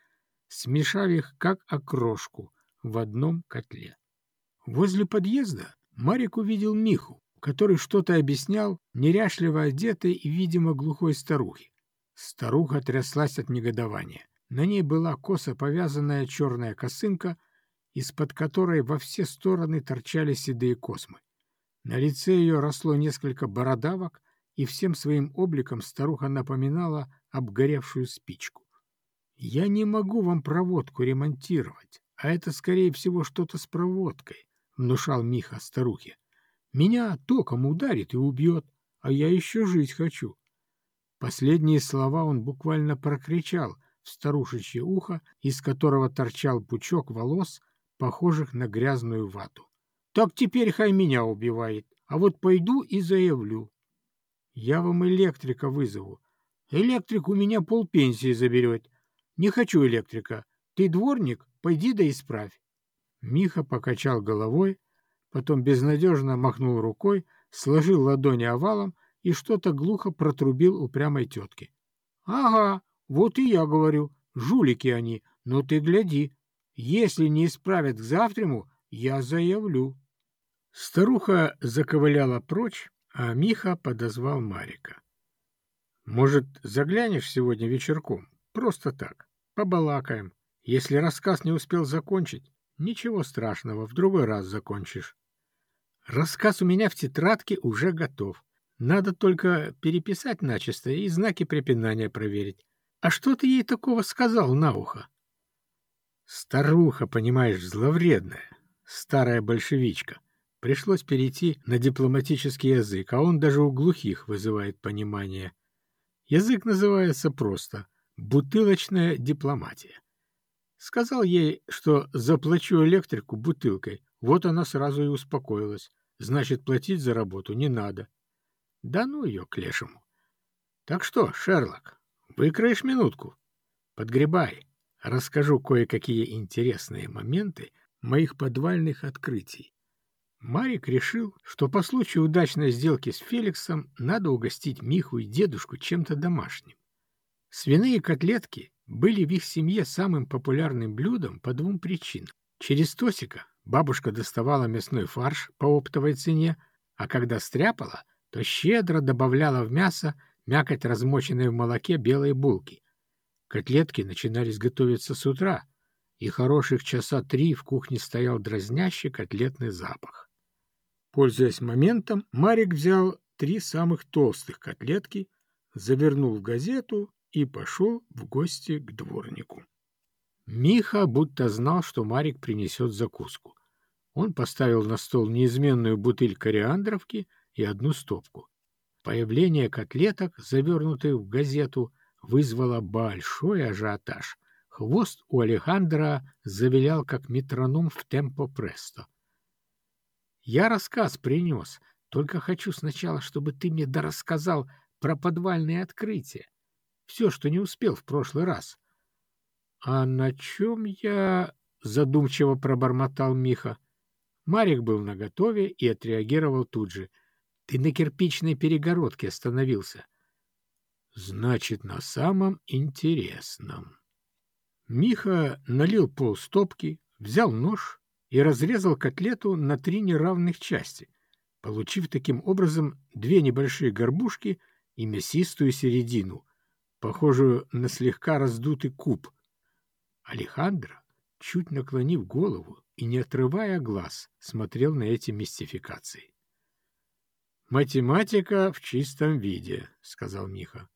смешав их как окрошку в одном котле. Возле подъезда Марик увидел Миху, который что-то объяснял неряшливо одетой и, видимо, глухой старухе. Старуха тряслась от негодования. На ней была косо повязанная черная косынка, из-под которой во все стороны торчали седые космы. На лице ее росло несколько бородавок, и всем своим обликом старуха напоминала обгоревшую спичку. «Я не могу вам проводку ремонтировать, а это, скорее всего, что-то с проводкой», — внушал Миха старухе. «Меня током ударит и убьет, а я еще жить хочу». Последние слова он буквально прокричал в старушечье ухо, из которого торчал пучок волос, похожих на грязную вату. «Так теперь хай меня убивает, а вот пойду и заявлю. Я вам электрика вызову. Электрик у меня полпенсии заберет. Не хочу электрика. Ты дворник, пойди да исправь. Миха покачал головой, потом безнадежно махнул рукой, сложил ладони овалом и что-то глухо протрубил упрямой тетке. — Ага, вот и я говорю, жулики они, но ты гляди. Если не исправят к завтраму, я заявлю. Старуха заковыляла прочь, а Миха подозвал Марика. «Может, заглянешь сегодня вечерком? Просто так. Побалакаем. Если рассказ не успел закончить, ничего страшного, в другой раз закончишь. Рассказ у меня в тетрадке уже готов. Надо только переписать начисто и знаки препинания проверить. А что ты ей такого сказал на ухо? Старуха, понимаешь, зловредная, старая большевичка. Пришлось перейти на дипломатический язык, а он даже у глухих вызывает понимание. Язык называется просто «бутылочная дипломатия». Сказал ей, что заплачу электрику бутылкой, вот она сразу и успокоилась. Значит, платить за работу не надо. Да ну ее к лешему. Так что, Шерлок, выкроешь минутку? Подгребай. Расскажу кое-какие интересные моменты моих подвальных открытий. Марик решил, что по случаю удачной сделки с Феликсом надо угостить Миху и дедушку чем-то домашним. Свиные котлетки были в их семье самым популярным блюдом по двум причинам. Через Тосика бабушка доставала мясной фарш по оптовой цене, а когда стряпала, то щедро добавляла в мясо мякоть, размоченной в молоке белой булки. Котлетки начинались готовиться с утра, и хороших часа три в кухне стоял дразнящий котлетный запах. Пользуясь моментом, Марик взял три самых толстых котлетки, завернул в газету и пошел в гости к дворнику. Миха будто знал, что Марик принесет закуску. Он поставил на стол неизменную бутыль кориандровки и одну стопку. Появление котлеток, завернутых в газету, вызвало большой ажиотаж. Хвост у Алехандра завилял, как метроном в темпо-престо. Я рассказ принес, только хочу сначала, чтобы ты мне дорассказал про подвальные открытия. Все, что не успел в прошлый раз. — А на чем я... — задумчиво пробормотал Миха. Марик был наготове и отреагировал тут же. — Ты на кирпичной перегородке остановился. — Значит, на самом интересном. Миха налил пол стопки, взял нож и разрезал котлету на три неравных части, получив таким образом две небольшие горбушки и мясистую середину, похожую на слегка раздутый куб. Алехандро, чуть наклонив голову и не отрывая глаз, смотрел на эти мистификации. «Математика в чистом виде», — сказал Миха.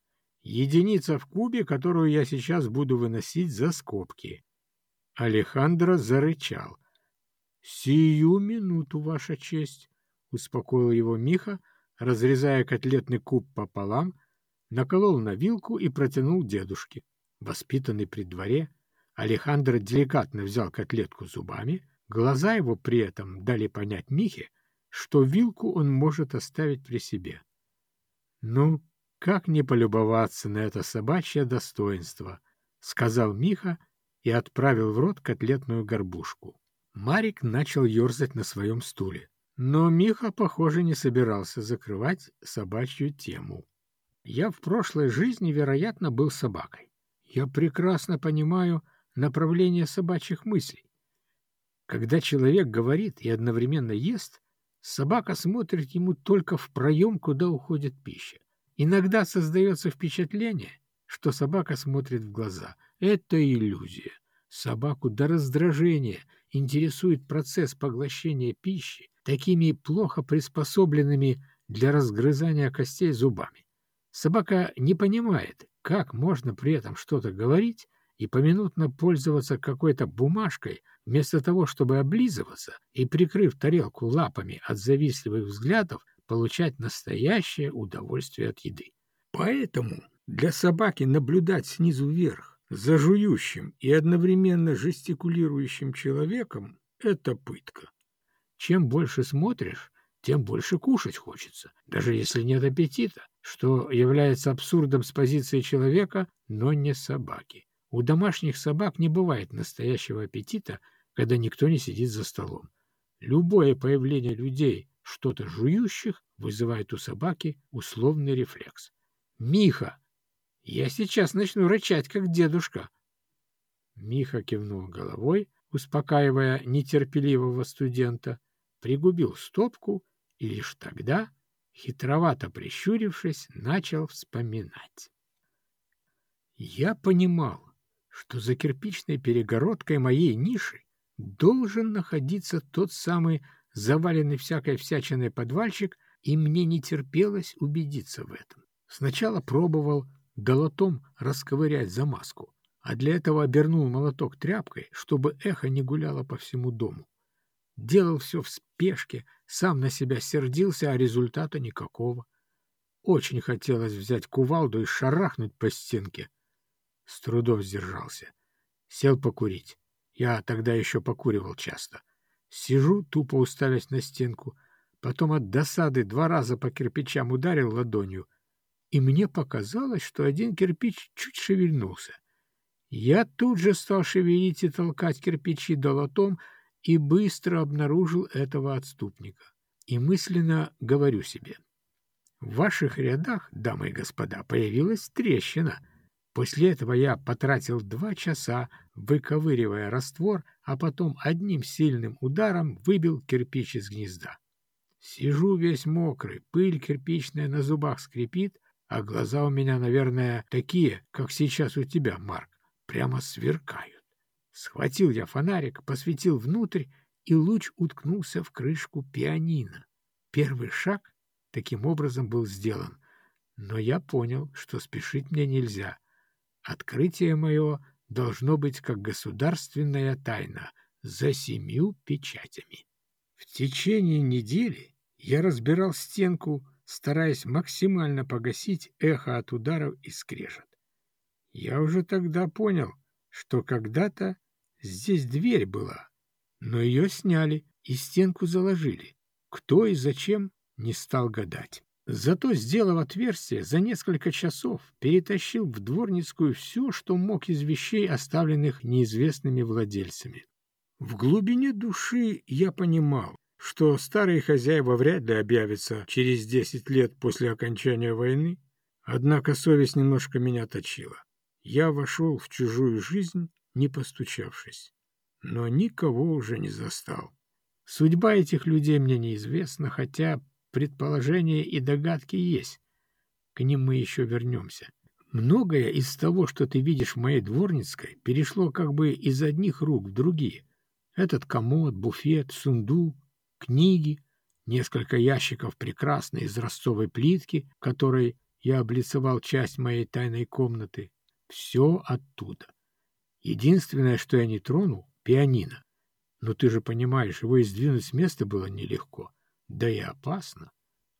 «Единица в кубе, которую я сейчас буду выносить за скобки». Алехандро зарычал. «Сию минуту, Ваша честь!» — успокоил его Миха, разрезая котлетный куб пополам, наколол на вилку и протянул дедушке. Воспитанный при дворе, Алехандро деликатно взял котлетку зубами, глаза его при этом дали понять Михе, что вилку он может оставить при себе. «Ну, как не полюбоваться на это собачье достоинство?» — сказал Миха и отправил в рот котлетную горбушку. Марик начал ерзать на своем стуле. Но Миха, похоже, не собирался закрывать собачью тему. Я в прошлой жизни, вероятно, был собакой. Я прекрасно понимаю направление собачьих мыслей. Когда человек говорит и одновременно ест, собака смотрит ему только в проем, куда уходит пища. Иногда создается впечатление, что собака смотрит в глаза. Это иллюзия. Собаку до раздражения интересует процесс поглощения пищи такими плохо приспособленными для разгрызания костей зубами. Собака не понимает, как можно при этом что-то говорить и поминутно пользоваться какой-то бумажкой, вместо того, чтобы облизываться и, прикрыв тарелку лапами от завистливых взглядов, получать настоящее удовольствие от еды. Поэтому для собаки наблюдать снизу вверх за жующим и одновременно жестикулирующим человеком — это пытка. Чем больше смотришь, тем больше кушать хочется, даже если нет аппетита, что является абсурдом с позиции человека, но не собаки. У домашних собак не бывает настоящего аппетита, когда никто не сидит за столом. Любое появление людей, что-то жующих, вызывает у собаки условный рефлекс. «Миха, я сейчас начну рычать, как дедушка!» Миха кивнул головой, успокаивая нетерпеливого студента, пригубил стопку и лишь тогда, хитровато прищурившись, начал вспоминать. Я понимал, что за кирпичной перегородкой моей ниши должен находиться тот самый заваленный всякой всячиной подвальчик, и мне не терпелось убедиться в этом. Сначала пробовал долотом расковырять замазку, а для этого обернул молоток тряпкой, чтобы эхо не гуляло по всему дому. Делал все в спешке, сам на себя сердился, а результата никакого. Очень хотелось взять кувалду и шарахнуть по стенке. С трудом сдержался. Сел покурить. Я тогда еще покуривал часто. Сижу, тупо уставясь на стенку, потом от досады два раза по кирпичам ударил ладонью, и мне показалось, что один кирпич чуть шевельнулся. Я тут же стал шевелить и толкать кирпичи долотом, и быстро обнаружил этого отступника. И мысленно говорю себе, в ваших рядах, дамы и господа, появилась трещина. После этого я потратил два часа, выковыривая раствор, а потом одним сильным ударом выбил кирпич из гнезда. Сижу весь мокрый, пыль кирпичная на зубах скрипит, а глаза у меня, наверное, такие, как сейчас у тебя, Марк, прямо сверкают. Схватил я фонарик, посветил внутрь, и луч уткнулся в крышку пианино. Первый шаг таким образом был сделан, но я понял, что спешить мне нельзя. Открытие мое должно быть как государственная тайна за семью печатями. В течение недели я разбирал стенку, стараясь максимально погасить эхо от ударов и скрежет. Я уже тогда понял, что когда-то Здесь дверь была, но ее сняли и стенку заложили. Кто и зачем, не стал гадать. Зато, сделав отверстие, за несколько часов перетащил в дворницкую все, что мог из вещей, оставленных неизвестными владельцами. В глубине души я понимал, что старые хозяева вряд ли объявятся через десять лет после окончания войны, однако совесть немножко меня точила. Я вошел в чужую жизнь не постучавшись. Но никого уже не застал. Судьба этих людей мне неизвестна, хотя предположения и догадки есть. К ним мы еще вернемся. Многое из того, что ты видишь в моей дворницкой, перешло как бы из одних рук в другие. Этот комод, буфет, сундук, книги, несколько ящиков прекрасной изразцовой плитки, которой я облицевал часть моей тайной комнаты. Все оттуда. Единственное, что я не тронул — пианино. Но ты же понимаешь, его и с места было нелегко. Да и опасно.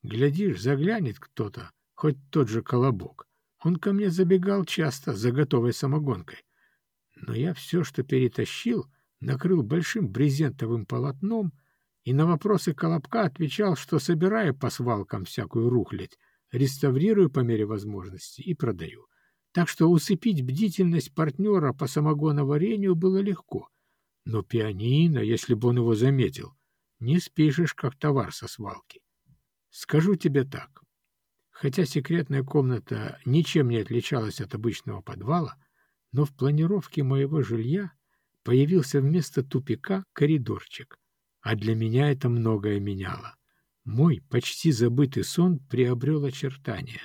Глядишь, заглянет кто-то, хоть тот же колобок. Он ко мне забегал часто за готовой самогонкой. Но я все, что перетащил, накрыл большим брезентовым полотном и на вопросы колобка отвечал, что собираю по свалкам всякую рухлядь, реставрирую по мере возможности и продаю. Так что усыпить бдительность партнера по самогоноварению было легко. Но пианино, если бы он его заметил, не спишешь, как товар со свалки. Скажу тебе так. Хотя секретная комната ничем не отличалась от обычного подвала, но в планировке моего жилья появился вместо тупика коридорчик, а для меня это многое меняло. Мой почти забытый сон приобрел очертания.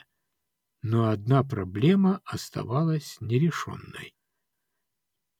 Но одна проблема оставалась нерешенной.